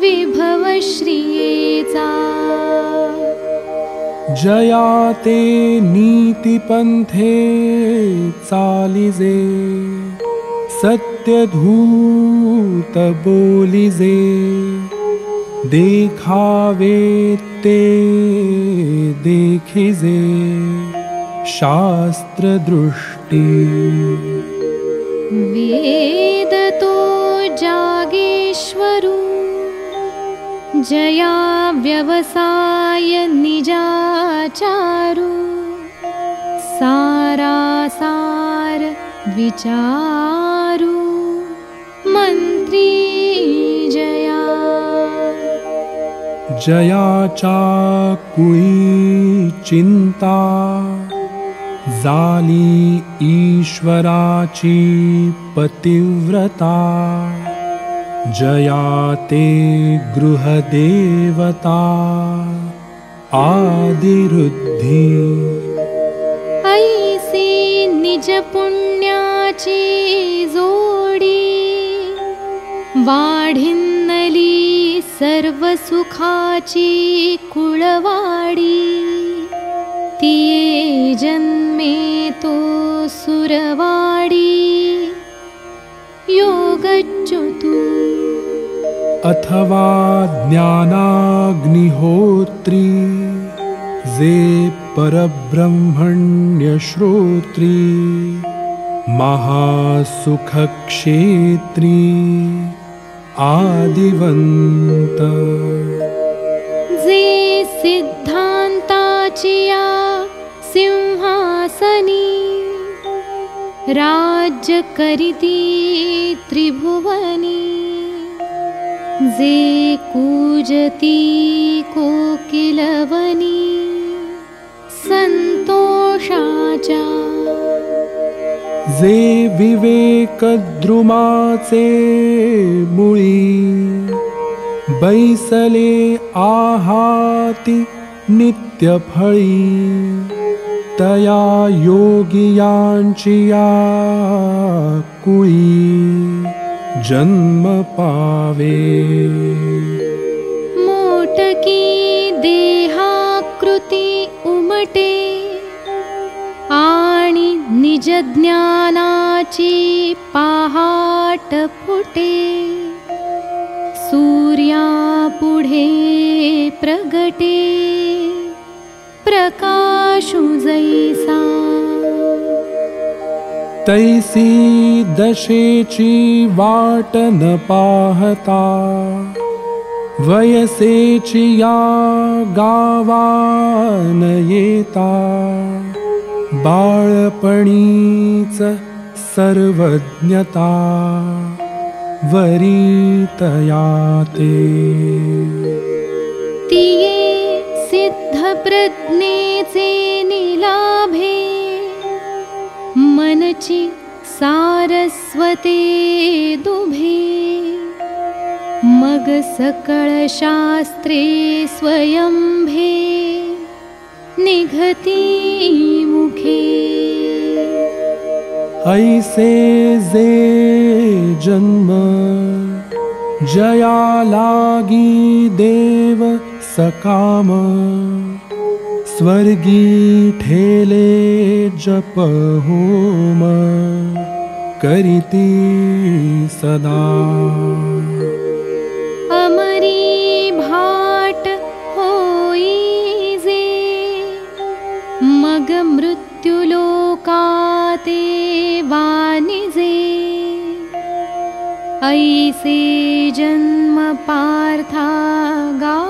विभवश्रियेचा। जया ते नीतिपन्थे चालिजे सत्यधूत बोलिजे। देखावे ते देखिजे शास्त्रदृष्टि वेदतो जागेश्वरु। जया व्यवसाय निजाचारु। सारासार विचारु। मन्त्री जया। जयाचा कुळी चिंता जाली ईश्वराची पतिव्रता जया ते गृहदेवता आदिरुद्धी। ऐसी निज पुण्याची जोडी वाढिन्नली सर्व सुखाची कुळवाडी जन्मे तो सुरवाडी। योगच्युतू। अथवा ज्ञानाग्निहोत्री जे परब्रह्मण्यश्रोत्री महासुखक्षेत्री आदिवन्त। जे सिद्धान्ताचिया सिंहासनी। राज्य करिती त्रिभुवनी। जे कूजती कोकिलवनी। संतोषाचा जे विवेकद्रुमाचे मुळी। बैसले आहाति नित्यफळी तया योगियांची या कुळी जन्म पावे। मोटकी देहाकृती उमटे। आणि निजज्ञानाची पहाट फुटे। सूर्यापुढे प्रगटे प्रकाशु जैसा। तैसी दशेची वाट न पाहता। वयसेची या गावान येता। बाळपणीच सर्वज्ञता वरीतया ते तिये सिद्धप्रज्ञेचे निलाभे मनची सारस्वते दुभे। मग सकळ शास्त्रे स्वयंभे निघती मुखे। ऐसे जे जन्म जया लागी देव सकाम। स्वर्गी ठेले जप होम करीती सदा। अमरी भाट जे। मग मृत्युलोकाते वानिजे ऐसे जन्म पार्था गाजे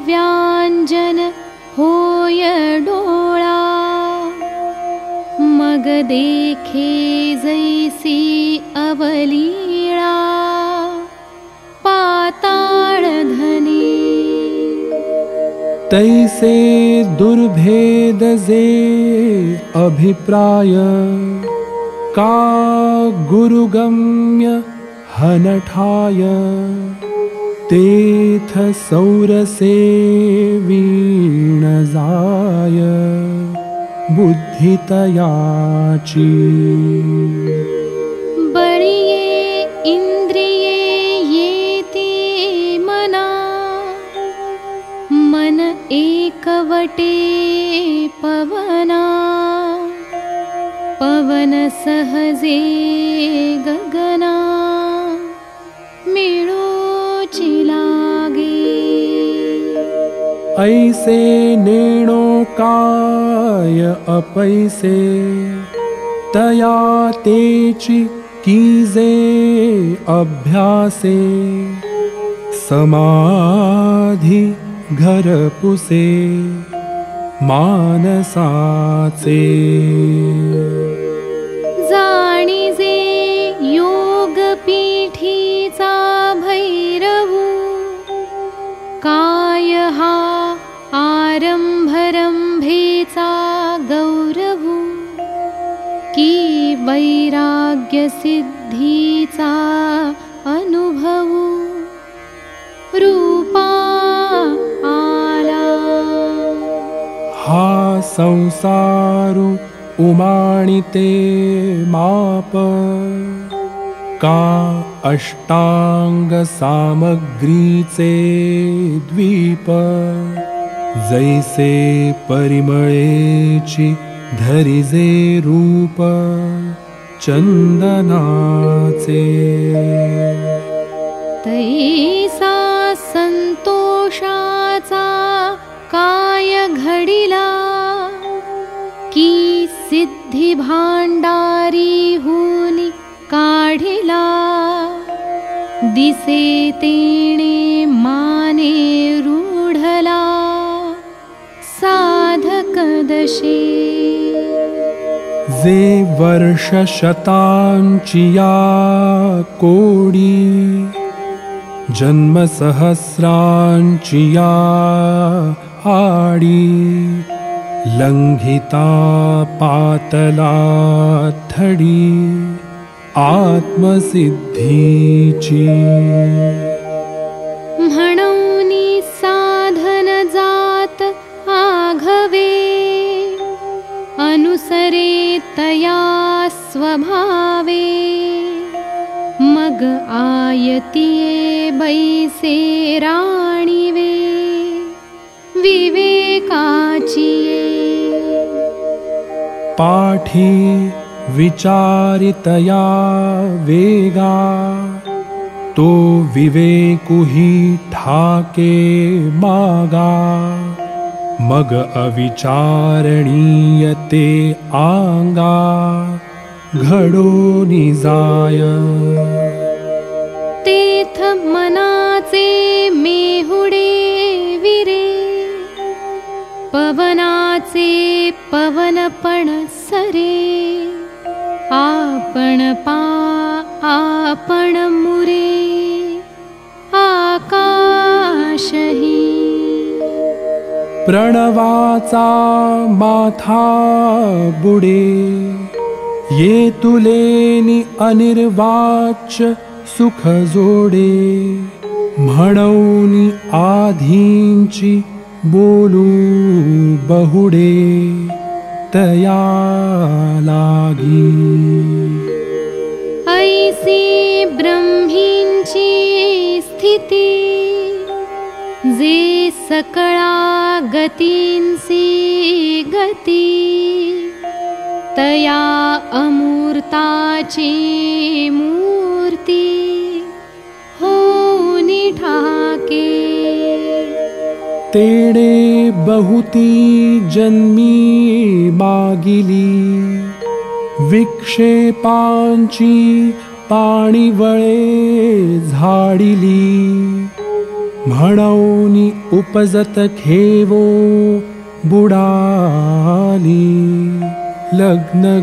दिव्यांजन होय डोळा. मग देखे जैसी अवलीळा. पाताळ धनी तैसे दुर्भेद जे अभिप्राय का गुरुगम्य हनठाय तेथ सौरसे वीण जाय बुद्धितयाची बळिये इंद्रिये येती मना। मन एकवटे पवना। पवन सहजे गगना मिळूची लागे ऐसे नेणो काय अपैसे तया तेची कीजे अभ्यासे समाधी घरपुसे मानसाचे काय हा आरंभरंभेचा गौरवू की वैराग्य सिद्धीचा अनुभवू? रूपा आला। हा संसारु उमाणिते माप। का अष्टांग सामग्रीचे द्वीप जैसे परिमळेची धरिजे रूप चंदनाचे तैसा संतोषाचा काय घडिला? की सिद्धी भांडारी हुनी काढिला माने रूढला साधक दशे। जे या कोडी जन्म सहस्रांची या आडी लंघिता पातला थडी आत्मसिद्धीची। म्हणूनी साधन जात आघवे अनुसरे तया स्वभावे। मग आयतिये बैसे राणीवे विवेकाचिये। पाठी विचारितया वेगा। तो विवेकुही ठाके मागा। मग अविचारणीयते आंगा। घडो निजाय। तेथ मनाचे मेहुडे विरे। पवनाचे पवनपण सरे मुरे आकाशही। प्रणवाचा माथा बुडे ये तुलेनी अनिर्वाच्य सुख जोडे म्हणूनी आधींची बोलू बहुडे तया लागी ऐसी ब्रह्मींची स्थिती जे सकळा गतींसी गती तया अमूर्ताची मूर्ती हो निठा तेणे बहुती जन्मी मागिली विक्षेपांची पाणीवळे झाडिली। म्हणून उपजत खेवो बुडाली। लग्न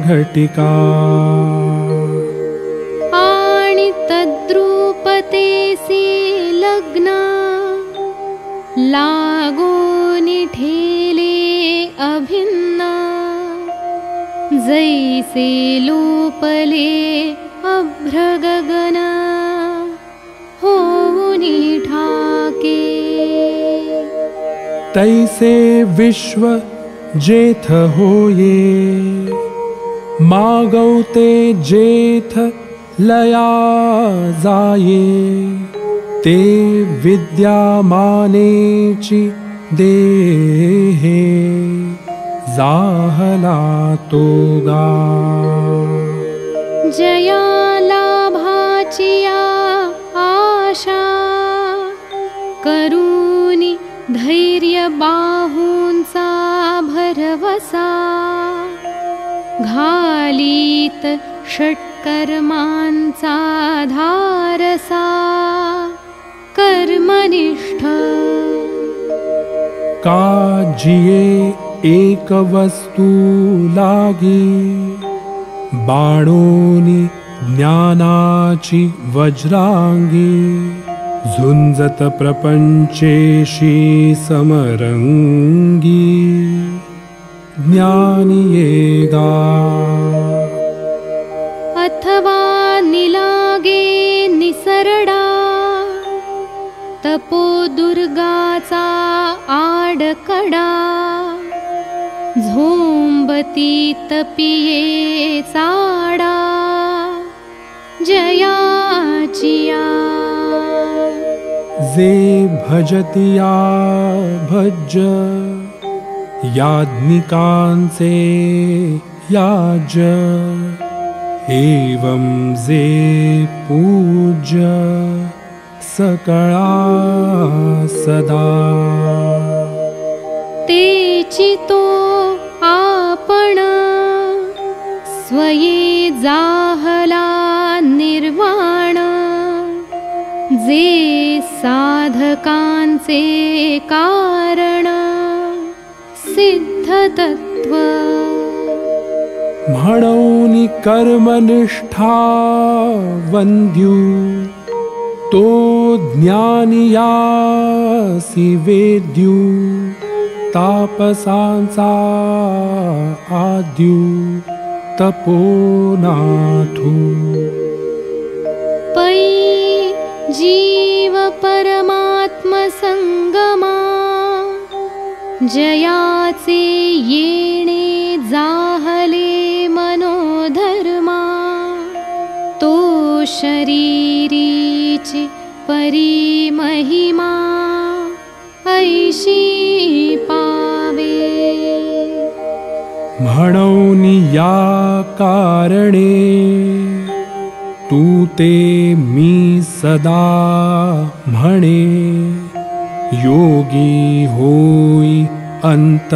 लागोनि ठेले अभिन्न जैसे लोपले अभ्रगगन होऊनि ठाके। तैसे विश्व जेथ होये मागवते जेथ लया जाये ते विद्यामानेची देहे जाहला तोगा जया लाभाचिया आशा। करूनि धैर्य भरवसा। घालीत षट्कर्मांचा धारसा कर्मनिष्ठ। का जिये एक वस्तू लागी? बाणोनी ज्ञानाची वज्रांगी झुंजत प्रपंचेशी समरंगी ज्ञानी येगा। अथवा निलागे निसरडा तपो दुर्गाचा आडकडा झोंबती तपिये चाडा जयाचिया जे भजतिया भज याज्ञिकांचे याज एवं जे पूज्य सकळा सदा। तो आपण स्वये जाहला निर्वाण। जे साधकांचे कारण सिद्धतत्व। म्हणून कर्मनिष्ठा वंद्यू तो ज्ञानियासी वेद्यू तापसांचा आद्यू तपोनाथू। पै जीव परमात्म संगमा जयाचे येणे जाहले मनोधर्मा तो शरीरीची परिमहिमा ऐशी पावे। म्हणून या कारणे तू ते मी सदा म्हणे योगी होई अंत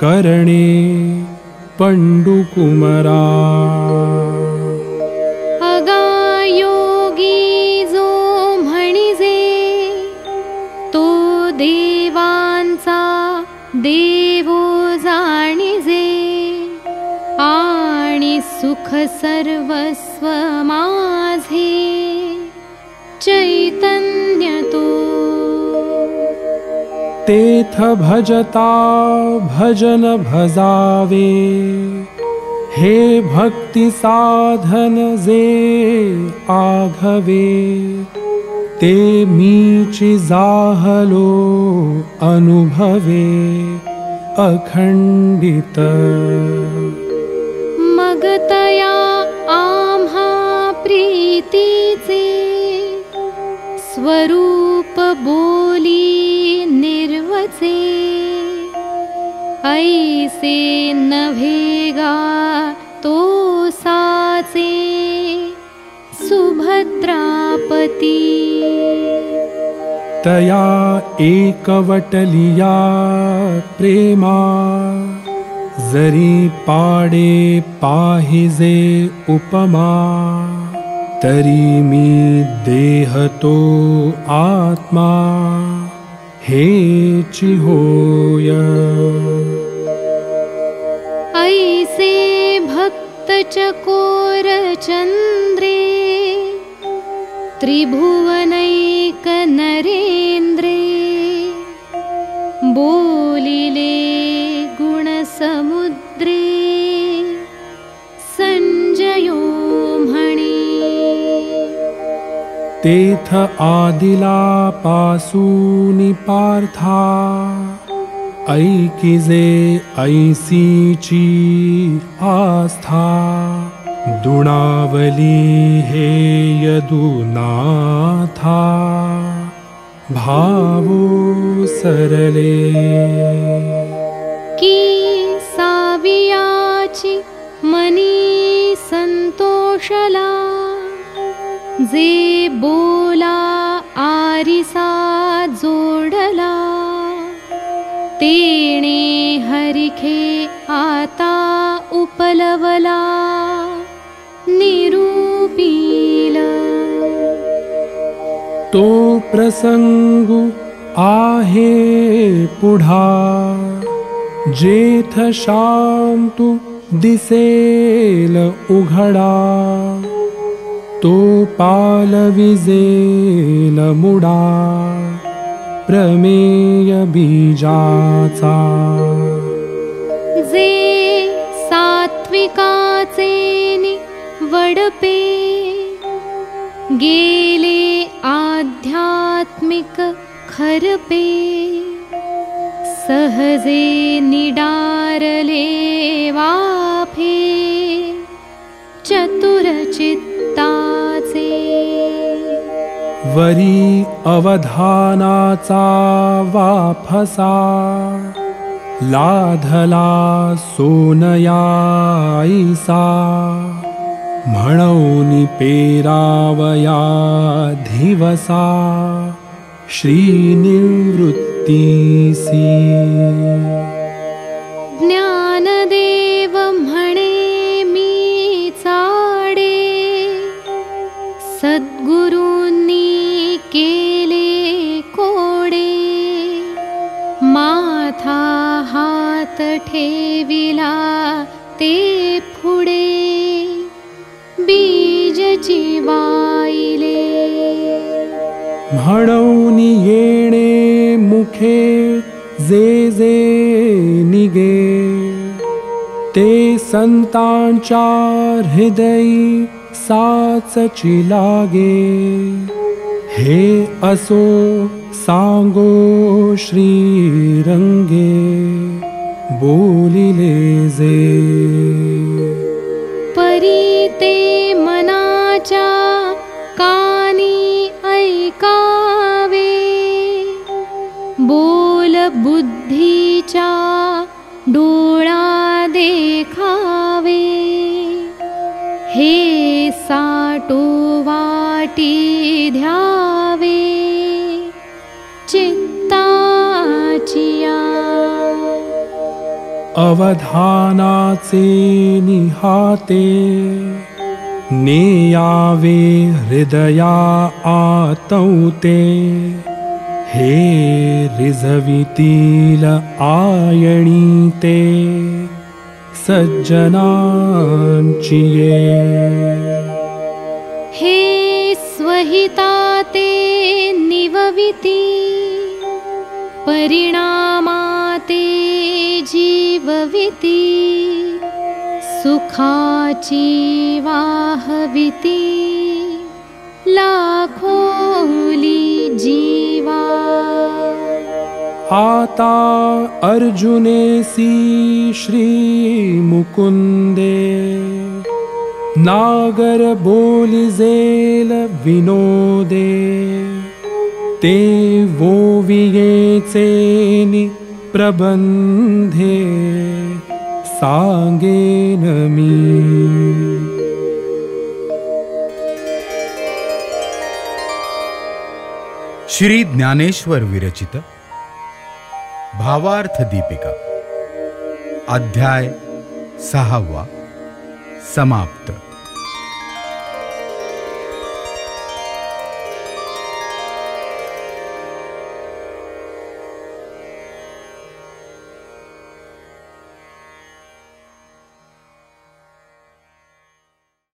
करणे पंडुकुमरा सुख सर्वस्व माझे चैतन्य तो तेथ भजता भजन भजावे। हे भक्ति साधन जे आघवे। ते मीची जाहलो अनुभवे। अखंडित मगतया आम्हा प्रीतीचे स्वरूप बोली निर्वचे। ऐसे नभेगा तो साचे सुभद्रापती। तया एकवटलिया प्रेमा जरी पाडे पाहिजे उपमा तरी मी देहतो आत्मा हेचि होय. ऐसे भक्त चकोर चन्द्रे तेथ आदिला पासूनि पार्था। ऐकिजे ऐसीची आस्था। दुणावली हे यदुनाथा। भावो सरले। की सावियाची मनी संतोषला जे बोला आरिसा जोडला तेणे हरिखे आता उपलवला निरूपील। तो प्रसंगु आहे पुढा जेथ शांतु दिसेल उघडा तो पालविजेल मुडा प्रमेय बीजाचा जे सात्विकाचे वडपे गेले आध्यात्मिक खरपे सहजे निडारले वाफे चतुरचित्ताचे वरी अवधानाचा वाफसा। लाधला सोनयाईसा। म्हणौनि पेरावया धिवसा श्रीनिवृत्तीसी। ज्ञानदेव ठेविला ते पुढे बीज जीवाईले म्हणौनि येणे मुखे जे जे निगे ते संतांच्या हृदयी साचची लागे। हे असो सांगो श्रीरंगे बोलिले जे परी ते मनाच्या कानी ऐकावे। बोल बुद्धीच्या डोळा देखावे। हे साटो वाटी ध्यावे अवधानाचे निहाते। नेयावे हृदया आतौते। हे रिझवितील आयणी ते सज्जनांची हे स्वहिता ते निवविती। परिणामाते जीवविती सुखाची वाहविती लाखोली जीवा। आता अर्जुनेसी श्री मुकुंदे नागर बोलिजेल विनोदे ते वोवियेचेनि प्रबंधे सांगेन मी श्री ज्ञानेश्वर विरचित भावार्थ दीपिका। अध्याय सहावा। समाप्त।